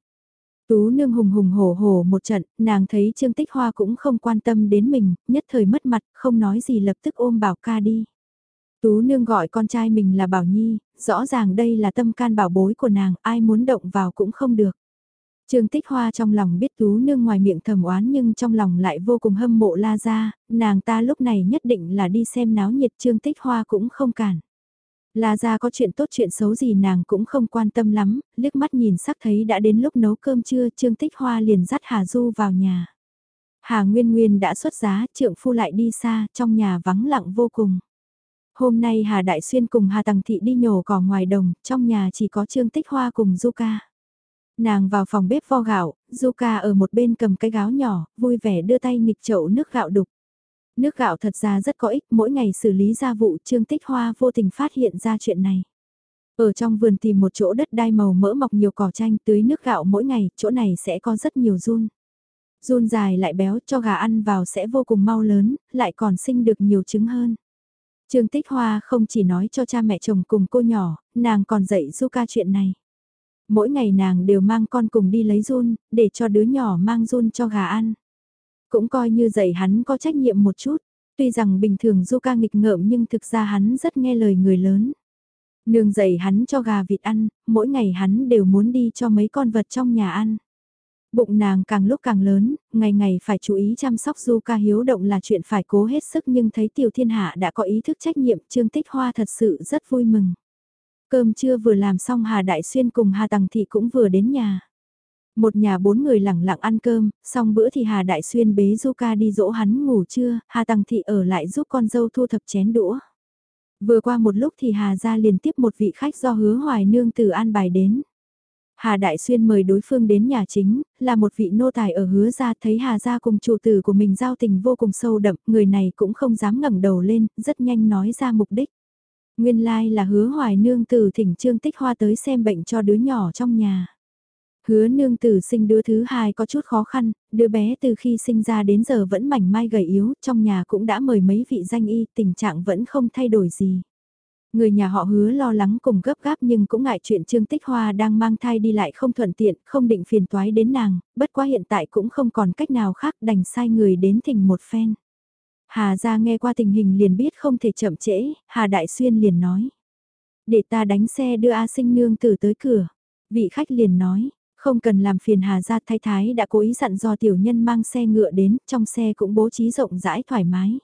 Tú nương hùng hùng hổ hổ một trận, nàng thấy Trương Tích Hoa cũng không quan tâm đến mình, nhất thời mất mặt, không nói gì lập tức ôm Bảo ca đi. Tú nương gọi con trai mình là Bảo Nhi, rõ ràng đây là tâm can bảo bối của nàng, ai muốn động vào cũng không được. Trương Tích Hoa trong lòng biết Tú Nương ngoài miệng thầm oán nhưng trong lòng lại vô cùng hâm mộ La Gia, nàng ta lúc này nhất định là đi xem náo nhiệt Trương Tích Hoa cũng không cản. La Gia có chuyện tốt chuyện xấu gì nàng cũng không quan tâm lắm, liếc mắt nhìn sắc thấy đã đến lúc nấu cơm trưa Trương Tích Hoa liền dắt Hà Du vào nhà. Hà Nguyên Nguyên đã xuất giá, trượng phu lại đi xa, trong nhà vắng lặng vô cùng. Hôm nay Hà Đại Xuyên cùng Hà Tằng Thị đi nhổ cỏ ngoài đồng, trong nhà chỉ có Trương Tích Hoa cùng Du Ca. Nàng vào phòng bếp vo gạo, Zuka ở một bên cầm cái gáo nhỏ, vui vẻ đưa tay nghịch chậu nước gạo đục. Nước gạo thật ra rất có ích, mỗi ngày xử lý ra vụ Trương Tích Hoa vô tình phát hiện ra chuyện này. Ở trong vườn tìm một chỗ đất đai màu mỡ mọc nhiều cỏ chanh tưới nước gạo mỗi ngày, chỗ này sẽ có rất nhiều run. Run dài lại béo cho gà ăn vào sẽ vô cùng mau lớn, lại còn sinh được nhiều trứng hơn. Trương Tích Hoa không chỉ nói cho cha mẹ chồng cùng cô nhỏ, nàng còn dạy Zuka chuyện này mỗi ngày nàng đều mang con cùng đi lấy run, để cho đứa nhỏ mang run cho gà ăn. Cũng coi như dạy hắn có trách nhiệm một chút, tuy rằng bình thường du ca nghịch ngợm nhưng thực ra hắn rất nghe lời người lớn. Nương dạy hắn cho gà vịt ăn, mỗi ngày hắn đều muốn đi cho mấy con vật trong nhà ăn. Bụng nàng càng lúc càng lớn, ngày ngày phải chú ý chăm sóc du ca hiếu động là chuyện phải cố hết sức nhưng thấy tiểu thiên hạ đã có ý thức trách nhiệm trương tích hoa thật sự rất vui mừng. Cơm trưa vừa làm xong Hà Đại Xuyên cùng Hà Tằng Thị cũng vừa đến nhà. Một nhà bốn người lẳng lặng ăn cơm, xong bữa thì Hà Đại Xuyên bế Zuka Ca đi dỗ hắn ngủ trưa, Hà Tăng Thị ở lại giúp con dâu thu thập chén đũa. Vừa qua một lúc thì Hà ra liên tiếp một vị khách do hứa hoài nương từ an bài đến. Hà Đại Xuyên mời đối phương đến nhà chính, là một vị nô tài ở hứa ra thấy Hà gia cùng chủ tử của mình giao tình vô cùng sâu đậm, người này cũng không dám ngẩng đầu lên, rất nhanh nói ra mục đích. Nguyên lai like là hứa hoài nương Từ thỉnh trương tích hoa tới xem bệnh cho đứa nhỏ trong nhà. Hứa nương tử sinh đứa thứ hai có chút khó khăn, đứa bé từ khi sinh ra đến giờ vẫn mảnh mai gầy yếu, trong nhà cũng đã mời mấy vị danh y, tình trạng vẫn không thay đổi gì. Người nhà họ hứa lo lắng cùng gấp gáp nhưng cũng ngại chuyện Trương Tích Hoa đang mang thai đi lại không thuận tiện, không định phiền toái đến nàng, bất quá hiện tại cũng không còn cách nào khác đành sai người đến thỉnh một phen. Hà ra nghe qua tình hình liền biết không thể chậm trễ, Hà Đại Xuyên liền nói. Để ta đánh xe đưa A sinh nương tử tới cửa. Vị khách liền nói, không cần làm phiền Hà gia thái thái đã cố ý dặn do tiểu nhân mang xe ngựa đến, trong xe cũng bố trí rộng rãi thoải mái.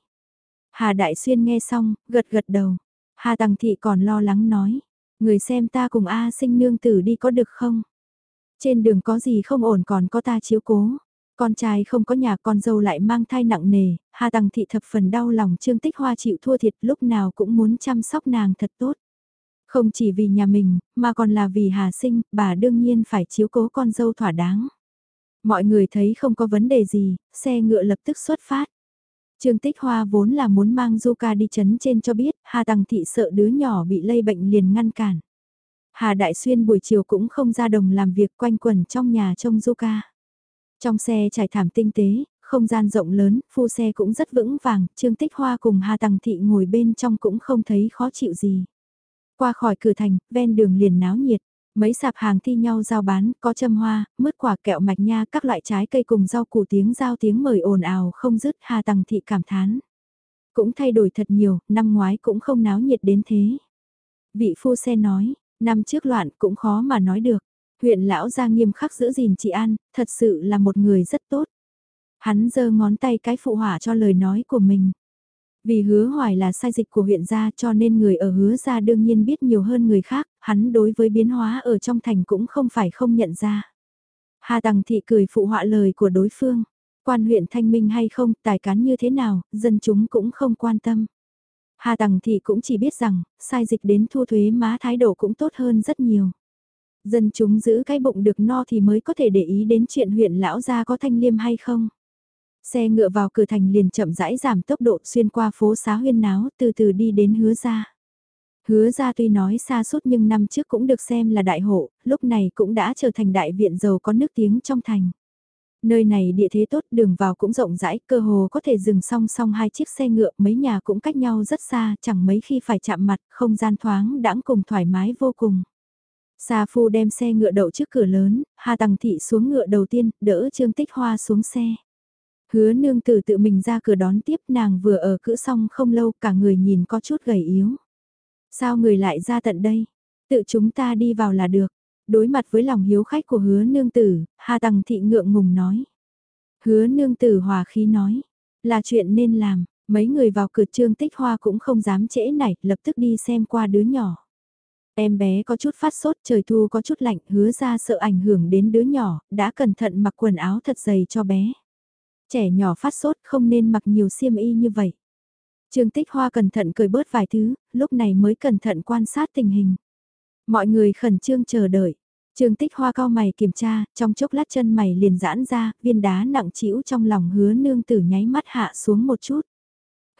Hà Đại Xuyên nghe xong, gật gật đầu. Hà Tằng Thị còn lo lắng nói, người xem ta cùng A sinh nương tử đi có được không? Trên đường có gì không ổn còn có ta chiếu cố. Con trai không có nhà con dâu lại mang thai nặng nề, Hà Tằng Thị thập phần đau lòng Trương Tích Hoa chịu thua thiệt lúc nào cũng muốn chăm sóc nàng thật tốt. Không chỉ vì nhà mình, mà còn là vì Hà Sinh, bà đương nhiên phải chiếu cố con dâu thỏa đáng. Mọi người thấy không có vấn đề gì, xe ngựa lập tức xuất phát. Trương Tích Hoa vốn là muốn mang Zuka đi chấn trên cho biết, Hà Tăng Thị sợ đứa nhỏ bị lây bệnh liền ngăn cản. Hà Đại Xuyên buổi chiều cũng không ra đồng làm việc quanh quẩn trong nhà trông Zuka. Trong xe trải thảm tinh tế, không gian rộng lớn, phu xe cũng rất vững vàng, Trương Tích Hoa cùng Hà Tăng Thị ngồi bên trong cũng không thấy khó chịu gì. Qua khỏi cửa thành, ven đường liền náo nhiệt. Mấy sạp hàng thi nhau giao bán, có châm hoa, mứt quả kẹo mạch nha, các loại trái cây cùng rau củ tiếng giao tiếng mời ồn ào không dứt Hà tăng Thị cảm thán. Cũng thay đổi thật nhiều, năm ngoái cũng không náo nhiệt đến thế. Vị phu xe nói, năm trước loạn cũng khó mà nói được. Huyện lão gia nghiêm khắc giữ gìn chị An, thật sự là một người rất tốt. Hắn giơ ngón tay cái phụ hỏa cho lời nói của mình. Vì hứa hoài là sai dịch của huyện gia cho nên người ở hứa gia đương nhiên biết nhiều hơn người khác, hắn đối với biến hóa ở trong thành cũng không phải không nhận ra. Hà Tằng Thị cười phụ họa lời của đối phương. Quan huyện thanh minh hay không, tài cán như thế nào, dân chúng cũng không quan tâm. Hà Tằng Thị cũng chỉ biết rằng, sai dịch đến thu thuế má thái độ cũng tốt hơn rất nhiều. Dân chúng giữ cái bụng được no thì mới có thể để ý đến chuyện huyện lão gia có thanh liêm hay không. Xe ngựa vào cửa thành liền chậm rãi giảm tốc độ xuyên qua phố xá huyên náo từ từ đi đến hứa ra. Hứa ra tuy nói xa suốt nhưng năm trước cũng được xem là đại hộ, lúc này cũng đã trở thành đại viện giàu có nước tiếng trong thành. Nơi này địa thế tốt, đường vào cũng rộng rãi, cơ hồ có thể dừng song song hai chiếc xe ngựa, mấy nhà cũng cách nhau rất xa, chẳng mấy khi phải chạm mặt, không gian thoáng đãng cùng thoải mái vô cùng. Sa Phu đem xe ngựa đậu trước cửa lớn, Hà Tằng Thị xuống ngựa đầu tiên, đỡ Trương Tích Hoa xuống xe. Hứa nương tử tự mình ra cửa đón tiếp nàng vừa ở cữ xong không lâu cả người nhìn có chút gầy yếu. Sao người lại ra tận đây? Tự chúng ta đi vào là được. Đối mặt với lòng hiếu khách của hứa nương tử, Hà Tằng Thị ngượng ngùng nói. Hứa nương tử hòa khí nói. Là chuyện nên làm, mấy người vào cửa trương tích hoa cũng không dám trễ nảy, lập tức đi xem qua đứa nhỏ. Em bé có chút phát sốt, trời thu có chút lạnh, hứa ra sợ ảnh hưởng đến đứa nhỏ, đã cẩn thận mặc quần áo thật dày cho bé. Trẻ nhỏ phát sốt không nên mặc nhiều xiêm y như vậy. Trương Tích Hoa cẩn thận cười bớt vài thứ, lúc này mới cẩn thận quan sát tình hình. Mọi người khẩn trương chờ đợi. Trương Tích Hoa cao mày kiểm tra, trong chốc lát chân mày liền giãn ra, viên đá nặng trĩu trong lòng hứa nương tử nháy mắt hạ xuống một chút.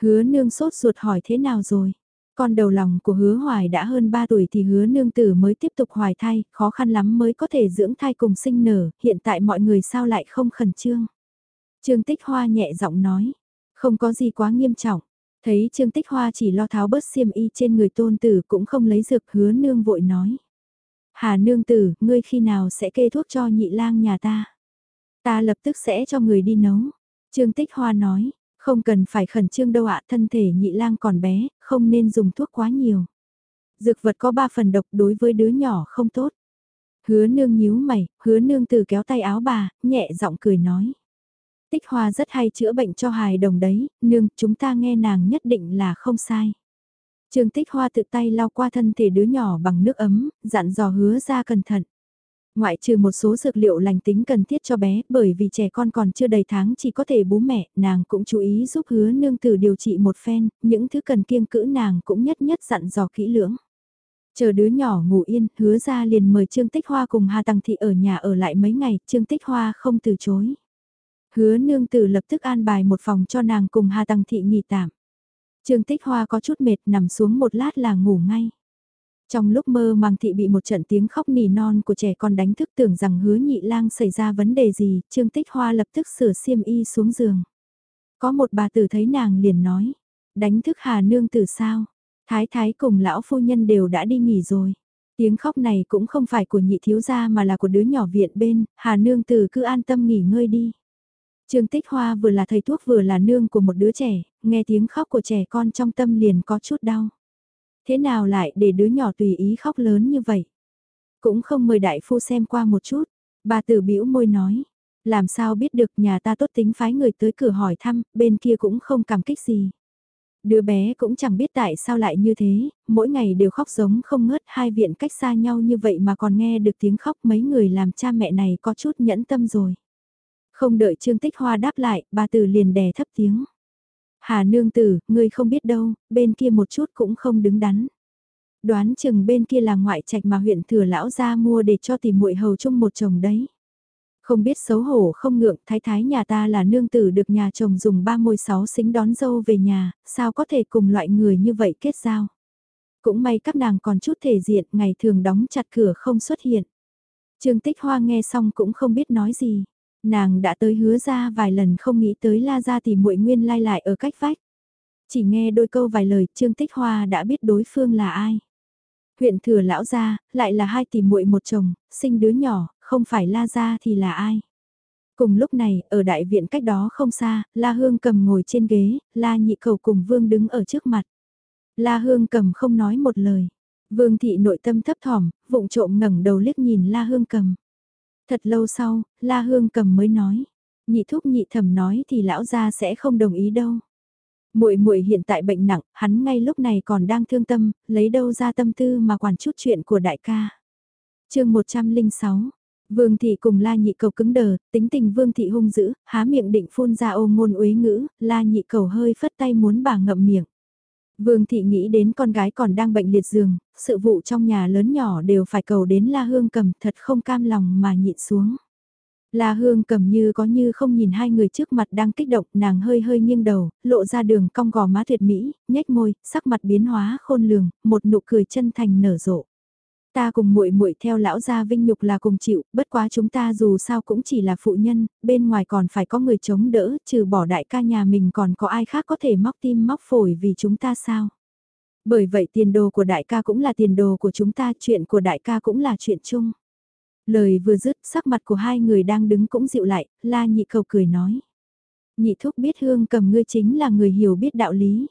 Hứa nương sốt ruột hỏi thế nào rồi? Con đầu lòng của hứa hoài đã hơn 3 tuổi thì hứa nương tử mới tiếp tục hoài thai, khó khăn lắm mới có thể dưỡng thai cùng sinh nở, hiện tại mọi người sao lại không khẩn trương. Trương Tích Hoa nhẹ giọng nói, không có gì quá nghiêm trọng. Thấy Trương Tích Hoa chỉ lo tháo bớt xiêm y trên người tôn tử cũng không lấy dược hứa nương vội nói. Hà nương tử, ngươi khi nào sẽ kê thuốc cho nhị lang nhà ta? Ta lập tức sẽ cho người đi nấu. Trương Tích Hoa nói, không cần phải khẩn trương đâu ạ, thân thể nhị lang còn bé, không nên dùng thuốc quá nhiều. Dược vật có ba phần độc đối với đứa nhỏ không tốt. Hứa nương nhíu mày, hứa nương từ kéo tay áo bà, nhẹ giọng cười nói. Tích hoa rất hay chữa bệnh cho hài đồng đấy, nương, chúng ta nghe nàng nhất định là không sai. Trương Tích Hoa tự tay lau qua thân thể đứa nhỏ bằng nước ấm, dặn dò hứa ra cẩn thận. Ngoại trừ một số dược liệu lành tính cần thiết cho bé, bởi vì trẻ con còn chưa đầy tháng chỉ có thể bú mẹ, nàng cũng chú ý giúp hứa nương tử điều trị một phen, những thứ cần kiêng cữ nàng cũng nhất nhất dặn dò kỹ lưỡng. Chờ đứa nhỏ ngủ yên, hứa ra liền mời Trương Tích Hoa cùng Hà Tăng Thị ở nhà ở lại mấy ngày, Trương Tích Hoa không từ chối. Hứa nương tử lập tức an bài một phòng cho nàng cùng Hà Tăng Thị nghỉ tạm. Trương Tích Hoa có chút mệt nằm xuống một lát là ngủ ngay. Trong lúc mơ màng thị bị một trận tiếng khóc nỉ non của trẻ con đánh thức tưởng rằng hứa nhị lang xảy ra vấn đề gì, Trương Tích Hoa lập tức sửa xiêm y xuống giường. Có một bà tử thấy nàng liền nói, đánh thức Hà Nương tử sao? Thái thái cùng lão phu nhân đều đã đi nghỉ rồi. Tiếng khóc này cũng không phải của nhị thiếu gia mà là của đứa nhỏ viện bên, Hà Nương tử cứ an tâm nghỉ ngơi đi. Trương Tích Hoa vừa là thầy thuốc vừa là nương của một đứa trẻ, nghe tiếng khóc của trẻ con trong tâm liền có chút đau. Thế nào lại để đứa nhỏ tùy ý khóc lớn như vậy? Cũng không mời đại phu xem qua một chút. Bà tử bĩu môi nói. Làm sao biết được nhà ta tốt tính phái người tới cửa hỏi thăm, bên kia cũng không cảm kích gì. Đứa bé cũng chẳng biết tại sao lại như thế, mỗi ngày đều khóc giống không ngớt hai viện cách xa nhau như vậy mà còn nghe được tiếng khóc mấy người làm cha mẹ này có chút nhẫn tâm rồi. Không đợi Trương Tích Hoa đáp lại, bà tử liền đè thấp tiếng. Hà nương tử, ngươi không biết đâu, bên kia một chút cũng không đứng đắn. Đoán chừng bên kia là ngoại trạch mà huyện thừa lão ra mua để cho tìm muội hầu chung một chồng đấy. Không biết xấu hổ không ngượng, thái thái nhà ta là nương tử được nhà chồng dùng ba môi sáu xính đón dâu về nhà, sao có thể cùng loại người như vậy kết giao. Cũng may các nàng còn chút thể diện, ngày thường đóng chặt cửa không xuất hiện. Trương Tích Hoa nghe xong cũng không biết nói gì. Nàng đã tới hứa ra vài lần không nghĩ tới la ra thì muội nguyên lai lại ở cách vách. Chỉ nghe đôi câu vài lời Trương Tích Hoa đã biết đối phương là ai. Huyện thừa lão gia, lại là hai tỷ muội một chồng, sinh đứa nhỏ, không phải la gia thì là ai. Cùng lúc này, ở đại viện cách đó không xa, La Hương cầm ngồi trên ghế, La nhị cầu cùng Vương đứng ở trước mặt. La Hương cầm không nói một lời. Vương thị nội tâm thấp thỏm, vụng trộm ngẩng đầu liếc nhìn La Hương cầm. Thật lâu sau, La Hương cầm mới nói. Nhị thúc nhị thẩm nói thì lão gia sẽ không đồng ý đâu. Muội muội hiện tại bệnh nặng, hắn ngay lúc này còn đang thương tâm, lấy đâu ra tâm tư mà quản chút chuyện của đại ca. Chương 106 Vương thị cùng La Nhị Cầu cứng đờ, tính tình Vương thị hung dữ, há miệng định phun ra ô ngôn uế ngữ, La Nhị Cầu hơi phất tay muốn bà ngậm miệng. Vương thị nghĩ đến con gái còn đang bệnh liệt giường, sự vụ trong nhà lớn nhỏ đều phải cầu đến La Hương cầm thật không cam lòng mà nhịn xuống. La Hương cầm như có như không nhìn hai người trước mặt đang kích động, nàng hơi hơi nghiêng đầu, lộ ra đường cong gò má tuyệt mỹ, nhếch môi, sắc mặt biến hóa khôn lường, một nụ cười chân thành nở rộ. Ta cùng muội muội theo lão gia vinh nhục là cùng chịu, bất quá chúng ta dù sao cũng chỉ là phụ nhân, bên ngoài còn phải có người chống đỡ, trừ bỏ đại ca nhà mình còn có ai khác có thể móc tim móc phổi vì chúng ta sao? Bởi vậy tiền đồ của đại ca cũng là tiền đồ của chúng ta, chuyện của đại ca cũng là chuyện chung. Lời vừa dứt, sắc mặt của hai người đang đứng cũng dịu lại, la nhị cầu cười nói. Nhị thúc biết hương cầm ngươi chính là người hiểu biết đạo lý.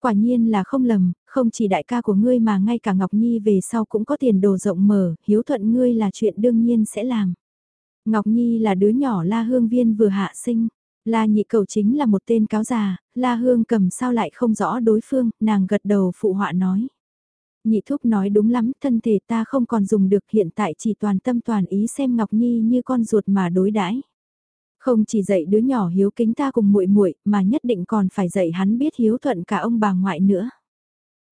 Quả nhiên là không lầm, không chỉ đại ca của ngươi mà ngay cả Ngọc Nhi về sau cũng có tiền đồ rộng mở, hiếu thuận ngươi là chuyện đương nhiên sẽ làm. Ngọc Nhi là đứa nhỏ La Hương Viên vừa hạ sinh. La nhị cầu chính là một tên cáo già, La Hương cầm sao lại không rõ đối phương, nàng gật đầu phụ họa nói. Nhị thúc nói đúng lắm, thân thể ta không còn dùng được hiện tại chỉ toàn tâm toàn ý xem Ngọc Nhi như con ruột mà đối đãi. Không chỉ dạy đứa nhỏ hiếu kính ta cùng muội muội, mà nhất định còn phải dạy hắn biết hiếu thuận cả ông bà ngoại nữa.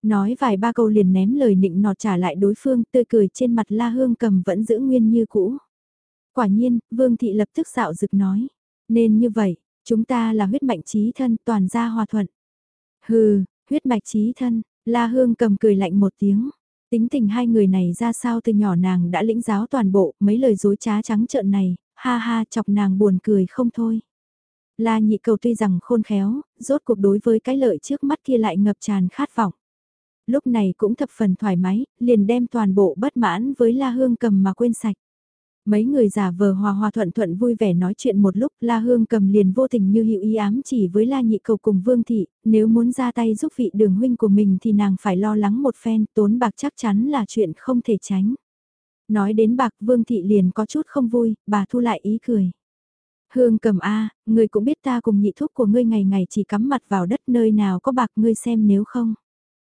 Nói vài ba câu liền ném lời nịnh nọt trả lại đối phương, tươi cười trên mặt La Hương cầm vẫn giữ nguyên như cũ. Quả nhiên, Vương Thị lập tức dạo dực nói. Nên như vậy, chúng ta là huyết mạch trí thân toàn gia hòa thuận. Hừ, huyết mạch trí thân, La Hương cầm cười lạnh một tiếng. Tính tình hai người này ra sao từ nhỏ nàng đã lĩnh giáo toàn bộ, mấy lời dối trá trắng trợn này, ha ha chọc nàng buồn cười không thôi. La nhị cầu tuy rằng khôn khéo, rốt cuộc đối với cái lợi trước mắt kia lại ngập tràn khát vọng. Lúc này cũng thập phần thoải mái, liền đem toàn bộ bất mãn với La Hương cầm mà quên sạch. Mấy người giả vờ hòa hòa thuận thuận vui vẻ nói chuyện một lúc, La Hương cầm liền vô tình như hiệu ý ám chỉ với La Nhị Cầu cùng Vương Thị, nếu muốn ra tay giúp vị đường huynh của mình thì nàng phải lo lắng một phen, tốn bạc chắc chắn là chuyện không thể tránh. Nói đến bạc Vương Thị liền có chút không vui, bà thu lại ý cười. Hương cầm A, ngươi cũng biết ta cùng nhị thúc của ngươi ngày ngày chỉ cắm mặt vào đất nơi nào có bạc ngươi xem nếu không.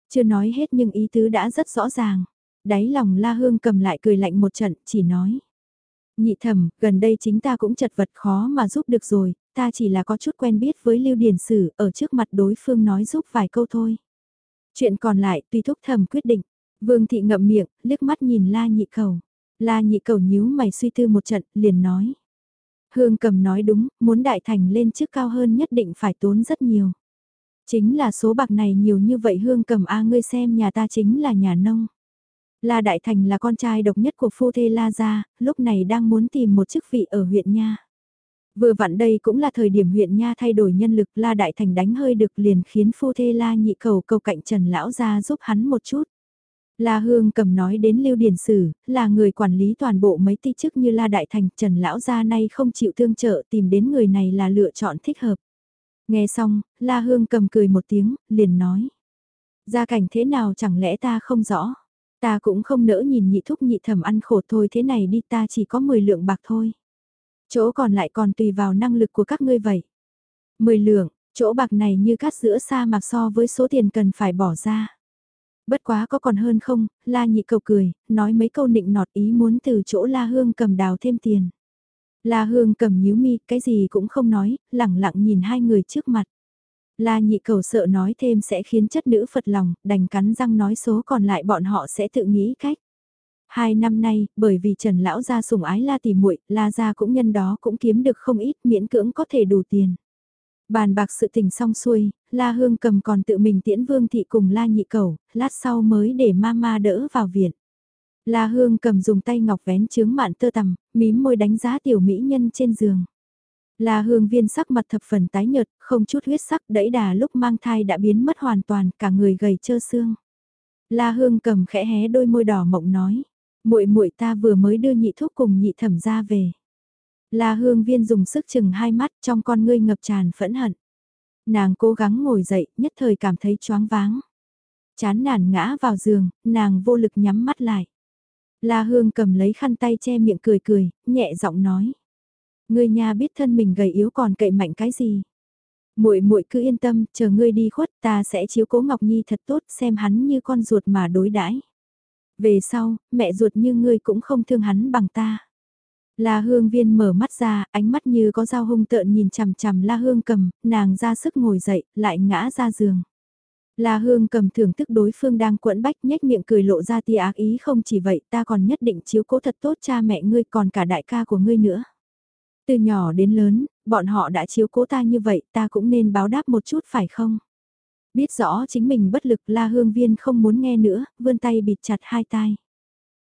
Chưa nói hết nhưng ý tứ đã rất rõ ràng. Đáy lòng la hương cầm lại cười lạnh một trận, chỉ nói. Nhị thẩm, gần đây chính ta cũng chật vật khó mà giúp được rồi, ta chỉ là có chút quen biết với Lưu Điển Sử, ở trước mặt đối phương nói giúp vài câu thôi. Chuyện còn lại tùy thúc thẩm quyết định. Vương thị ngậm miệng, liếc mắt nhìn la nhị cầu. La nhị cầu nhíu mày suy tư một trận, liền nói. Hương cầm nói đúng, muốn đại thành lên chức cao hơn nhất định phải tốn rất nhiều. Chính là số bạc này nhiều như vậy Hương cầm A ngươi xem nhà ta chính là nhà nông. La Đại Thành là con trai độc nhất của phu thê La Gia, lúc này đang muốn tìm một chức vị ở huyện Nha. Vừa vặn đây cũng là thời điểm huyện Nha thay đổi nhân lực La Đại Thành đánh hơi được liền khiến phu thê La nhị cầu cầu cạnh Trần Lão Gia giúp hắn một chút. La Hương cầm nói đến Lưu Điển Sử, là người quản lý toàn bộ mấy ti chức như La Đại Thành, Trần Lão Gia nay không chịu thương trợ tìm đến người này là lựa chọn thích hợp. Nghe xong, La Hương cầm cười một tiếng, liền nói. Gia cảnh thế nào chẳng lẽ ta không rõ. Ta cũng không nỡ nhìn nhị thúc nhị thẩm ăn khổ thôi thế này đi ta chỉ có 10 lượng bạc thôi. Chỗ còn lại còn tùy vào năng lực của các ngươi vậy. 10 lượng, chỗ bạc này như cát giữa sa mạc so với số tiền cần phải bỏ ra. Bất quá có còn hơn không, la nhị cầu cười, nói mấy câu nịnh nọt ý muốn từ chỗ la hương cầm đào thêm tiền. La hương cầm nhíu mi, cái gì cũng không nói, lẳng lặng nhìn hai người trước mặt. La nhị cầu sợ nói thêm sẽ khiến chất nữ phật lòng, đành cắn răng nói số còn lại bọn họ sẽ tự nghĩ cách. Hai năm nay, bởi vì Trần Lão gia sủng ái La tỷ muội, La gia cũng nhân đó cũng kiếm được không ít miễn cưỡng có thể đủ tiền. Bàn bạc sự tình xong xuôi, La Hương cầm còn tự mình tiễn Vương Thị cùng La Nhị Cầu, lát sau mới để Mama đỡ vào viện. La Hương cầm dùng tay ngọc vén chướng mạn tơ tằm, mím môi đánh giá tiểu mỹ nhân trên giường. La Hương viên sắc mặt thập phần tái nhợt, không chút huyết sắc đẫy đà lúc mang thai đã biến mất hoàn toàn, cả người gầy trơ xương. La Hương cầm khẽ hé đôi môi đỏ mộng nói, muội muội ta vừa mới đưa nhị thuốc cùng nhị thẩm ra về. La Hương Viên dùng sức chừng hai mắt trong con ngươi ngập tràn phẫn hận. Nàng cố gắng ngồi dậy, nhất thời cảm thấy choáng váng. Chán nản ngã vào giường, nàng vô lực nhắm mắt lại. La Hương cầm lấy khăn tay che miệng cười cười, nhẹ giọng nói. Ngươi nhà biết thân mình gầy yếu còn cậy mạnh cái gì. muội muội cứ yên tâm, chờ ngươi đi khuất ta sẽ chiếu cố Ngọc Nhi thật tốt xem hắn như con ruột mà đối đãi. Về sau, mẹ ruột như ngươi cũng không thương hắn bằng ta. La Hương Viên mở mắt ra, ánh mắt như có dao hung tợn nhìn chằm chằm La Hương cầm, nàng ra sức ngồi dậy, lại ngã ra giường. La Hương cầm thưởng thức đối phương đang quẫn bách nhếch miệng cười lộ ra tia ác ý không chỉ vậy ta còn nhất định chiếu cố thật tốt cha mẹ ngươi còn cả đại ca của ngươi nữa. Từ nhỏ đến lớn, bọn họ đã chiếu cố ta như vậy ta cũng nên báo đáp một chút phải không? Biết rõ chính mình bất lực La Hương Viên không muốn nghe nữa, vươn tay bịt chặt hai tai.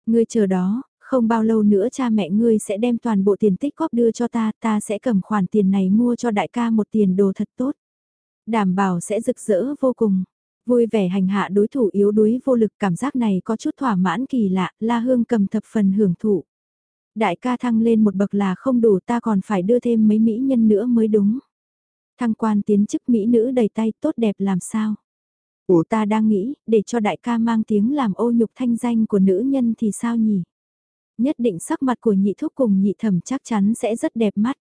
Ngươi chờ đó, không bao lâu nữa cha mẹ ngươi sẽ đem toàn bộ tiền tích góp đưa cho ta, ta sẽ cầm khoản tiền này mua cho đại ca một tiền đồ thật tốt. Đảm bảo sẽ rực rỡ vô cùng. Vui vẻ hành hạ đối thủ yếu đuối vô lực cảm giác này có chút thỏa mãn kỳ lạ, La Hương cầm thập phần hưởng thụ. Đại ca thăng lên một bậc là không đủ ta còn phải đưa thêm mấy mỹ nhân nữa mới đúng. Thăng quan tiến chức mỹ nữ đầy tay tốt đẹp làm sao? Ủa ta đang nghĩ, để cho đại ca mang tiếng làm ô nhục thanh danh của nữ nhân thì sao nhỉ? Nhất định sắc mặt của nhị thúc cùng nhị thẩm chắc chắn sẽ rất đẹp mắt.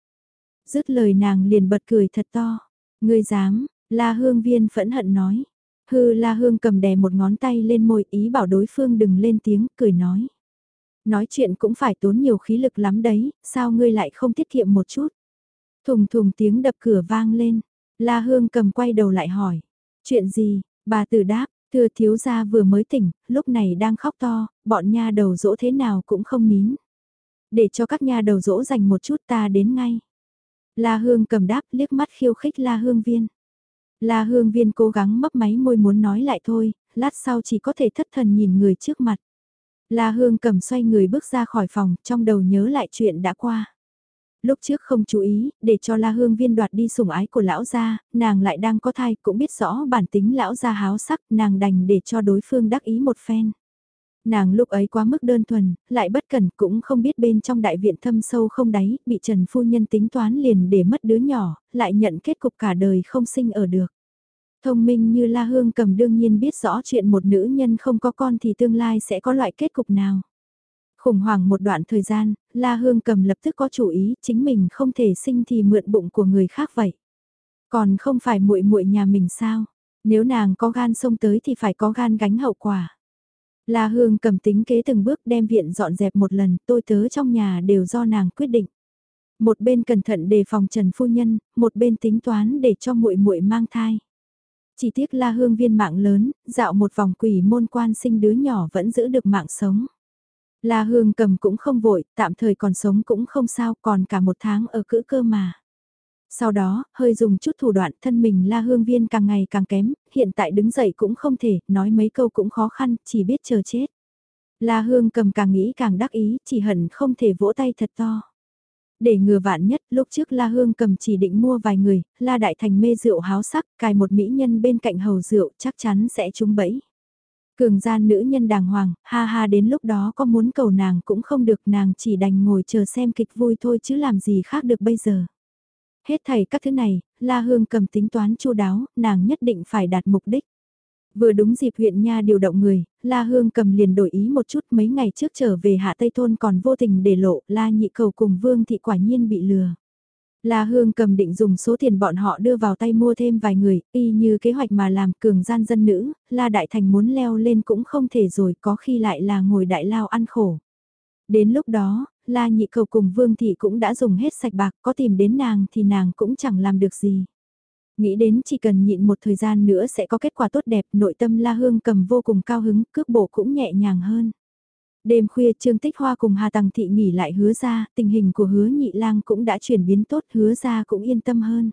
Dứt lời nàng liền bật cười thật to. Ngươi dám, La Hương Viên phẫn hận nói. Hư La Hương cầm đè một ngón tay lên môi ý bảo đối phương đừng lên tiếng, cười nói. Nói chuyện cũng phải tốn nhiều khí lực lắm đấy, sao ngươi lại không tiết kiệm một chút. Thùng thùng tiếng đập cửa vang lên, La Hương cầm quay đầu lại hỏi. Chuyện gì, bà tử đáp, thưa thiếu gia vừa mới tỉnh, lúc này đang khóc to, bọn nha đầu dỗ thế nào cũng không nín. Để cho các nha đầu dỗ dành một chút ta đến ngay. La Hương cầm đáp liếc mắt khiêu khích La Hương viên. La Hương viên cố gắng mấp máy môi muốn nói lại thôi, lát sau chỉ có thể thất thần nhìn người trước mặt. La Hương cầm xoay người bước ra khỏi phòng, trong đầu nhớ lại chuyện đã qua lúc trước không chú ý, để cho La Hương Viên đoạt đi sủng ái của lão gia, nàng lại đang có thai, cũng biết rõ bản tính lão gia háo sắc, nàng đành để cho đối phương đắc ý một phen. Nàng lúc ấy quá mức đơn thuần, lại bất cẩn cũng không biết bên trong đại viện thâm sâu không đáy, bị Trần Phu Nhân tính toán liền để mất đứa nhỏ, lại nhận kết cục cả đời không sinh ở được. Thông minh như La Hương cầm đương nhiên biết rõ chuyện một nữ nhân không có con thì tương lai sẽ có loại kết cục nào. Khủng hoảng một đoạn thời gian, La Hương cầm lập tức có chủ ý, chính mình không thể sinh thì mượn bụng của người khác vậy. Còn không phải muội muội nhà mình sao? Nếu nàng có gan xông tới thì phải có gan gánh hậu quả. La Hương cầm tính kế từng bước đem viện dọn dẹp một lần, tôi tớ trong nhà đều do nàng quyết định. Một bên cẩn thận đề phòng Trần phu nhân, một bên tính toán để cho muội muội mang thai. Chỉ tiếc La Hương viên mạng lớn, dạo một vòng quỷ môn quan sinh đứa nhỏ vẫn giữ được mạng sống. La Hương cầm cũng không vội, tạm thời còn sống cũng không sao, còn cả một tháng ở cữ cơ mà. Sau đó, hơi dùng chút thủ đoạn thân mình La Hương Viên càng ngày càng kém, hiện tại đứng dậy cũng không thể, nói mấy câu cũng khó khăn, chỉ biết chờ chết. La Hương cầm càng nghĩ càng đắc ý, chỉ hận không thể vỗ tay thật to. Để ngừa vạn nhất, lúc trước La Hương cầm chỉ định mua vài người, La Đại Thành mê rượu háo sắc, cài một mỹ nhân bên cạnh hầu rượu chắc chắn sẽ trúng bẫy. Cường gian nữ nhân đàng hoàng, ha ha đến lúc đó có muốn cầu nàng cũng không được nàng chỉ đành ngồi chờ xem kịch vui thôi chứ làm gì khác được bây giờ. Hết thầy các thứ này, La Hương cầm tính toán chu đáo, nàng nhất định phải đạt mục đích. Vừa đúng dịp huyện nha điều động người, La Hương cầm liền đổi ý một chút mấy ngày trước trở về Hạ Tây Thôn còn vô tình để lộ La Nhị Cầu cùng Vương Thị quả nhiên bị lừa. La Hương cầm định dùng số tiền bọn họ đưa vào tay mua thêm vài người, y như kế hoạch mà làm cường gian dân nữ, La Đại Thành muốn leo lên cũng không thể rồi có khi lại là ngồi đại lao ăn khổ. Đến lúc đó, La Nhị Cầu cùng Vương Thị cũng đã dùng hết sạch bạc, có tìm đến nàng thì nàng cũng chẳng làm được gì. Nghĩ đến chỉ cần nhịn một thời gian nữa sẽ có kết quả tốt đẹp, nội tâm La Hương cầm vô cùng cao hứng, cước bộ cũng nhẹ nhàng hơn. Đêm khuya Trương Tích Hoa cùng Hà Tằng Thị nghỉ lại hứa ra, tình hình của hứa nhị lang cũng đã chuyển biến tốt, hứa ra cũng yên tâm hơn.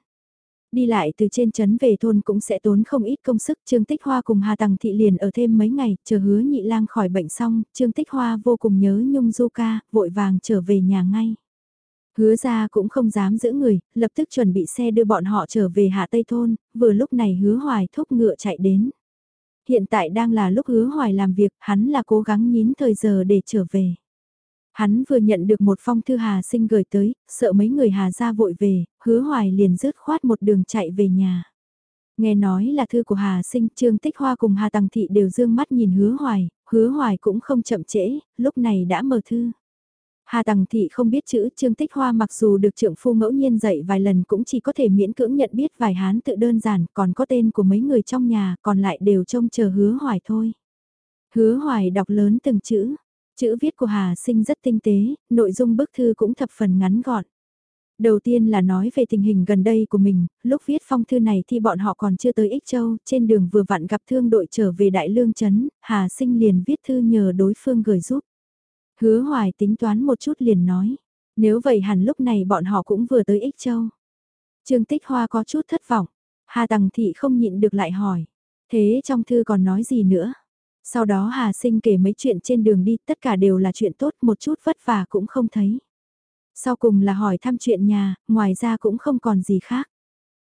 Đi lại từ trên trấn về thôn cũng sẽ tốn không ít công sức, Trương Tích Hoa cùng Hà Tằng Thị liền ở thêm mấy ngày, chờ hứa nhị lang khỏi bệnh xong, Trương Tích Hoa vô cùng nhớ Nhung Du ca, vội vàng trở về nhà ngay. Hứa ra cũng không dám giữ người, lập tức chuẩn bị xe đưa bọn họ trở về Hạ Tây Thôn, vừa lúc này hứa hoài thúc ngựa chạy đến. Hiện tại đang là lúc hứa hoài làm việc, hắn là cố gắng nhín thời giờ để trở về. Hắn vừa nhận được một phong thư Hà Sinh gửi tới, sợ mấy người Hà ra vội về, hứa hoài liền rớt khoát một đường chạy về nhà. Nghe nói là thư của Hà Sinh, Trương Tích Hoa cùng Hà Tăng Thị đều dương mắt nhìn hứa hoài, hứa hoài cũng không chậm trễ, lúc này đã mở thư. Hà Tằng Thị không biết chữ Trương Tích Hoa mặc dù được Trưởng phu ngẫu nhiên dạy vài lần cũng chỉ có thể miễn cưỡng nhận biết vài hán tự đơn giản, còn có tên của mấy người trong nhà, còn lại đều trông chờ hứa hoài thôi. Hứa hoài đọc lớn từng chữ, chữ viết của Hà Sinh rất tinh tế, nội dung bức thư cũng thập phần ngắn gọn. Đầu tiên là nói về tình hình gần đây của mình, lúc viết phong thư này thì bọn họ còn chưa tới Ích Châu, trên đường vừa vặn gặp thương đội trở về Đại Lương Trấn, Hà Sinh liền viết thư nhờ đối phương gửi giúp. Hứa hoài tính toán một chút liền nói, nếu vậy hẳn lúc này bọn họ cũng vừa tới Ích Châu. Trương Tích Hoa có chút thất vọng, Hà Tằng Thị không nhịn được lại hỏi, thế trong thư còn nói gì nữa? Sau đó Hà Sinh kể mấy chuyện trên đường đi, tất cả đều là chuyện tốt, một chút vất vả cũng không thấy. Sau cùng là hỏi thăm chuyện nhà, ngoài ra cũng không còn gì khác.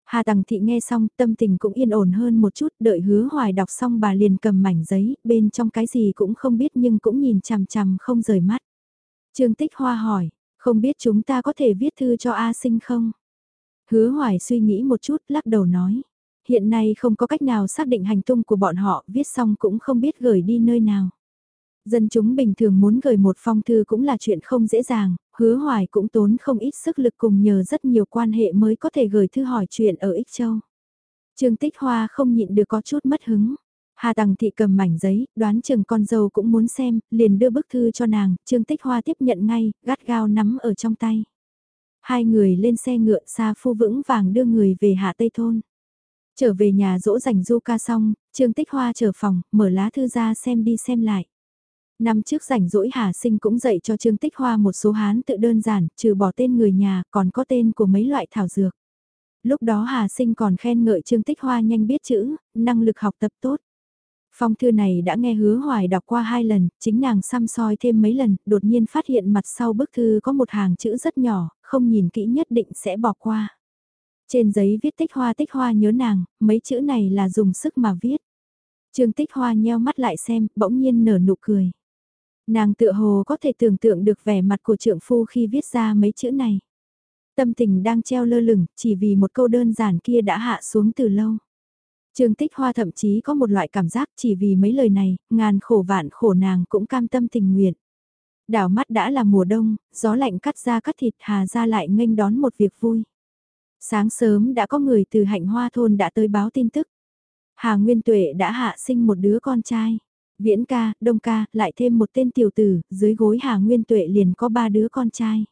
Hà Tằng Thị nghe xong, tâm tình cũng yên ổn hơn một chút, đợi hứa hoài đọc xong bà liền cầm mảnh giấy, bên trong cái gì cũng không biết nhưng cũng nhìn chằm chằm không rời mắt. Trương Tích Hoa hỏi, không biết chúng ta có thể viết thư cho A Sinh không? Hứa hoài suy nghĩ một chút, lắc đầu nói. Hiện nay không có cách nào xác định hành tung của bọn họ, viết xong cũng không biết gửi đi nơi nào. Dân chúng bình thường muốn gửi một phong thư cũng là chuyện không dễ dàng, hứa hoài cũng tốn không ít sức lực cùng nhờ rất nhiều quan hệ mới có thể gửi thư hỏi chuyện ở Ích Châu. Trương Tích Hoa không nhịn được có chút mất hứng. Hà Tằng Thị cầm mảnh giấy, đoán chừng con dâu cũng muốn xem, liền đưa bức thư cho nàng, Trương Tích Hoa tiếp nhận ngay, gắt gao nắm ở trong tay. Hai người lên xe ngựa xa phu vững vàng đưa người về Hạ Tây Thôn. Trở về nhà dỗ dành du ca xong, Trương Tích Hoa trở phòng, mở lá thư ra xem đi xem lại. Năm trước rảnh rỗi Hà Sinh cũng dạy cho Trương Tích Hoa một số hán tự đơn giản, trừ bỏ tên người nhà, còn có tên của mấy loại thảo dược. Lúc đó Hà Sinh còn khen ngợi Trương Tích Hoa nhanh biết chữ, năng lực học tập tốt. Phong thư này đã nghe hứa hoài đọc qua hai lần, chính nàng xăm soi thêm mấy lần, đột nhiên phát hiện mặt sau bức thư có một hàng chữ rất nhỏ, không nhìn kỹ nhất định sẽ bỏ qua. Trên giấy viết tích hoa tích hoa nhớ nàng, mấy chữ này là dùng sức mà viết. Trương tích hoa nheo mắt lại xem, bỗng nhiên nở nụ cười. Nàng tựa hồ có thể tưởng tượng được vẻ mặt của trượng phu khi viết ra mấy chữ này. Tâm tình đang treo lơ lửng, chỉ vì một câu đơn giản kia đã hạ xuống từ lâu. Trương Tích Hoa thậm chí có một loại cảm giác chỉ vì mấy lời này, ngàn khổ vạn khổ nàng cũng cam tâm tình nguyện. Đảo mắt đã là mùa đông, gió lạnh cắt ra cắt thịt hà ra lại nghênh đón một việc vui. Sáng sớm đã có người từ hạnh hoa thôn đã tới báo tin tức. Hà Nguyên Tuệ đã hạ sinh một đứa con trai. Viễn ca, đông ca, lại thêm một tên tiểu tử, dưới gối Hà Nguyên Tuệ liền có ba đứa con trai.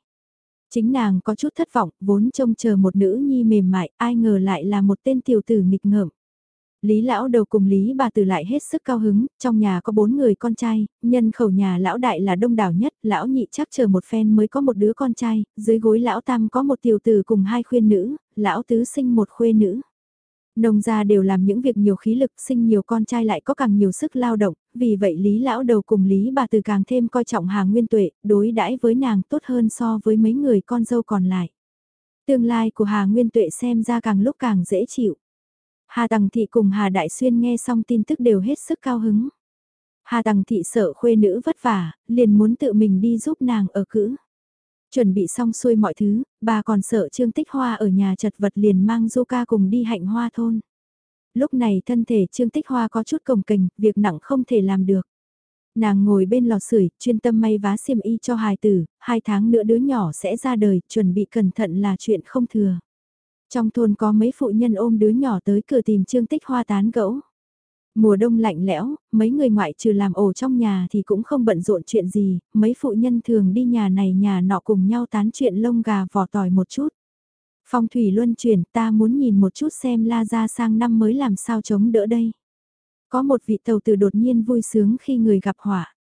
Chính nàng có chút thất vọng, vốn trông chờ một nữ nhi mềm mại, ai ngờ lại là một tên tiểu tử nghịch ngợm. Lý lão đầu cùng Lý bà tử lại hết sức cao hứng, trong nhà có bốn người con trai, nhân khẩu nhà lão đại là đông đảo nhất, lão nhị chắc chờ một phen mới có một đứa con trai, dưới gối lão tam có một tiểu tử cùng hai khuyên nữ, lão tứ sinh một khuê nữ. Nông gia đều làm những việc nhiều khí lực, sinh nhiều con trai lại có càng nhiều sức lao động, vì vậy Lý lão đầu cùng Lý bà từ càng thêm coi trọng Hà Nguyên Tuệ, đối đãi với nàng tốt hơn so với mấy người con dâu còn lại. Tương lai của Hà Nguyên Tuệ xem ra càng lúc càng dễ chịu. Hà Tằng Thị cùng Hà Đại Xuyên nghe xong tin tức đều hết sức cao hứng. Hà Tằng Thị sợ khuê nữ vất vả, liền muốn tự mình đi giúp nàng ở cữ. Chuẩn bị xong xuôi mọi thứ, bà còn sợ Trương Tích Hoa ở nhà chật vật liền mang Du ca cùng đi hạnh hoa thôn. Lúc này thân thể Trương Tích Hoa có chút cồng kềnh, việc nặng không thể làm được. Nàng ngồi bên lò sưởi, chuyên tâm may vá xiêm y cho hài tử, hai tháng nữa đứa nhỏ sẽ ra đời, chuẩn bị cẩn thận là chuyện không thừa. Trong thôn có mấy phụ nhân ôm đứa nhỏ tới cửa tìm Trương Tích Hoa tán gẫu. Mùa đông lạnh lẽo, mấy người ngoại trừ làm ổ trong nhà thì cũng không bận rộn chuyện gì, mấy phụ nhân thường đi nhà này nhà nọ cùng nhau tán chuyện lông gà vỏ tỏi một chút. Phong thủy luân chuyển ta muốn nhìn một chút xem la ra sang năm mới làm sao chống đỡ đây. Có một vị tàu tử đột nhiên vui sướng khi người gặp họa.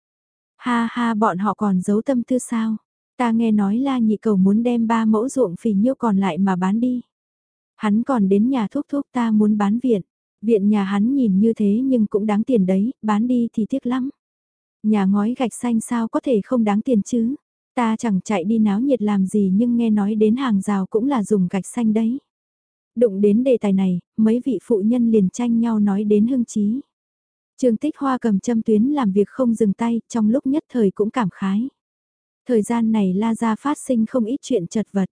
Ha ha bọn họ còn giấu tâm tư sao. Ta nghe nói la nhị cầu muốn đem ba mẫu ruộng phì nhiêu còn lại mà bán đi. Hắn còn đến nhà thuốc thuốc ta muốn bán viện. Viện nhà hắn nhìn như thế nhưng cũng đáng tiền đấy, bán đi thì tiếc lắm. Nhà ngói gạch xanh sao có thể không đáng tiền chứ? Ta chẳng chạy đi náo nhiệt làm gì nhưng nghe nói đến hàng rào cũng là dùng gạch xanh đấy. Đụng đến đề tài này, mấy vị phụ nhân liền tranh nhau nói đến hưng trí Trương Tích Hoa cầm châm tuyến làm việc không dừng tay, trong lúc nhất thời cũng cảm khái. Thời gian này La Gia phát sinh không ít chuyện chật vật.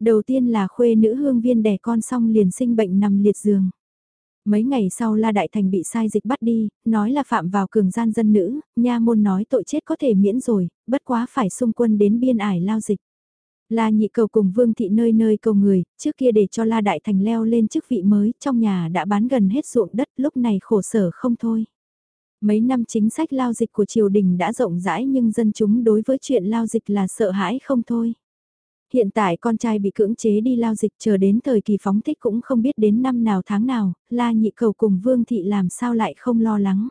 Đầu tiên là khuê nữ hương viên đẻ con xong liền sinh bệnh nằm liệt giường. Mấy ngày sau La Đại Thành bị sai dịch bắt đi, nói là phạm vào cường gian dân nữ, nha môn nói tội chết có thể miễn rồi, bất quá phải xung quân đến biên ải lao dịch. La nhị cầu cùng vương thị nơi nơi cầu người, trước kia để cho La Đại Thành leo lên chức vị mới, trong nhà đã bán gần hết ruộng đất, lúc này khổ sở không thôi. Mấy năm chính sách lao dịch của triều đình đã rộng rãi nhưng dân chúng đối với chuyện lao dịch là sợ hãi không thôi. Hiện tại con trai bị cưỡng chế đi lao dịch chờ đến thời kỳ phóng thích cũng không biết đến năm nào tháng nào, la nhị cầu cùng vương thị làm sao lại không lo lắng.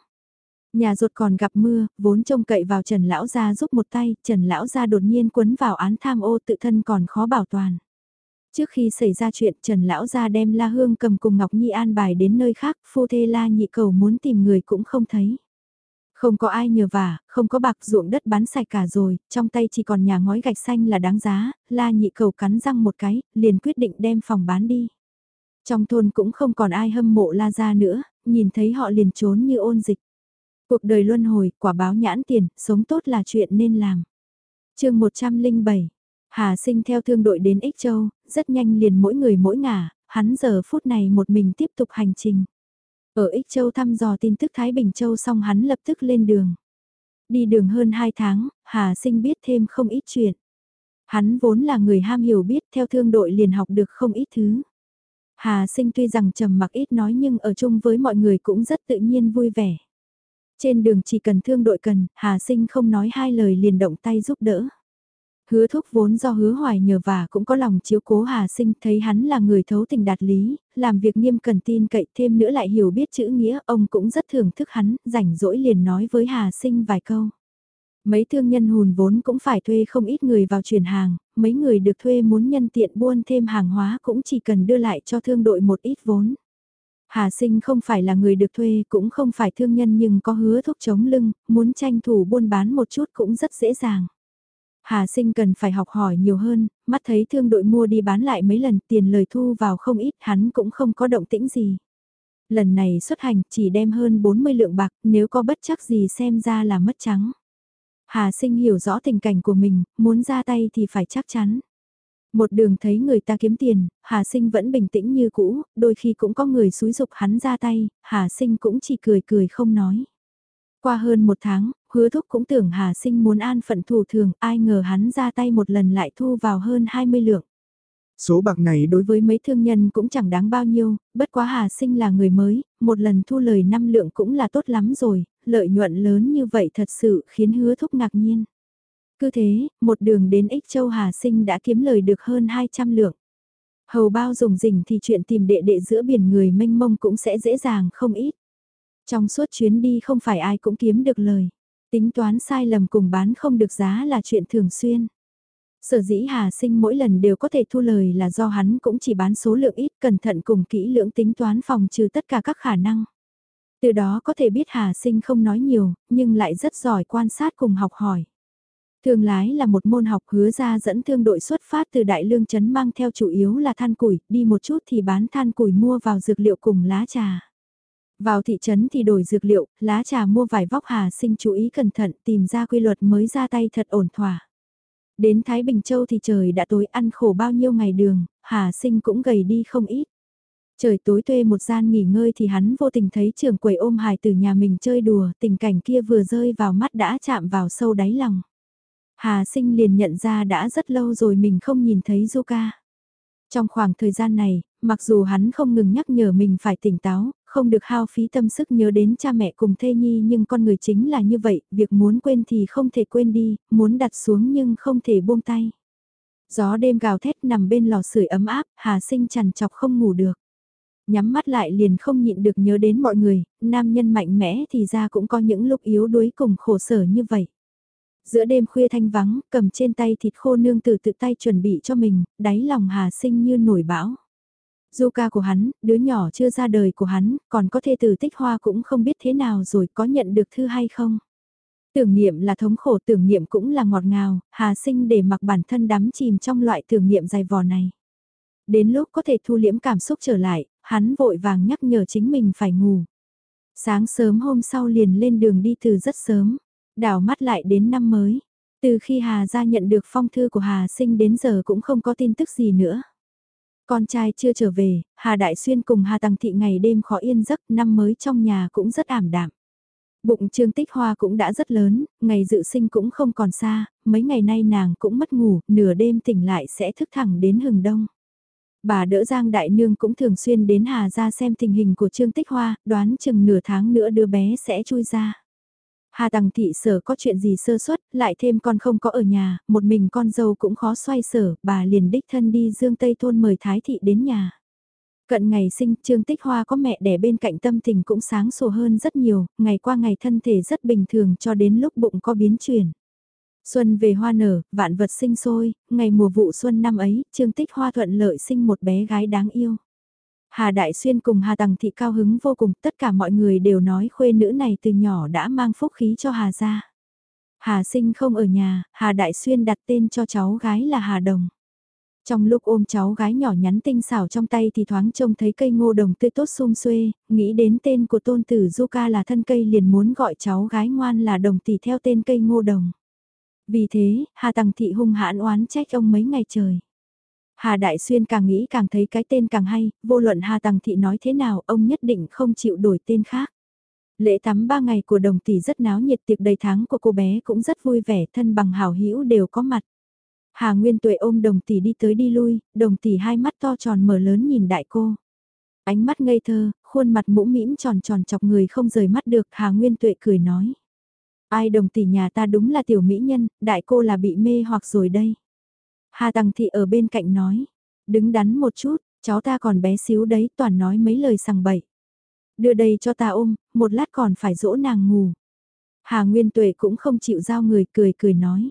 Nhà ruột còn gặp mưa, vốn trông cậy vào Trần Lão Gia giúp một tay, Trần Lão Gia đột nhiên quấn vào án tham ô tự thân còn khó bảo toàn. Trước khi xảy ra chuyện Trần Lão Gia đem La Hương cầm cùng Ngọc Nhi an bài đến nơi khác, phu thê La nhị cầu muốn tìm người cũng không thấy. Không có ai nhờ vả, không có bạc ruộng đất bán sạch cả rồi, trong tay chỉ còn nhà ngói gạch xanh là đáng giá, la nhị cầu cắn răng một cái, liền quyết định đem phòng bán đi. Trong thôn cũng không còn ai hâm mộ la ra nữa, nhìn thấy họ liền trốn như ôn dịch. Cuộc đời luân hồi, quả báo nhãn tiền, sống tốt là chuyện nên làm. chương 107, Hà sinh theo thương đội đến Ích Châu, rất nhanh liền mỗi người mỗi ngả, hắn giờ phút này một mình tiếp tục hành trình. Ở Ích Châu thăm dò tin tức Thái Bình Châu xong hắn lập tức lên đường. Đi đường hơn 2 tháng, Hà Sinh biết thêm không ít chuyện. Hắn vốn là người ham hiểu biết theo thương đội liền học được không ít thứ. Hà Sinh tuy rằng trầm mặc ít nói nhưng ở chung với mọi người cũng rất tự nhiên vui vẻ. Trên đường chỉ cần thương đội cần, Hà Sinh không nói hai lời liền động tay giúp đỡ. Hứa thúc vốn do hứa hoài nhờ và cũng có lòng chiếu cố Hà Sinh thấy hắn là người thấu tình đạt lý, làm việc nghiêm cần tin cậy thêm nữa lại hiểu biết chữ nghĩa, ông cũng rất thưởng thức hắn, rảnh rỗi liền nói với Hà Sinh vài câu. Mấy thương nhân hùn vốn cũng phải thuê không ít người vào chuyển hàng, mấy người được thuê muốn nhân tiện buôn thêm hàng hóa cũng chỉ cần đưa lại cho thương đội một ít vốn. Hà sinh không phải là người được thuê cũng không phải thương nhân nhưng có hứa thúc chống lưng, muốn tranh thủ buôn bán một chút cũng rất dễ dàng. Hà sinh cần phải học hỏi nhiều hơn, mắt thấy thương đội mua đi bán lại mấy lần tiền lời thu vào không ít hắn cũng không có động tĩnh gì. Lần này xuất hành chỉ đem hơn 40 lượng bạc nếu có bất chắc gì xem ra là mất trắng. Hà sinh hiểu rõ tình cảnh của mình, muốn ra tay thì phải chắc chắn. Một đường thấy người ta kiếm tiền, Hà sinh vẫn bình tĩnh như cũ, đôi khi cũng có người xúi dục hắn ra tay, Hà sinh cũng chỉ cười cười không nói. Qua hơn một tháng, hứa thúc cũng tưởng Hà Sinh muốn an phận thủ thường, ai ngờ hắn ra tay một lần lại thu vào hơn 20 lượng. Số bạc này đối với mấy thương nhân cũng chẳng đáng bao nhiêu, bất quá Hà Sinh là người mới, một lần thu lời 5 lượng cũng là tốt lắm rồi, lợi nhuận lớn như vậy thật sự khiến hứa thúc ngạc nhiên. Cứ thế, một đường đến Ích Châu Hà Sinh đã kiếm lời được hơn 200 lượng. Hầu bao dùng rình thì chuyện tìm đệ đệ giữa biển người mênh mông cũng sẽ dễ dàng không ít. Trong suốt chuyến đi không phải ai cũng kiếm được lời. Tính toán sai lầm cùng bán không được giá là chuyện thường xuyên. Sở dĩ Hà Sinh mỗi lần đều có thể thu lời là do hắn cũng chỉ bán số lượng ít cẩn thận cùng kỹ lưỡng tính toán phòng trừ tất cả các khả năng. Từ đó có thể biết Hà Sinh không nói nhiều, nhưng lại rất giỏi quan sát cùng học hỏi. Thương lái là một môn học hứa ra dẫn thương đội xuất phát từ Đại Lương Trấn mang theo chủ yếu là than củi, đi một chút thì bán than củi mua vào dược liệu cùng lá trà. Vào thị trấn thì đổi dược liệu, lá trà mua vài vóc hà sinh chú ý cẩn thận tìm ra quy luật mới ra tay thật ổn thỏa. Đến Thái Bình Châu thì trời đã tối ăn khổ bao nhiêu ngày đường, hà sinh cũng gầy đi không ít. Trời tối thuê một gian nghỉ ngơi thì hắn vô tình thấy trường quầy ôm hài từ nhà mình chơi đùa, tình cảnh kia vừa rơi vào mắt đã chạm vào sâu đáy lòng. Hà sinh liền nhận ra đã rất lâu rồi mình không nhìn thấy Zuka. Trong khoảng thời gian này, mặc dù hắn không ngừng nhắc nhở mình phải tỉnh táo, không được hao phí tâm sức nhớ đến cha mẹ cùng thê nhi nhưng con người chính là như vậy, việc muốn quên thì không thể quên đi, muốn đặt xuống nhưng không thể buông tay. Gió đêm gào thét nằm bên lò sưởi ấm áp, Hà Sinh chằn chọc không ngủ được. Nhắm mắt lại liền không nhịn được nhớ đến mọi người, nam nhân mạnh mẽ thì ra cũng có những lúc yếu đuối cùng khổ sở như vậy. Giữa đêm khuya thanh vắng, cầm trên tay thịt khô nương tử tự tay chuẩn bị cho mình, đáy lòng Hà Sinh như nổi bão. Du ca của hắn, đứa nhỏ chưa ra đời của hắn, còn có thể từ tích hoa cũng không biết thế nào rồi có nhận được thư hay không. Tưởng niệm là thống khổ, tưởng niệm cũng là ngọt ngào, hà sinh để mặc bản thân đắm chìm trong loại tưởng niệm dài vò này. Đến lúc có thể thu liễm cảm xúc trở lại, hắn vội vàng nhắc nhở chính mình phải ngủ. Sáng sớm hôm sau liền lên đường đi từ rất sớm, đảo mắt lại đến năm mới. Từ khi Hà gia nhận được phong thư của Hà sinh đến giờ cũng không có tin tức gì nữa. Con trai chưa trở về, Hà Đại Xuyên cùng Hà Tăng Thị ngày đêm khó yên giấc, năm mới trong nhà cũng rất ảm đạm. Bụng Trương Tích Hoa cũng đã rất lớn, ngày dự sinh cũng không còn xa, mấy ngày nay nàng cũng mất ngủ, nửa đêm tỉnh lại sẽ thức thẳng đến hừng đông. Bà đỡ Giang Đại Nương cũng thường xuyên đến Hà ra xem tình hình của Trương Tích Hoa, đoán chừng nửa tháng nữa đứa bé sẽ chui ra. Hà Tằng Thị sở có chuyện gì sơ suất, lại thêm con không có ở nhà, một mình con dâu cũng khó xoay sở, bà liền đích thân đi Dương Tây Thôn mời Thái Thị đến nhà. Cận ngày sinh, Trương Tích Hoa có mẹ đẻ bên cạnh tâm tình cũng sáng sủa hơn rất nhiều, ngày qua ngày thân thể rất bình thường cho đến lúc bụng có biến chuyển. Xuân về hoa nở, vạn vật sinh sôi, ngày mùa vụ xuân năm ấy, Trương Tích Hoa thuận lợi sinh một bé gái đáng yêu. Hà Đại Xuyên cùng Hà Tằng Thị cao hứng vô cùng, tất cả mọi người đều nói khuê nữ này từ nhỏ đã mang phúc khí cho Hà gia. Hà sinh không ở nhà, Hà Đại Xuyên đặt tên cho cháu gái là Hà Đồng. Trong lúc ôm cháu gái nhỏ nhắn tinh xảo trong tay thì thoáng trông thấy cây ngô đồng tươi tốt sum xuê, nghĩ đến tên của tôn tử Zuka là thân cây liền muốn gọi cháu gái ngoan là đồng tỷ theo tên cây ngô đồng. Vì thế, Hà Tằng Thị hung hãn oán trách ông mấy ngày trời. Hà Đại Xuyên càng nghĩ càng thấy cái tên càng hay, vô luận Hà Tằng Thị nói thế nào ông nhất định không chịu đổi tên khác. Lễ tắm ba ngày của đồng tỷ rất náo nhiệt tiệc đầy tháng của cô bé cũng rất vui vẻ thân bằng hảo hữu đều có mặt. Hà Nguyên Tuệ ôm đồng tỷ đi tới đi lui, đồng tỷ hai mắt to tròn mở lớn nhìn đại cô. Ánh mắt ngây thơ, khuôn mặt mũm mĩm tròn tròn chọc người không rời mắt được Hà Nguyên Tuệ cười nói. Ai đồng tỷ nhà ta đúng là tiểu mỹ nhân, đại cô là bị mê hoặc rồi đây. Hà Tằng Thị ở bên cạnh nói, đứng đắn một chút, cháu ta còn bé xíu đấy toàn nói mấy lời sằng bậy. Đưa đây cho ta ôm, một lát còn phải dỗ nàng ngủ. Hà Nguyên Tuệ cũng không chịu giao người cười cười nói.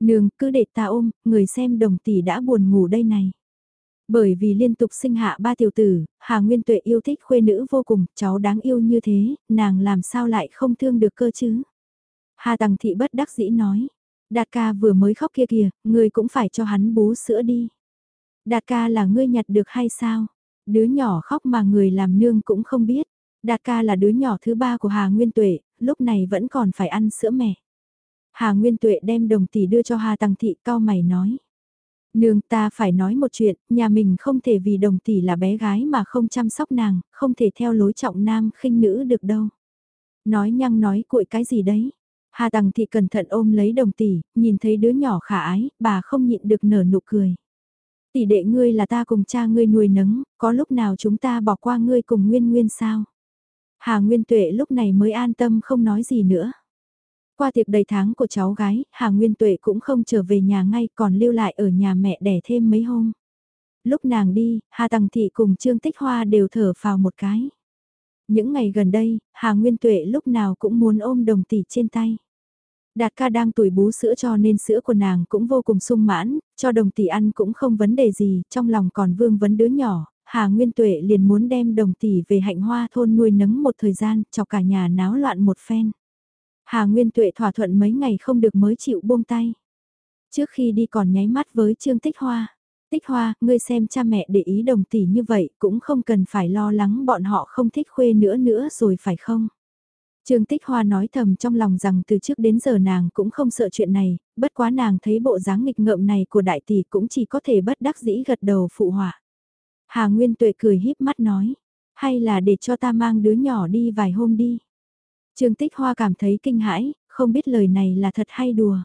Nương cứ để ta ôm, người xem đồng tỷ đã buồn ngủ đây này. Bởi vì liên tục sinh hạ ba tiểu tử, Hà Nguyên Tuệ yêu thích khuê nữ vô cùng, cháu đáng yêu như thế, nàng làm sao lại không thương được cơ chứ. Hà Tằng Thị bất đắc dĩ nói, Đạt ca vừa mới khóc kia kìa, ngươi cũng phải cho hắn bú sữa đi. Đạt ca là ngươi nhặt được hay sao? Đứa nhỏ khóc mà người làm nương cũng không biết. Đạt ca là đứa nhỏ thứ ba của Hà Nguyên Tuệ, lúc này vẫn còn phải ăn sữa mẹ. Hà Nguyên Tuệ đem đồng tỷ đưa cho Hà Tăng Thị cao mày nói. Nương ta phải nói một chuyện, nhà mình không thể vì đồng tỷ là bé gái mà không chăm sóc nàng, không thể theo lối trọng nam khinh nữ được đâu. Nói nhăng nói cuội cái gì đấy, Hà Tằng Thị cẩn thận ôm lấy đồng tỷ, nhìn thấy đứa nhỏ khả ái, bà không nhịn được nở nụ cười. Tỷ đệ ngươi là ta cùng cha ngươi nuôi nấng, có lúc nào chúng ta bỏ qua ngươi cùng Nguyên Nguyên sao? Hà Nguyên Tuệ lúc này mới an tâm không nói gì nữa. Qua tiệc đầy tháng của cháu gái, Hà Nguyên Tuệ cũng không trở về nhà ngay còn lưu lại ở nhà mẹ đẻ thêm mấy hôm. Lúc nàng đi, Hà Tằng Thị cùng Trương Tích Hoa đều thở vào một cái. Những ngày gần đây, Hà Nguyên Tuệ lúc nào cũng muốn ôm đồng tỷ trên tay. Đạt ca đang tuổi bú sữa cho nên sữa của nàng cũng vô cùng sung mãn, cho đồng tỷ ăn cũng không vấn đề gì, trong lòng còn vương vấn đứa nhỏ, Hà Nguyên Tuệ liền muốn đem đồng tỷ về hạnh hoa thôn nuôi nấng một thời gian, cho cả nhà náo loạn một phen. Hà Nguyên Tuệ thỏa thuận mấy ngày không được mới chịu buông tay. Trước khi đi còn nháy mắt với Trương Tích Hoa. Tích Hoa, ngươi xem cha mẹ để ý đồng tỷ như vậy cũng không cần phải lo lắng bọn họ không thích khuê nữa nữa rồi phải không? Trương Tích Hoa nói thầm trong lòng rằng từ trước đến giờ nàng cũng không sợ chuyện này, bất quá nàng thấy bộ dáng nghịch ngợm này của đại tỷ cũng chỉ có thể bất đắc dĩ gật đầu phụ họa. Hà Nguyên Tuệ cười híp mắt nói, hay là để cho ta mang đứa nhỏ đi vài hôm đi. Trương Tích Hoa cảm thấy kinh hãi, không biết lời này là thật hay đùa.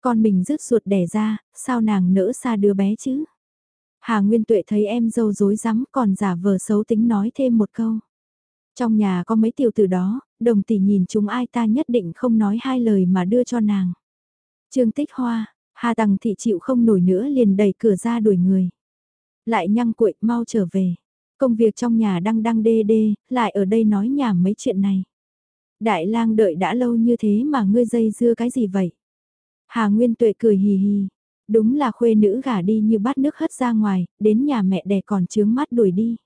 Con mình rứt ruột đẻ ra, sao nàng nỡ xa đứa bé chứ? Hà Nguyên Tuệ thấy em dâu dối rắm còn giả vờ xấu tính nói thêm một câu. Trong nhà có mấy tiểu tử đó, đồng tỷ nhìn chúng ai ta nhất định không nói hai lời mà đưa cho nàng. Trương Tích Hoa, Hà Tằng Thị chịu không nổi nữa liền đẩy cửa ra đuổi người. Lại nhăng cuội mau trở về. Công việc trong nhà đang đang đê đê, lại ở đây nói nhảm mấy chuyện này. Đại lang đợi đã lâu như thế mà ngươi dây dưa cái gì vậy? Hà Nguyên Tuệ cười hì hì. Đúng là khuê nữ gả đi như bát nước hất ra ngoài, đến nhà mẹ đẻ còn chướng mắt đuổi đi.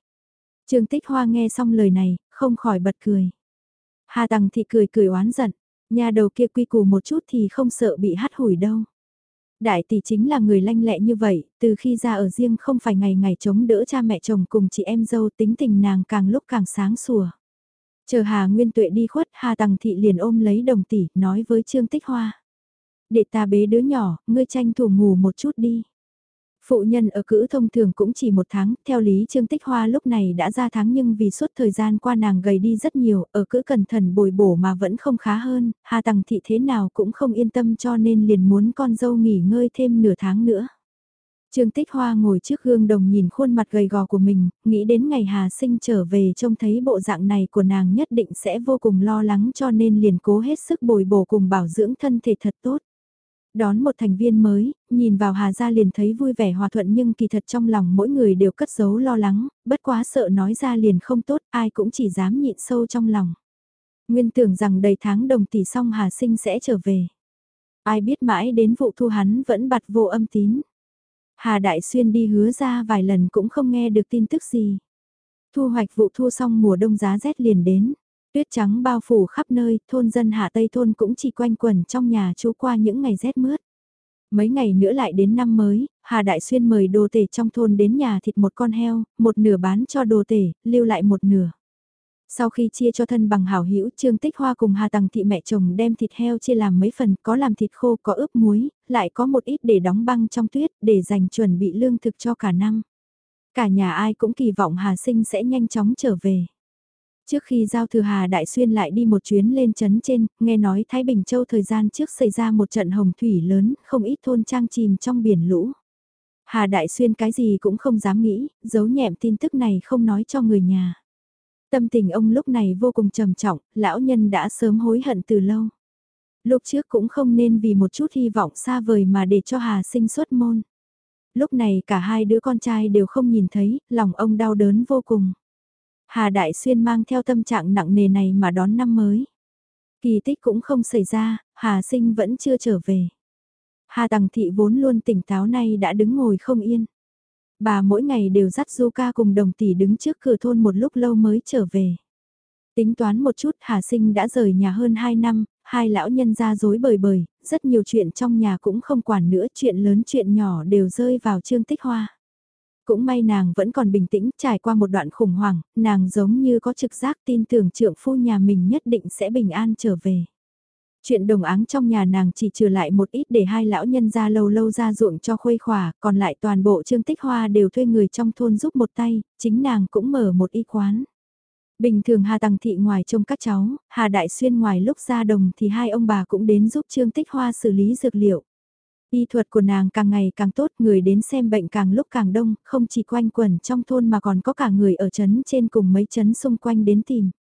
Trương Tích Hoa nghe xong lời này, không khỏi bật cười. Hà Tằng Thị cười cười oán giận, nhà đầu kia quy củ một chút thì không sợ bị hắt hủi đâu. Đại tỷ chính là người lanh lẹ như vậy, từ khi ra ở riêng không phải ngày ngày chống đỡ cha mẹ chồng cùng chị em dâu tính tình nàng càng lúc càng sáng sủa. Chờ Hà Nguyên Tuệ đi khuất, Hà Tằng Thị liền ôm lấy đồng tỷ, nói với Trương Tích Hoa. Để ta bế đứa nhỏ, ngươi tranh thủ ngủ một chút đi. Phụ nhân ở cữ thông thường cũng chỉ một tháng, theo lý Trương Tích Hoa lúc này đã ra tháng nhưng vì suốt thời gian qua nàng gầy đi rất nhiều, ở cữ cẩn thận bồi bổ mà vẫn không khá hơn, Hà Tằng Thị thế nào cũng không yên tâm cho nên liền muốn con dâu nghỉ ngơi thêm nửa tháng nữa. Trương Tích Hoa ngồi trước gương đồng nhìn khuôn mặt gầy gò của mình, nghĩ đến ngày Hà sinh trở về trông thấy bộ dạng này của nàng nhất định sẽ vô cùng lo lắng cho nên liền cố hết sức bồi bổ cùng bảo dưỡng thân thể thật tốt. Đón một thành viên mới, nhìn vào Hà Gia liền thấy vui vẻ hòa thuận nhưng kỳ thật trong lòng mỗi người đều cất giấu lo lắng, bất quá sợ nói ra liền không tốt, ai cũng chỉ dám nhịn sâu trong lòng. Nguyên tưởng rằng đầy tháng đồng tỷ xong Hà Sinh sẽ trở về. Ai biết mãi đến vụ thu hắn vẫn bặt vô âm tín. Hà Đại Xuyên đi hứa ra vài lần cũng không nghe được tin tức gì. Thu hoạch vụ thu xong mùa đông giá rét liền đến. Tuyết trắng bao phủ khắp nơi, thôn dân Hạ Tây Thôn cũng chỉ quanh quẩn trong nhà chú qua những ngày rét mướt. Mấy ngày nữa lại đến năm mới, Hà Đại Xuyên mời đồ tể trong thôn đến nhà thịt một con heo, một nửa bán cho đồ tể, lưu lại một nửa. Sau khi chia cho thân bằng hảo hữu Trương Tích Hoa cùng Hà Tằng Thị mẹ chồng đem thịt heo chia làm mấy phần, có làm thịt khô, có ướp muối, lại có một ít để đóng băng trong tuyết, để dành chuẩn bị lương thực cho cả năm. Cả nhà ai cũng kỳ vọng Hà Sinh sẽ nhanh chóng trở về. Trước khi giao thừa Hà Đại Xuyên lại đi một chuyến lên chấn trên, nghe nói Thái Bình Châu thời gian trước xảy ra một trận hồng thủy lớn, không ít thôn trang chìm trong biển lũ. Hà Đại Xuyên cái gì cũng không dám nghĩ, giấu nhẹm tin tức này không nói cho người nhà. Tâm tình ông lúc này vô cùng trầm trọng, lão nhân đã sớm hối hận từ lâu. Lúc trước cũng không nên vì một chút hy vọng xa vời mà để cho Hà sinh xuất môn. Lúc này cả hai đứa con trai đều không nhìn thấy, lòng ông đau đớn vô cùng. Hà Đại Xuyên mang theo tâm trạng nặng nề này mà đón năm mới. Kỳ tích cũng không xảy ra, Hà Sinh vẫn chưa trở về. Hà Tằng Thị vốn luôn tỉnh táo nay đã đứng ngồi không yên. Bà mỗi ngày đều dắt du ca cùng đồng tỷ đứng trước cửa thôn một lúc lâu mới trở về. Tính toán một chút Hà Sinh đã rời nhà hơn 2 năm, hai lão nhân ra dối bời bời, rất nhiều chuyện trong nhà cũng không quản nữa, chuyện lớn chuyện nhỏ đều rơi vào trương tích hoa. Cũng may nàng vẫn còn bình tĩnh, trải qua một đoạn khủng hoảng, nàng giống như có trực giác tin tưởng trượng phu nhà mình nhất định sẽ bình an trở về. Chuyện đồng áng trong nhà nàng chỉ trừ lại một ít để hai lão nhân ra lâu lâu ra ruộng cho khuây khỏa, còn lại toàn bộ trương tích hoa đều thuê người trong thôn giúp một tay, chính nàng cũng mở một y quán. Bình thường Hà Tằng Thị ngoài trông các cháu, Hà Đại Xuyên ngoài lúc ra đồng thì hai ông bà cũng đến giúp Trương Tích Hoa xử lý dược liệu. Y thuật của nàng càng ngày càng tốt, người đến xem bệnh càng lúc càng đông, không chỉ quanh quẩn trong thôn mà còn có cả người ở trấn trên cùng mấy trấn xung quanh đến tìm.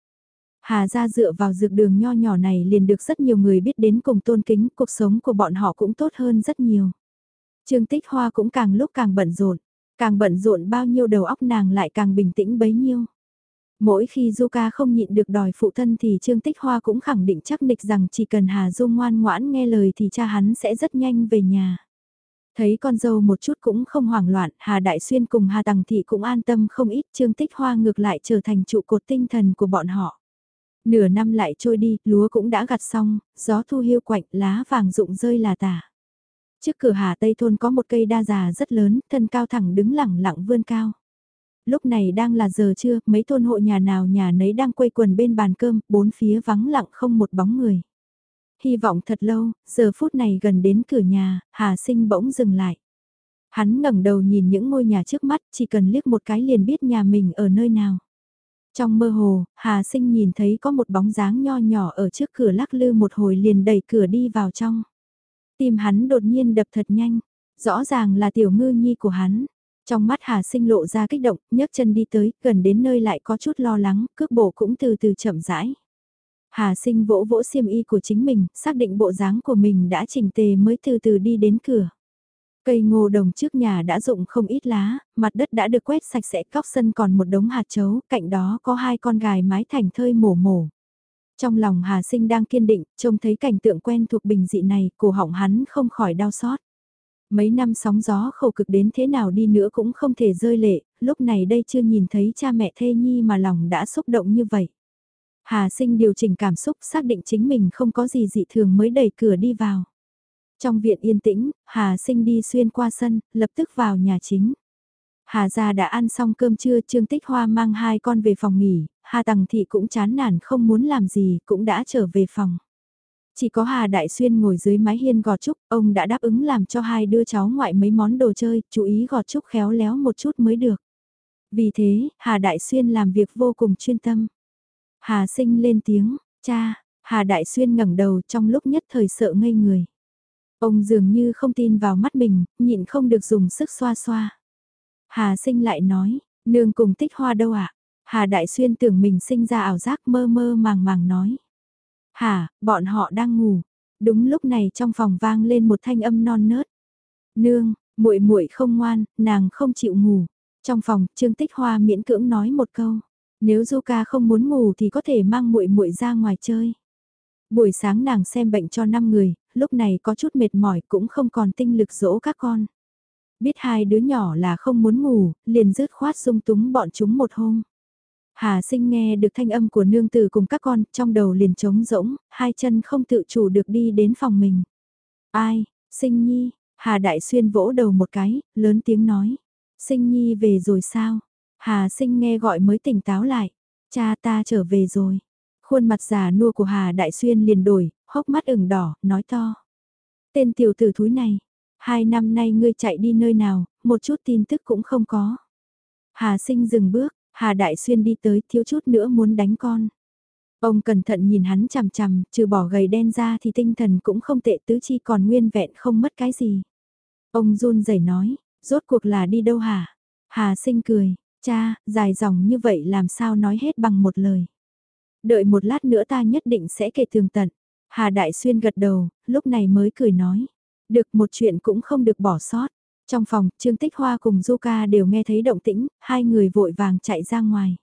Hà ra dựa vào dược đường nho nhỏ này liền được rất nhiều người biết đến cùng tôn kính, cuộc sống của bọn họ cũng tốt hơn rất nhiều. Trương Tích Hoa cũng càng lúc càng bận rộn, càng bận rộn bao nhiêu đầu óc nàng lại càng bình tĩnh bấy nhiêu. Mỗi khi Zuka không nhịn được đòi phụ thân thì Trương Tích Hoa cũng khẳng định chắc nịch rằng chỉ cần Hà Du ngoan ngoãn nghe lời thì cha hắn sẽ rất nhanh về nhà. Thấy con dâu một chút cũng không hoảng loạn, Hà Đại Xuyên cùng Hà Tằng Thị cũng an tâm không ít, Trương Tích Hoa ngược lại trở thành trụ cột tinh thần của bọn họ. Nửa năm lại trôi đi, lúa cũng đã gặt xong, gió thu hiu quạnh, lá vàng rụng rơi là tả. Trước cửa Hà Tây Thôn có một cây đa già rất lớn, thân cao thẳng đứng lẳng lặng vươn cao lúc này đang là giờ trưa, mấy thôn hộ nhà nào nhà nấy đang quây quần bên bàn cơm, bốn phía vắng lặng không một bóng người. Hy vọng thật lâu, giờ phút này gần đến cửa nhà, Hà Sinh bỗng dừng lại. Hắn ngẩng đầu nhìn những ngôi nhà trước mắt, chỉ cần liếc một cái liền biết nhà mình ở nơi nào. Trong mơ hồ, Hà Sinh nhìn thấy có một bóng dáng nho nhỏ ở trước cửa lắc lư một hồi liền đẩy cửa đi vào trong. Tim hắn đột nhiên đập thật nhanh, rõ ràng là tiểu ngư nhi của hắn. Trong mắt Hà Sinh lộ ra kích động, nhấc chân đi tới, gần đến nơi lại có chút lo lắng, cước bộ cũng từ từ chậm rãi. Hà Sinh vỗ vỗ xiêm y của chính mình, xác định bộ dáng của mình đã chỉnh tề mới từ từ đi đến cửa. Cây ngô đồng trước nhà đã rụng không ít lá, mặt đất đã được quét sạch sẽ góc sân còn một đống hạt chấu, cạnh đó có hai con gài mái thành thơi mổ mổ. Trong lòng Hà Sinh đang kiên định, trông thấy cảnh tượng quen thuộc bình dị này, cổ họng hắn không khỏi đau xót. Mấy năm sóng gió khổ cực đến thế nào đi nữa cũng không thể rơi lệ, lúc này đây chưa nhìn thấy cha mẹ thê nhi mà lòng đã xúc động như vậy. Hà sinh điều chỉnh cảm xúc xác định chính mình không có gì dị thường mới đẩy cửa đi vào. Trong viện yên tĩnh, Hà sinh đi xuyên qua sân, lập tức vào nhà chính. Hà gia đã ăn xong cơm trưa Trương Tích Hoa mang hai con về phòng nghỉ, Hà Tằng Thị cũng chán nản không muốn làm gì, cũng đã trở về phòng. Chỉ có Hà Đại Xuyên ngồi dưới mái hiên gọt trúc, ông đã đáp ứng làm cho hai đứa cháu ngoại mấy món đồ chơi, chú ý gọt trúc khéo léo một chút mới được. Vì thế, Hà Đại Xuyên làm việc vô cùng chuyên tâm. Hà sinh lên tiếng, cha, Hà Đại Xuyên ngẩng đầu trong lúc nhất thời sợ ngây người. Ông dường như không tin vào mắt mình, nhịn không được dùng sức xoa xoa. Hà sinh lại nói, nương cùng tích hoa đâu ạ? Hà Đại Xuyên tưởng mình sinh ra ảo giác mơ mơ màng màng nói hả, bọn họ đang ngủ. Đúng lúc này trong phòng vang lên một thanh âm non nớt. Nương, muội muội không ngoan, nàng không chịu ngủ. Trong phòng, Trương Tích Hoa miễn cưỡng nói một câu. Nếu Zuka không muốn ngủ thì có thể mang muội muội ra ngoài chơi. Buổi sáng nàng xem bệnh cho 5 người, lúc này có chút mệt mỏi cũng không còn tinh lực dỗ các con. Biết hai đứa nhỏ là không muốn ngủ, liền rứt khoát sung túng bọn chúng một hôm. Hà sinh nghe được thanh âm của nương tử cùng các con, trong đầu liền trống rỗng, hai chân không tự chủ được đi đến phòng mình. Ai, sinh nhi, Hà Đại Xuyên vỗ đầu một cái, lớn tiếng nói. Sinh nhi về rồi sao? Hà sinh nghe gọi mới tỉnh táo lại. Cha ta trở về rồi. Khuôn mặt già nua của Hà Đại Xuyên liền đổi, hốc mắt ửng đỏ, nói to. Tên tiểu tử thúi này, hai năm nay ngươi chạy đi nơi nào, một chút tin tức cũng không có. Hà sinh dừng bước, Hà Đại Xuyên đi tới thiếu chút nữa muốn đánh con. Ông cẩn thận nhìn hắn chằm chằm, trừ bỏ gầy đen ra thì tinh thần cũng không tệ tứ chi còn nguyên vẹn không mất cái gì. Ông run rẩy nói, rốt cuộc là đi đâu hả? Hà sinh cười, cha, dài dòng như vậy làm sao nói hết bằng một lời. Đợi một lát nữa ta nhất định sẽ kể tường tận. Hà Đại Xuyên gật đầu, lúc này mới cười nói. Được một chuyện cũng không được bỏ sót. Trong phòng, Trương Tích Hoa cùng Du Ca đều nghe thấy động tĩnh, hai người vội vàng chạy ra ngoài.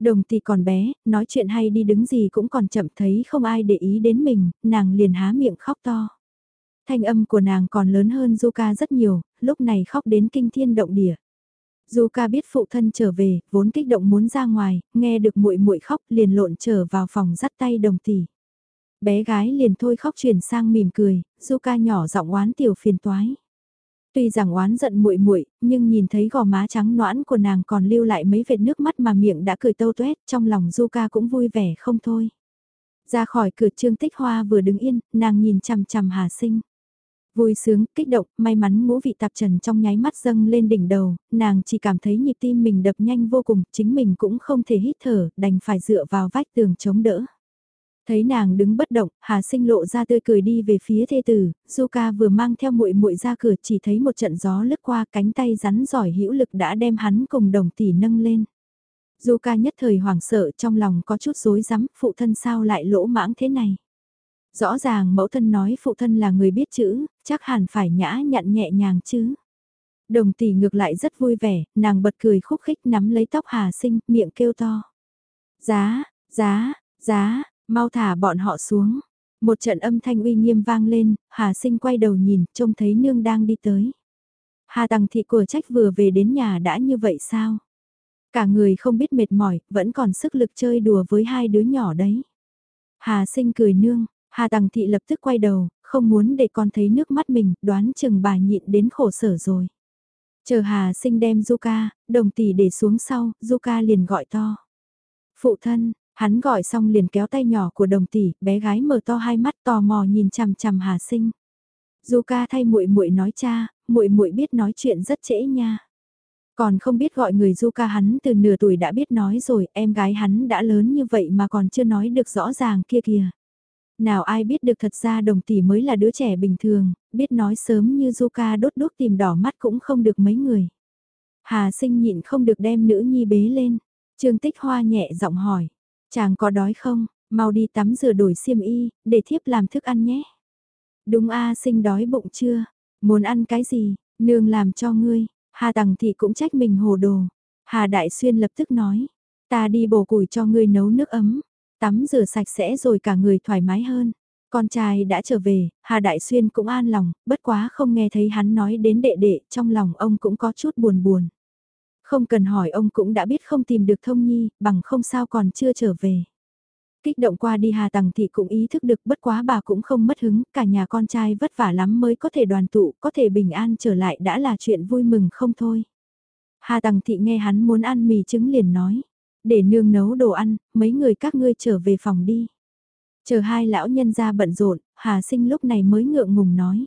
Đồng tỷ còn bé, nói chuyện hay đi đứng gì cũng còn chậm thấy không ai để ý đến mình, nàng liền há miệng khóc to. Thanh âm của nàng còn lớn hơn Du Ca rất nhiều, lúc này khóc đến kinh thiên động địa. Du Ca biết phụ thân trở về, vốn kích động muốn ra ngoài, nghe được muội muội khóc liền lộn trở vào phòng dắt tay đồng tỷ. Bé gái liền thôi khóc chuyển sang mỉm cười, Du Ca nhỏ giọng oán tiểu phiền toái. Tuy rằng oán giận muội muội, nhưng nhìn thấy gò má trắng noãn của nàng còn lưu lại mấy vệt nước mắt mà miệng đã cười tâu tuét, trong lòng Du Ca cũng vui vẻ không thôi. Ra khỏi cửa Trương Tích Hoa vừa đứng yên, nàng nhìn chằm chằm Hà Sinh. Vui sướng, kích động, may mắn ngũ vị tạp trần trong nháy mắt dâng lên đỉnh đầu, nàng chỉ cảm thấy nhịp tim mình đập nhanh vô cùng, chính mình cũng không thể hít thở, đành phải dựa vào vách tường chống đỡ. Thấy nàng đứng bất động, Hà Sinh lộ ra tươi cười đi về phía thê tử, Zuka vừa mang theo muội muội ra cửa chỉ thấy một trận gió lướt qua cánh tay rắn giỏi hữu lực đã đem hắn cùng đồng tỷ nâng lên. Zuka nhất thời hoảng sợ trong lòng có chút rối rắm, phụ thân sao lại lỗ mãng thế này. Rõ ràng mẫu thân nói phụ thân là người biết chữ, chắc hẳn phải nhã nhặn nhẹ nhàng chứ. Đồng tỷ ngược lại rất vui vẻ, nàng bật cười khúc khích nắm lấy tóc Hà Sinh, miệng kêu to. Giá, giá, giá, Mau thả bọn họ xuống. Một trận âm thanh uy nghiêm vang lên, Hà sinh quay đầu nhìn, trông thấy nương đang đi tới. Hà Tằng thị của trách vừa về đến nhà đã như vậy sao? Cả người không biết mệt mỏi, vẫn còn sức lực chơi đùa với hai đứa nhỏ đấy. Hà sinh cười nương, Hà Tằng thị lập tức quay đầu, không muốn để con thấy nước mắt mình, đoán chừng bà nhịn đến khổ sở rồi. Chờ Hà sinh đem Zuka, đồng tỷ để xuống sau, Zuka liền gọi to. Phụ thân, Hắn gọi xong liền kéo tay nhỏ của đồng tỷ, bé gái mở to hai mắt tò mò nhìn chằm chằm Hà Sinh. Du ca thay muội muội nói cha, muội muội biết nói chuyện rất trễ nha. Còn không biết gọi người Du ca hắn từ nửa tuổi đã biết nói rồi, em gái hắn đã lớn như vậy mà còn chưa nói được rõ ràng kia kìa. Nào ai biết được thật ra đồng tỷ mới là đứa trẻ bình thường, biết nói sớm như Du ca đốt đốt tìm đỏ mắt cũng không được mấy người. Hà sinh nhịn không được đem nữ nhi bế lên. Trương Tích Hoa nhẹ giọng hỏi. Chàng có đói không, mau đi tắm rửa đổi xiêm y, để thiếp làm thức ăn nhé. Đúng a sinh đói bụng chưa, muốn ăn cái gì, nương làm cho ngươi, Hà Tằng Thị cũng trách mình hồ đồ. Hà Đại Xuyên lập tức nói, ta đi bổ củi cho ngươi nấu nước ấm, tắm rửa sạch sẽ rồi cả người thoải mái hơn. Con trai đã trở về, Hà Đại Xuyên cũng an lòng, bất quá không nghe thấy hắn nói đến đệ đệ, trong lòng ông cũng có chút buồn buồn. Không cần hỏi ông cũng đã biết không tìm được thông nhi, bằng không sao còn chưa trở về. Kích động qua đi Hà Tằng Thị cũng ý thức được bất quá bà cũng không mất hứng, cả nhà con trai vất vả lắm mới có thể đoàn tụ, có thể bình an trở lại đã là chuyện vui mừng không thôi. Hà Tằng Thị nghe hắn muốn ăn mì trứng liền nói, để nương nấu đồ ăn, mấy người các ngươi trở về phòng đi. Chờ hai lão nhân ra bận rộn, Hà Sinh lúc này mới ngượng ngùng nói.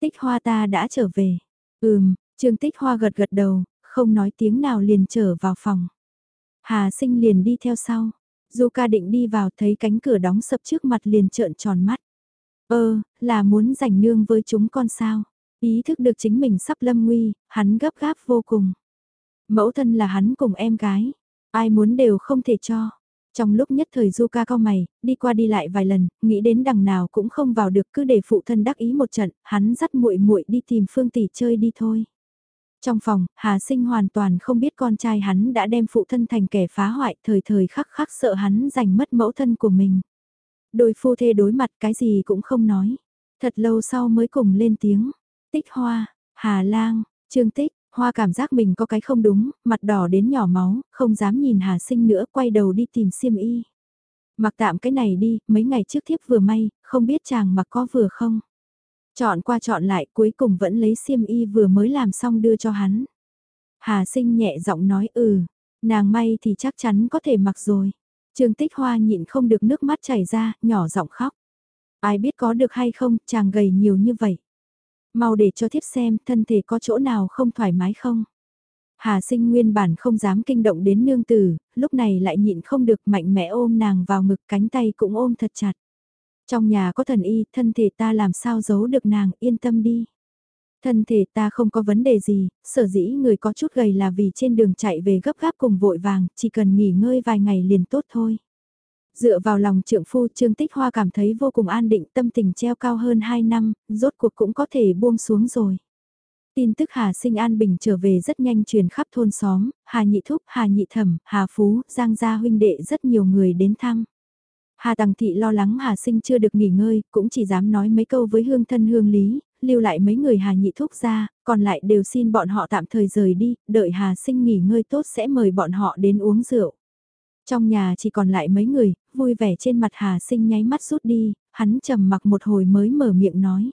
Tích hoa ta đã trở về. Ừm, Trương Tích hoa gật gật đầu, không nói tiếng nào liền trở vào phòng. Hà Sinh liền đi theo sau. Du ca định đi vào thấy cánh cửa đóng sập trước mặt liền trợn tròn mắt. Ơ, là muốn giành nương với chúng con sao? Ý thức được chính mình sắp lâm nguy, hắn gấp gáp vô cùng. Mẫu thân là hắn cùng em gái, ai muốn đều không thể cho. Trong lúc nhất thời du ca cao mày, đi qua đi lại vài lần, nghĩ đến đằng nào cũng không vào được cứ để phụ thân đắc ý một trận, hắn dắt muội muội đi tìm Phương Tỷ chơi đi thôi. Trong phòng, Hà Sinh hoàn toàn không biết con trai hắn đã đem phụ thân thành kẻ phá hoại, thời thời khắc khắc sợ hắn giành mất mẫu thân của mình. Đôi phu thê đối mặt cái gì cũng không nói. Thật lâu sau mới cùng lên tiếng. Tích hoa, Hà lang, Trương Tích, Hoa cảm giác mình có cái không đúng, mặt đỏ đến nhỏ máu, không dám nhìn Hà Sinh nữa, quay đầu đi tìm xiêm y. Mặc tạm cái này đi, mấy ngày trước thiếp vừa may, không biết chàng mặc có vừa không. Chọn qua chọn lại cuối cùng vẫn lấy xiêm y vừa mới làm xong đưa cho hắn. Hà Sinh nhẹ giọng nói ừ, nàng may thì chắc chắn có thể mặc rồi. Trương Tích Hoa nhịn không được nước mắt chảy ra, nhỏ giọng khóc. Ai biết có được hay không, chàng gầy nhiều như vậy. Mau để cho thiếp xem, thân thể có chỗ nào không thoải mái không? Hà sinh nguyên bản không dám kinh động đến nương tử, lúc này lại nhịn không được mạnh mẽ ôm nàng vào ngực cánh tay cũng ôm thật chặt. Trong nhà có thần y, thân thể ta làm sao giấu được nàng, yên tâm đi. Thân thể ta không có vấn đề gì, sở dĩ người có chút gầy là vì trên đường chạy về gấp gáp cùng vội vàng, chỉ cần nghỉ ngơi vài ngày liền tốt thôi. Dựa vào lòng trượng phu Trương Tích Hoa cảm thấy vô cùng an định tâm tình treo cao hơn 2 năm, rốt cuộc cũng có thể buông xuống rồi. Tin tức Hà Sinh An Bình trở về rất nhanh truyền khắp thôn xóm, Hà Nhị Thúc, Hà Nhị Thẩm, Hà Phú, Giang Gia huynh đệ rất nhiều người đến thăm. Hà Tằng Thị lo lắng Hà Sinh chưa được nghỉ ngơi, cũng chỉ dám nói mấy câu với hương thân hương lý, lưu lại mấy người Hà Nhị Thúc ra, còn lại đều xin bọn họ tạm thời rời đi, đợi Hà Sinh nghỉ ngơi tốt sẽ mời bọn họ đến uống rượu. Trong nhà chỉ còn lại mấy người, vui vẻ trên mặt Hà Sinh nháy mắt rút đi, hắn trầm mặc một hồi mới mở miệng nói.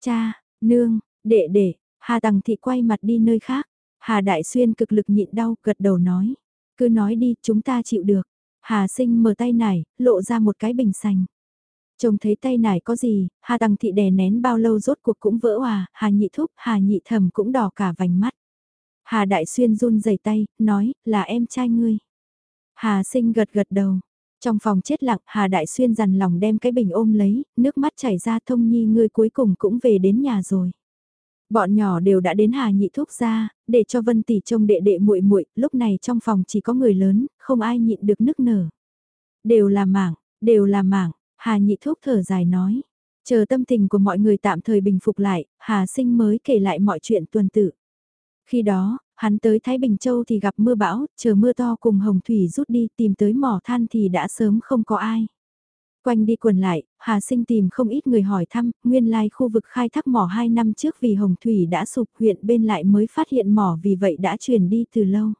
Cha, nương, đệ đệ, Hà Tằng Thị quay mặt đi nơi khác. Hà Đại Xuyên cực lực nhịn đau, gật đầu nói. Cứ nói đi, chúng ta chịu được. Hà Sinh mở tay nải, lộ ra một cái bình xanh. Trông thấy tay nải có gì, Hà Tăng Thị đè nén bao lâu rốt cuộc cũng vỡ hòa, Hà Nhị Thúc, Hà Nhị thầm cũng đỏ cả vành mắt. Hà Đại Xuyên run rẩy tay, nói, là em trai ngươi. Hà sinh gật gật đầu. Trong phòng chết lặng, Hà Đại Xuyên dằn lòng đem cái bình ôm lấy, nước mắt chảy ra thông nhi ngươi cuối cùng cũng về đến nhà rồi. Bọn nhỏ đều đã đến Hà Nhị Thúc ra, để cho Vân Tỷ trông đệ đệ muội muội, lúc này trong phòng chỉ có người lớn, không ai nhịn được nức nở. Đều là mảng, đều là mảng, Hà Nhị Thúc thở dài nói. Chờ tâm tình của mọi người tạm thời bình phục lại, Hà Sinh mới kể lại mọi chuyện tuần tự. Khi đó, Hắn tới Thái Bình Châu thì gặp mưa bão, chờ mưa to cùng hồng thủy rút đi tìm tới mỏ than thì đã sớm không có ai. Quanh đi quần lại, Hà Sinh tìm không ít người hỏi thăm, nguyên lai khu vực khai thác mỏ 2 năm trước vì hồng thủy đã sụp huyện bên lại mới phát hiện mỏ vì vậy đã chuyển đi từ lâu.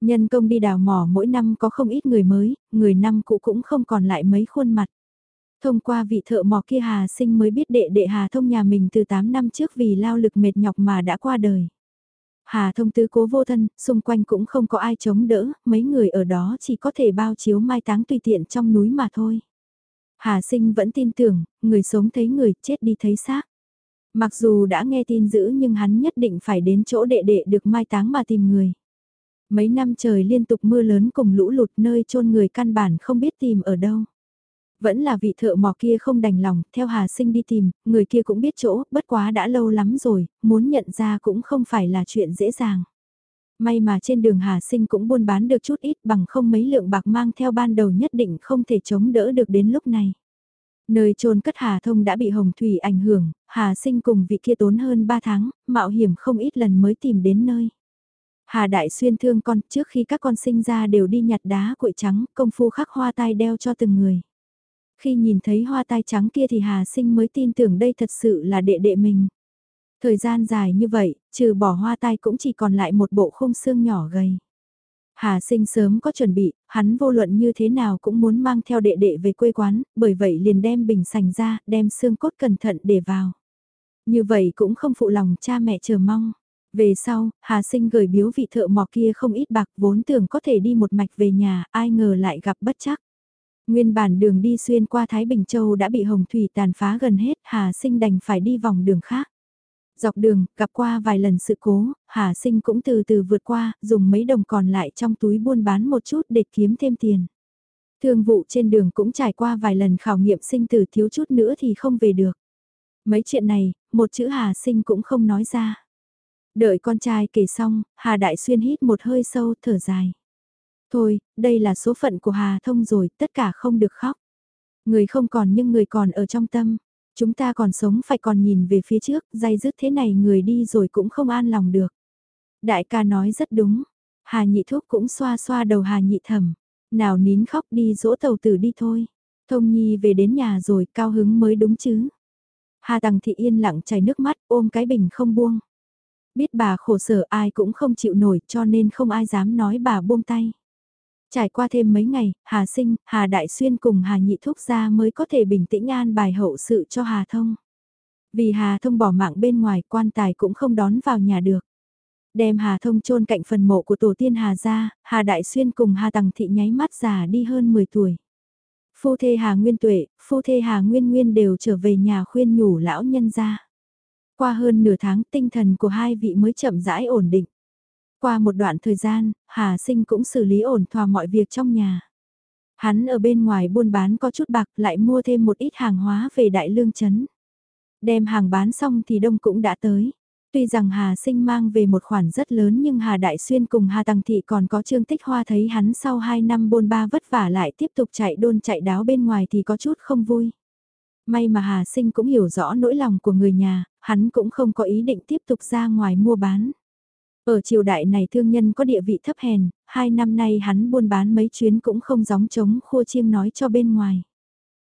Nhân công đi đào mỏ mỗi năm có không ít người mới, người năm cũ cũng không còn lại mấy khuôn mặt. Thông qua vị thợ mỏ kia Hà Sinh mới biết đệ đệ Hà Thông nhà mình từ 8 năm trước vì lao lực mệt nhọc mà đã qua đời. Hà thông tứ cố vô thân, xung quanh cũng không có ai chống đỡ, mấy người ở đó chỉ có thể bao chiếu mai táng tùy tiện trong núi mà thôi. Hà sinh vẫn tin tưởng, người sống thấy người, chết đi thấy xác. Mặc dù đã nghe tin dữ nhưng hắn nhất định phải đến chỗ đệ đệ được mai táng mà tìm người. Mấy năm trời liên tục mưa lớn cùng lũ lụt nơi chôn người căn bản không biết tìm ở đâu. Vẫn là vị thợ mò kia không đành lòng, theo Hà Sinh đi tìm, người kia cũng biết chỗ, bất quá đã lâu lắm rồi, muốn nhận ra cũng không phải là chuyện dễ dàng. May mà trên đường Hà Sinh cũng buôn bán được chút ít bằng không mấy lượng bạc mang theo ban đầu nhất định không thể chống đỡ được đến lúc này. Nơi trôn cất Hà Thông đã bị Hồng Thủy ảnh hưởng, Hà Sinh cùng vị kia tốn hơn 3 tháng, mạo hiểm không ít lần mới tìm đến nơi. Hà Đại Xuyên thương con trước khi các con sinh ra đều đi nhặt đá cuội trắng, công phu khắc hoa tai đeo cho từng người. Khi nhìn thấy hoa tai trắng kia thì Hà Sinh mới tin tưởng đây thật sự là đệ đệ mình. Thời gian dài như vậy, trừ bỏ hoa tai cũng chỉ còn lại một bộ khung xương nhỏ gầy. Hà sinh sớm có chuẩn bị, hắn vô luận như thế nào cũng muốn mang theo đệ đệ về quê quán, bởi vậy liền đem bình sành ra, đem xương cốt cẩn thận để vào. Như vậy cũng không phụ lòng cha mẹ chờ mong. Về sau, Hà Sinh gửi biếu vị thợ mò kia không ít bạc vốn tưởng có thể đi một mạch về nhà, ai ngờ lại gặp bất chắc. Nguyên bản đường đi xuyên qua Thái Bình Châu đã bị Hồng Thủy tàn phá gần hết, Hà Sinh đành phải đi vòng đường khác. Dọc đường, gặp qua vài lần sự cố, Hà Sinh cũng từ từ vượt qua, dùng mấy đồng còn lại trong túi buôn bán một chút để kiếm thêm tiền. Thương vụ trên đường cũng trải qua vài lần khảo nghiệm sinh tử thiếu chút nữa thì không về được. Mấy chuyện này, một chữ Hà Sinh cũng không nói ra. Đợi con trai kể xong, Hà Đại Xuyên hít một hơi sâu thở dài. Thôi, đây là số phận của Hà Thông rồi, tất cả không được khóc. Người không còn nhưng người còn ở trong tâm. Chúng ta còn sống phải còn nhìn về phía trước, dây dứt thế này người đi rồi cũng không an lòng được. Đại ca nói rất đúng. Hà nhị thúc cũng xoa xoa đầu hà nhị thầm. Nào nín khóc đi dỗ tàu tử đi thôi. Thông nhi về đến nhà rồi cao hứng mới đúng chứ. Hà Tằng Thị yên lặng chảy nước mắt ôm cái bình không buông. Biết bà khổ sở ai cũng không chịu nổi cho nên không ai dám nói bà buông tay. Trải qua thêm mấy ngày, Hà Sinh, Hà Đại Xuyên cùng Hà Nhị Thúc ra mới có thể bình tĩnh an bài hậu sự cho Hà Thông. Vì Hà Thông bỏ mạng bên ngoài quan tài cũng không đón vào nhà được. Đem Hà Thông chôn cạnh phần mộ của tổ tiên Hà gia, Hà Đại Xuyên cùng Hà Tằng Thị nháy mắt già đi hơn 10 tuổi. Phu thê Hà Nguyên Tuệ, phu thê Hà Nguyên Nguyên đều trở về nhà khuyên nhủ lão nhân gia. Qua hơn nửa tháng tinh thần của hai vị mới chậm rãi ổn định. Qua một đoạn thời gian, Hà Sinh cũng xử lý ổn thỏa mọi việc trong nhà. Hắn ở bên ngoài buôn bán có chút bạc lại mua thêm một ít hàng hóa về Đại Lương Trấn. Đem hàng bán xong thì đông cũng đã tới. Tuy rằng Hà Sinh mang về một khoản rất lớn nhưng Hà Đại Xuyên cùng Hà Tăng Thị còn có Trương Tích Hoa thấy hắn sau 2 năm bôn ba vất vả lại tiếp tục chạy đôn chạy đáo bên ngoài thì có chút không vui. May mà Hà Sinh cũng hiểu rõ nỗi lòng của người nhà, hắn cũng không có ý định tiếp tục ra ngoài mua bán. Ở triều đại này thương nhân có địa vị thấp hèn, hai năm nay hắn buôn bán mấy chuyến cũng không gióng trống khua chiêng nói cho bên ngoài.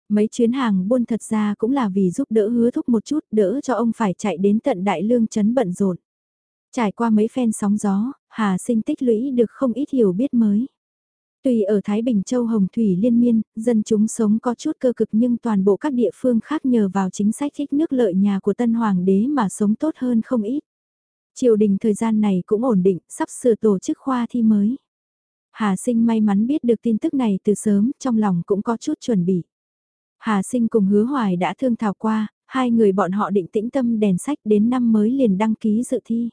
Mấy chuyến hàng buôn thật ra cũng là vì giúp đỡ hứa thúc một chút đỡ cho ông phải chạy đến tận đại lương chấn bận rộn. Trải qua mấy phen sóng gió, Hà sinh tích lũy được không ít hiểu biết mới. Tuy ở Thái Bình Châu Hồng Thủy liên miên, dân chúng sống có chút cơ cực nhưng toàn bộ các địa phương khác nhờ vào chính sách thích nước lợi nhà của Tân Hoàng đế mà sống tốt hơn không ít. Triều đình thời gian này cũng ổn định, sắp sửa tổ chức khoa thi mới. Hà sinh may mắn biết được tin tức này từ sớm, trong lòng cũng có chút chuẩn bị. Hà sinh cùng hứa hoài đã thương thảo qua, hai người bọn họ định tĩnh tâm đèn sách đến năm mới liền đăng ký dự thi.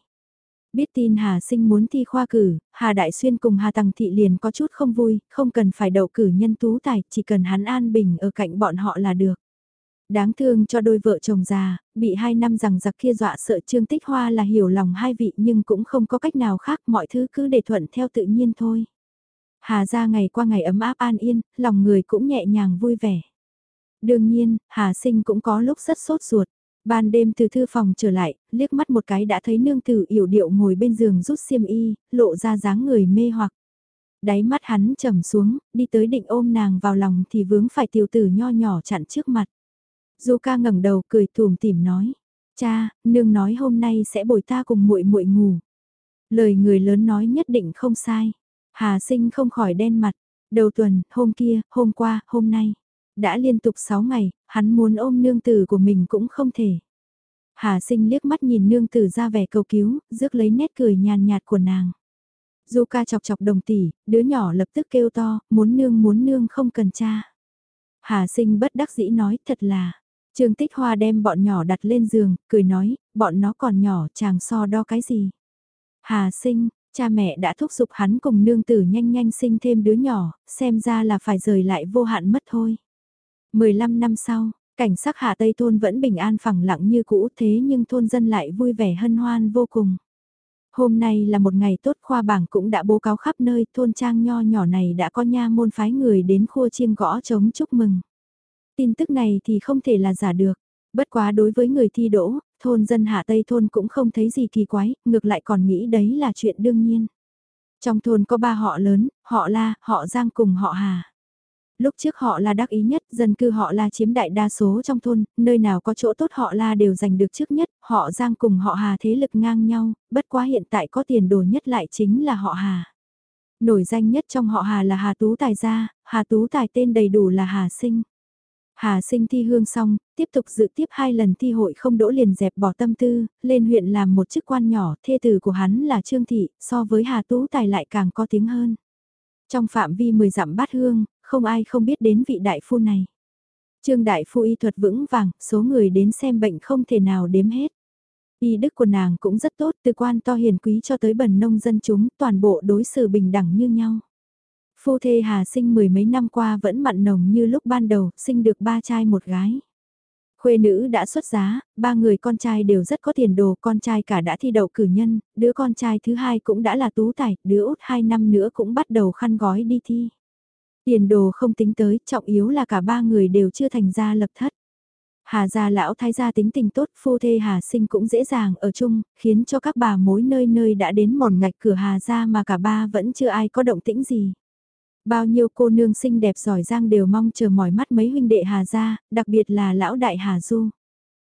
Biết tin Hà sinh muốn thi khoa cử, Hà Đại Xuyên cùng Hà Tăng Thị liền có chút không vui, không cần phải đậu cử nhân tú tài, chỉ cần hắn an bình ở cạnh bọn họ là được. Đáng thương cho đôi vợ chồng già, bị hai năm rằng giặc kia dọa sợ Trương Tích Hoa là hiểu lòng hai vị nhưng cũng không có cách nào khác mọi thứ cứ để thuận theo tự nhiên thôi. Hà ra ngày qua ngày ấm áp an yên, lòng người cũng nhẹ nhàng vui vẻ. Đương nhiên, Hà sinh cũng có lúc rất sốt ruột. Ban đêm từ thư phòng trở lại, liếc mắt một cái đã thấy nương tử yểu điệu ngồi bên giường rút xiêm y, lộ ra dáng người mê hoặc. Đáy mắt hắn trầm xuống, đi tới định ôm nàng vào lòng thì vướng phải tiểu tử nho nhỏ chặn trước mặt. Zuka ngẩng đầu cười thùm tìm nói, cha, nương nói hôm nay sẽ bồi ta cùng muội muội ngủ. Lời người lớn nói nhất định không sai. Hà sinh không khỏi đen mặt, đầu tuần, hôm kia, hôm qua, hôm nay. Đã liên tục 6 ngày, hắn muốn ôm nương tử của mình cũng không thể. Hà sinh liếc mắt nhìn nương tử ra vẻ cầu cứu, rước lấy nét cười nhàn nhạt của nàng. Du ca chọc chọc đồng tỷ, đứa nhỏ lập tức kêu to, muốn nương muốn nương không cần cha. Hà sinh bất đắc dĩ nói thật là, Trương Tích Hoa đem bọn nhỏ đặt lên giường, cười nói, bọn nó còn nhỏ chàng so đo cái gì. Hà sinh, cha mẹ đã thúc giục hắn cùng nương tử nhanh nhanh sinh thêm đứa nhỏ, xem ra là phải rời lại vô hạn mất thôi. 15 năm sau, cảnh sắc Hà Tây thôn vẫn bình an phẳng lặng như cũ thế nhưng thôn dân lại vui vẻ hân hoan vô cùng. Hôm nay là một ngày tốt khoa bảng cũng đã bố cáo khắp nơi thôn trang nho nhỏ này đã có nha môn phái người đến khua chiêng gõ trống chúc mừng tin tức này thì không thể là giả được. Bất quá đối với người thi đỗ, thôn dân hạ Tây thôn cũng không thấy gì kỳ quái, ngược lại còn nghĩ đấy là chuyện đương nhiên. Trong thôn có ba họ lớn, họ La, họ Giang cùng họ Hà. Lúc trước họ La đắc ý nhất, dân cư họ La chiếm đại đa số trong thôn, nơi nào có chỗ tốt họ La đều giành được trước nhất, họ Giang cùng họ Hà thế lực ngang nhau, bất quá hiện tại có tiền đồ nhất lại chính là họ Hà. Nổi danh nhất trong họ Hà là Hà Tú Tài gia, Hà Tú Tài tên đầy đủ là Hà Sinh. Hà sinh thi hương xong, tiếp tục dự tiếp hai lần thi hội không đỗ liền dẹp bỏ tâm tư, lên huyện làm một chức quan nhỏ, thê tử của hắn là Trương Thị, so với Hà Tú Tài lại càng có tiếng hơn. Trong phạm vi 10 dặm bát hương, không ai không biết đến vị đại phu này. Trương Đại Phu y thuật vững vàng, số người đến xem bệnh không thể nào đếm hết. Y đức của nàng cũng rất tốt, từ quan to hiền quý cho tới bần nông dân chúng, toàn bộ đối xử bình đẳng như nhau. Phu thê Hà sinh mười mấy năm qua vẫn mặn nồng như lúc ban đầu, sinh được ba trai một gái. Khuê nữ đã xuất giá, ba người con trai đều rất có tiền đồ, con trai cả đã thi đậu cử nhân, đứa con trai thứ hai cũng đã là tú tài, đứa út hai năm nữa cũng bắt đầu khăn gói đi thi. Tiền đồ không tính tới, trọng yếu là cả ba người đều chưa thành ra lập thất. Hà gia lão thái gia tính tình tốt, phu thê Hà sinh cũng dễ dàng ở chung, khiến cho các bà mối nơi nơi đã đến mòn ngạch cửa Hà gia mà cả ba vẫn chưa ai có động tĩnh gì. Bao nhiêu cô nương xinh đẹp giỏi giang đều mong chờ mỏi mắt mấy huynh đệ Hà gia, đặc biệt là lão đại Hà Du.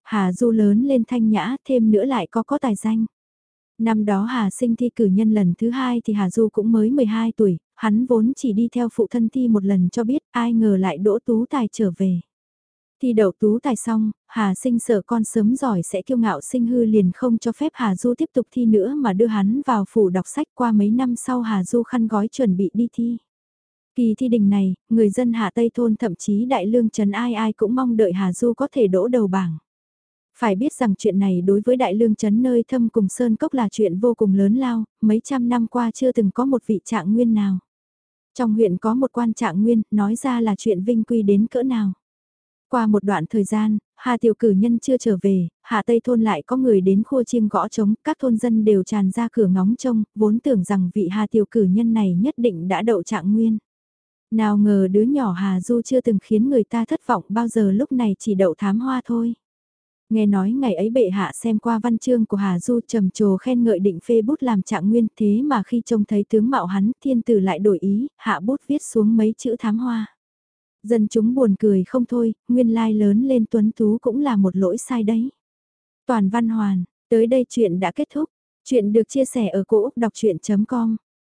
Hà Du lớn lên thanh nhã, thêm nữa lại có có tài danh. Năm đó Hà sinh thi cử nhân lần thứ hai thì Hà Du cũng mới 12 tuổi, hắn vốn chỉ đi theo phụ thân thi một lần cho biết ai ngờ lại đỗ tú tài trở về. Thi đậu tú tài xong, Hà sinh sợ con sớm giỏi sẽ kiêu ngạo sinh hư liền không cho phép Hà Du tiếp tục thi nữa mà đưa hắn vào phủ đọc sách qua mấy năm sau Hà Du khăn gói chuẩn bị đi thi. Kỳ thi đình này, người dân Hà Tây Thôn thậm chí Đại Lương Trần ai ai cũng mong đợi Hà Du có thể đỗ đầu bảng. Phải biết rằng chuyện này đối với Đại Lương Trấn nơi thâm cùng Sơn Cốc là chuyện vô cùng lớn lao, mấy trăm năm qua chưa từng có một vị trạng nguyên nào. Trong huyện có một quan trạng nguyên, nói ra là chuyện vinh quy đến cỡ nào. Qua một đoạn thời gian, Hà Tiểu Cử Nhân chưa trở về, Hà Tây Thôn lại có người đến khua chiêng gõ trống, các thôn dân đều tràn ra cửa ngóng trông, vốn tưởng rằng vị Hà Tiểu Cử Nhân này nhất định đã đậu trạng nguyên. Nào ngờ đứa nhỏ Hà Du chưa từng khiến người ta thất vọng bao giờ lúc này chỉ đậu thám hoa thôi. Nghe nói ngày ấy bệ hạ xem qua văn chương của Hà Du trầm trồ khen ngợi định phê bút làm trạng nguyên thế mà khi trông thấy tướng mạo hắn thiên tử lại đổi ý, hạ bút viết xuống mấy chữ thám hoa. Dân chúng buồn cười không thôi, nguyên lai lớn lên tuấn tú cũng là một lỗi sai đấy. Toàn văn hoàn, tới đây chuyện đã kết thúc. Chuyện được chia sẻ ở cỗ đọc chuyện.com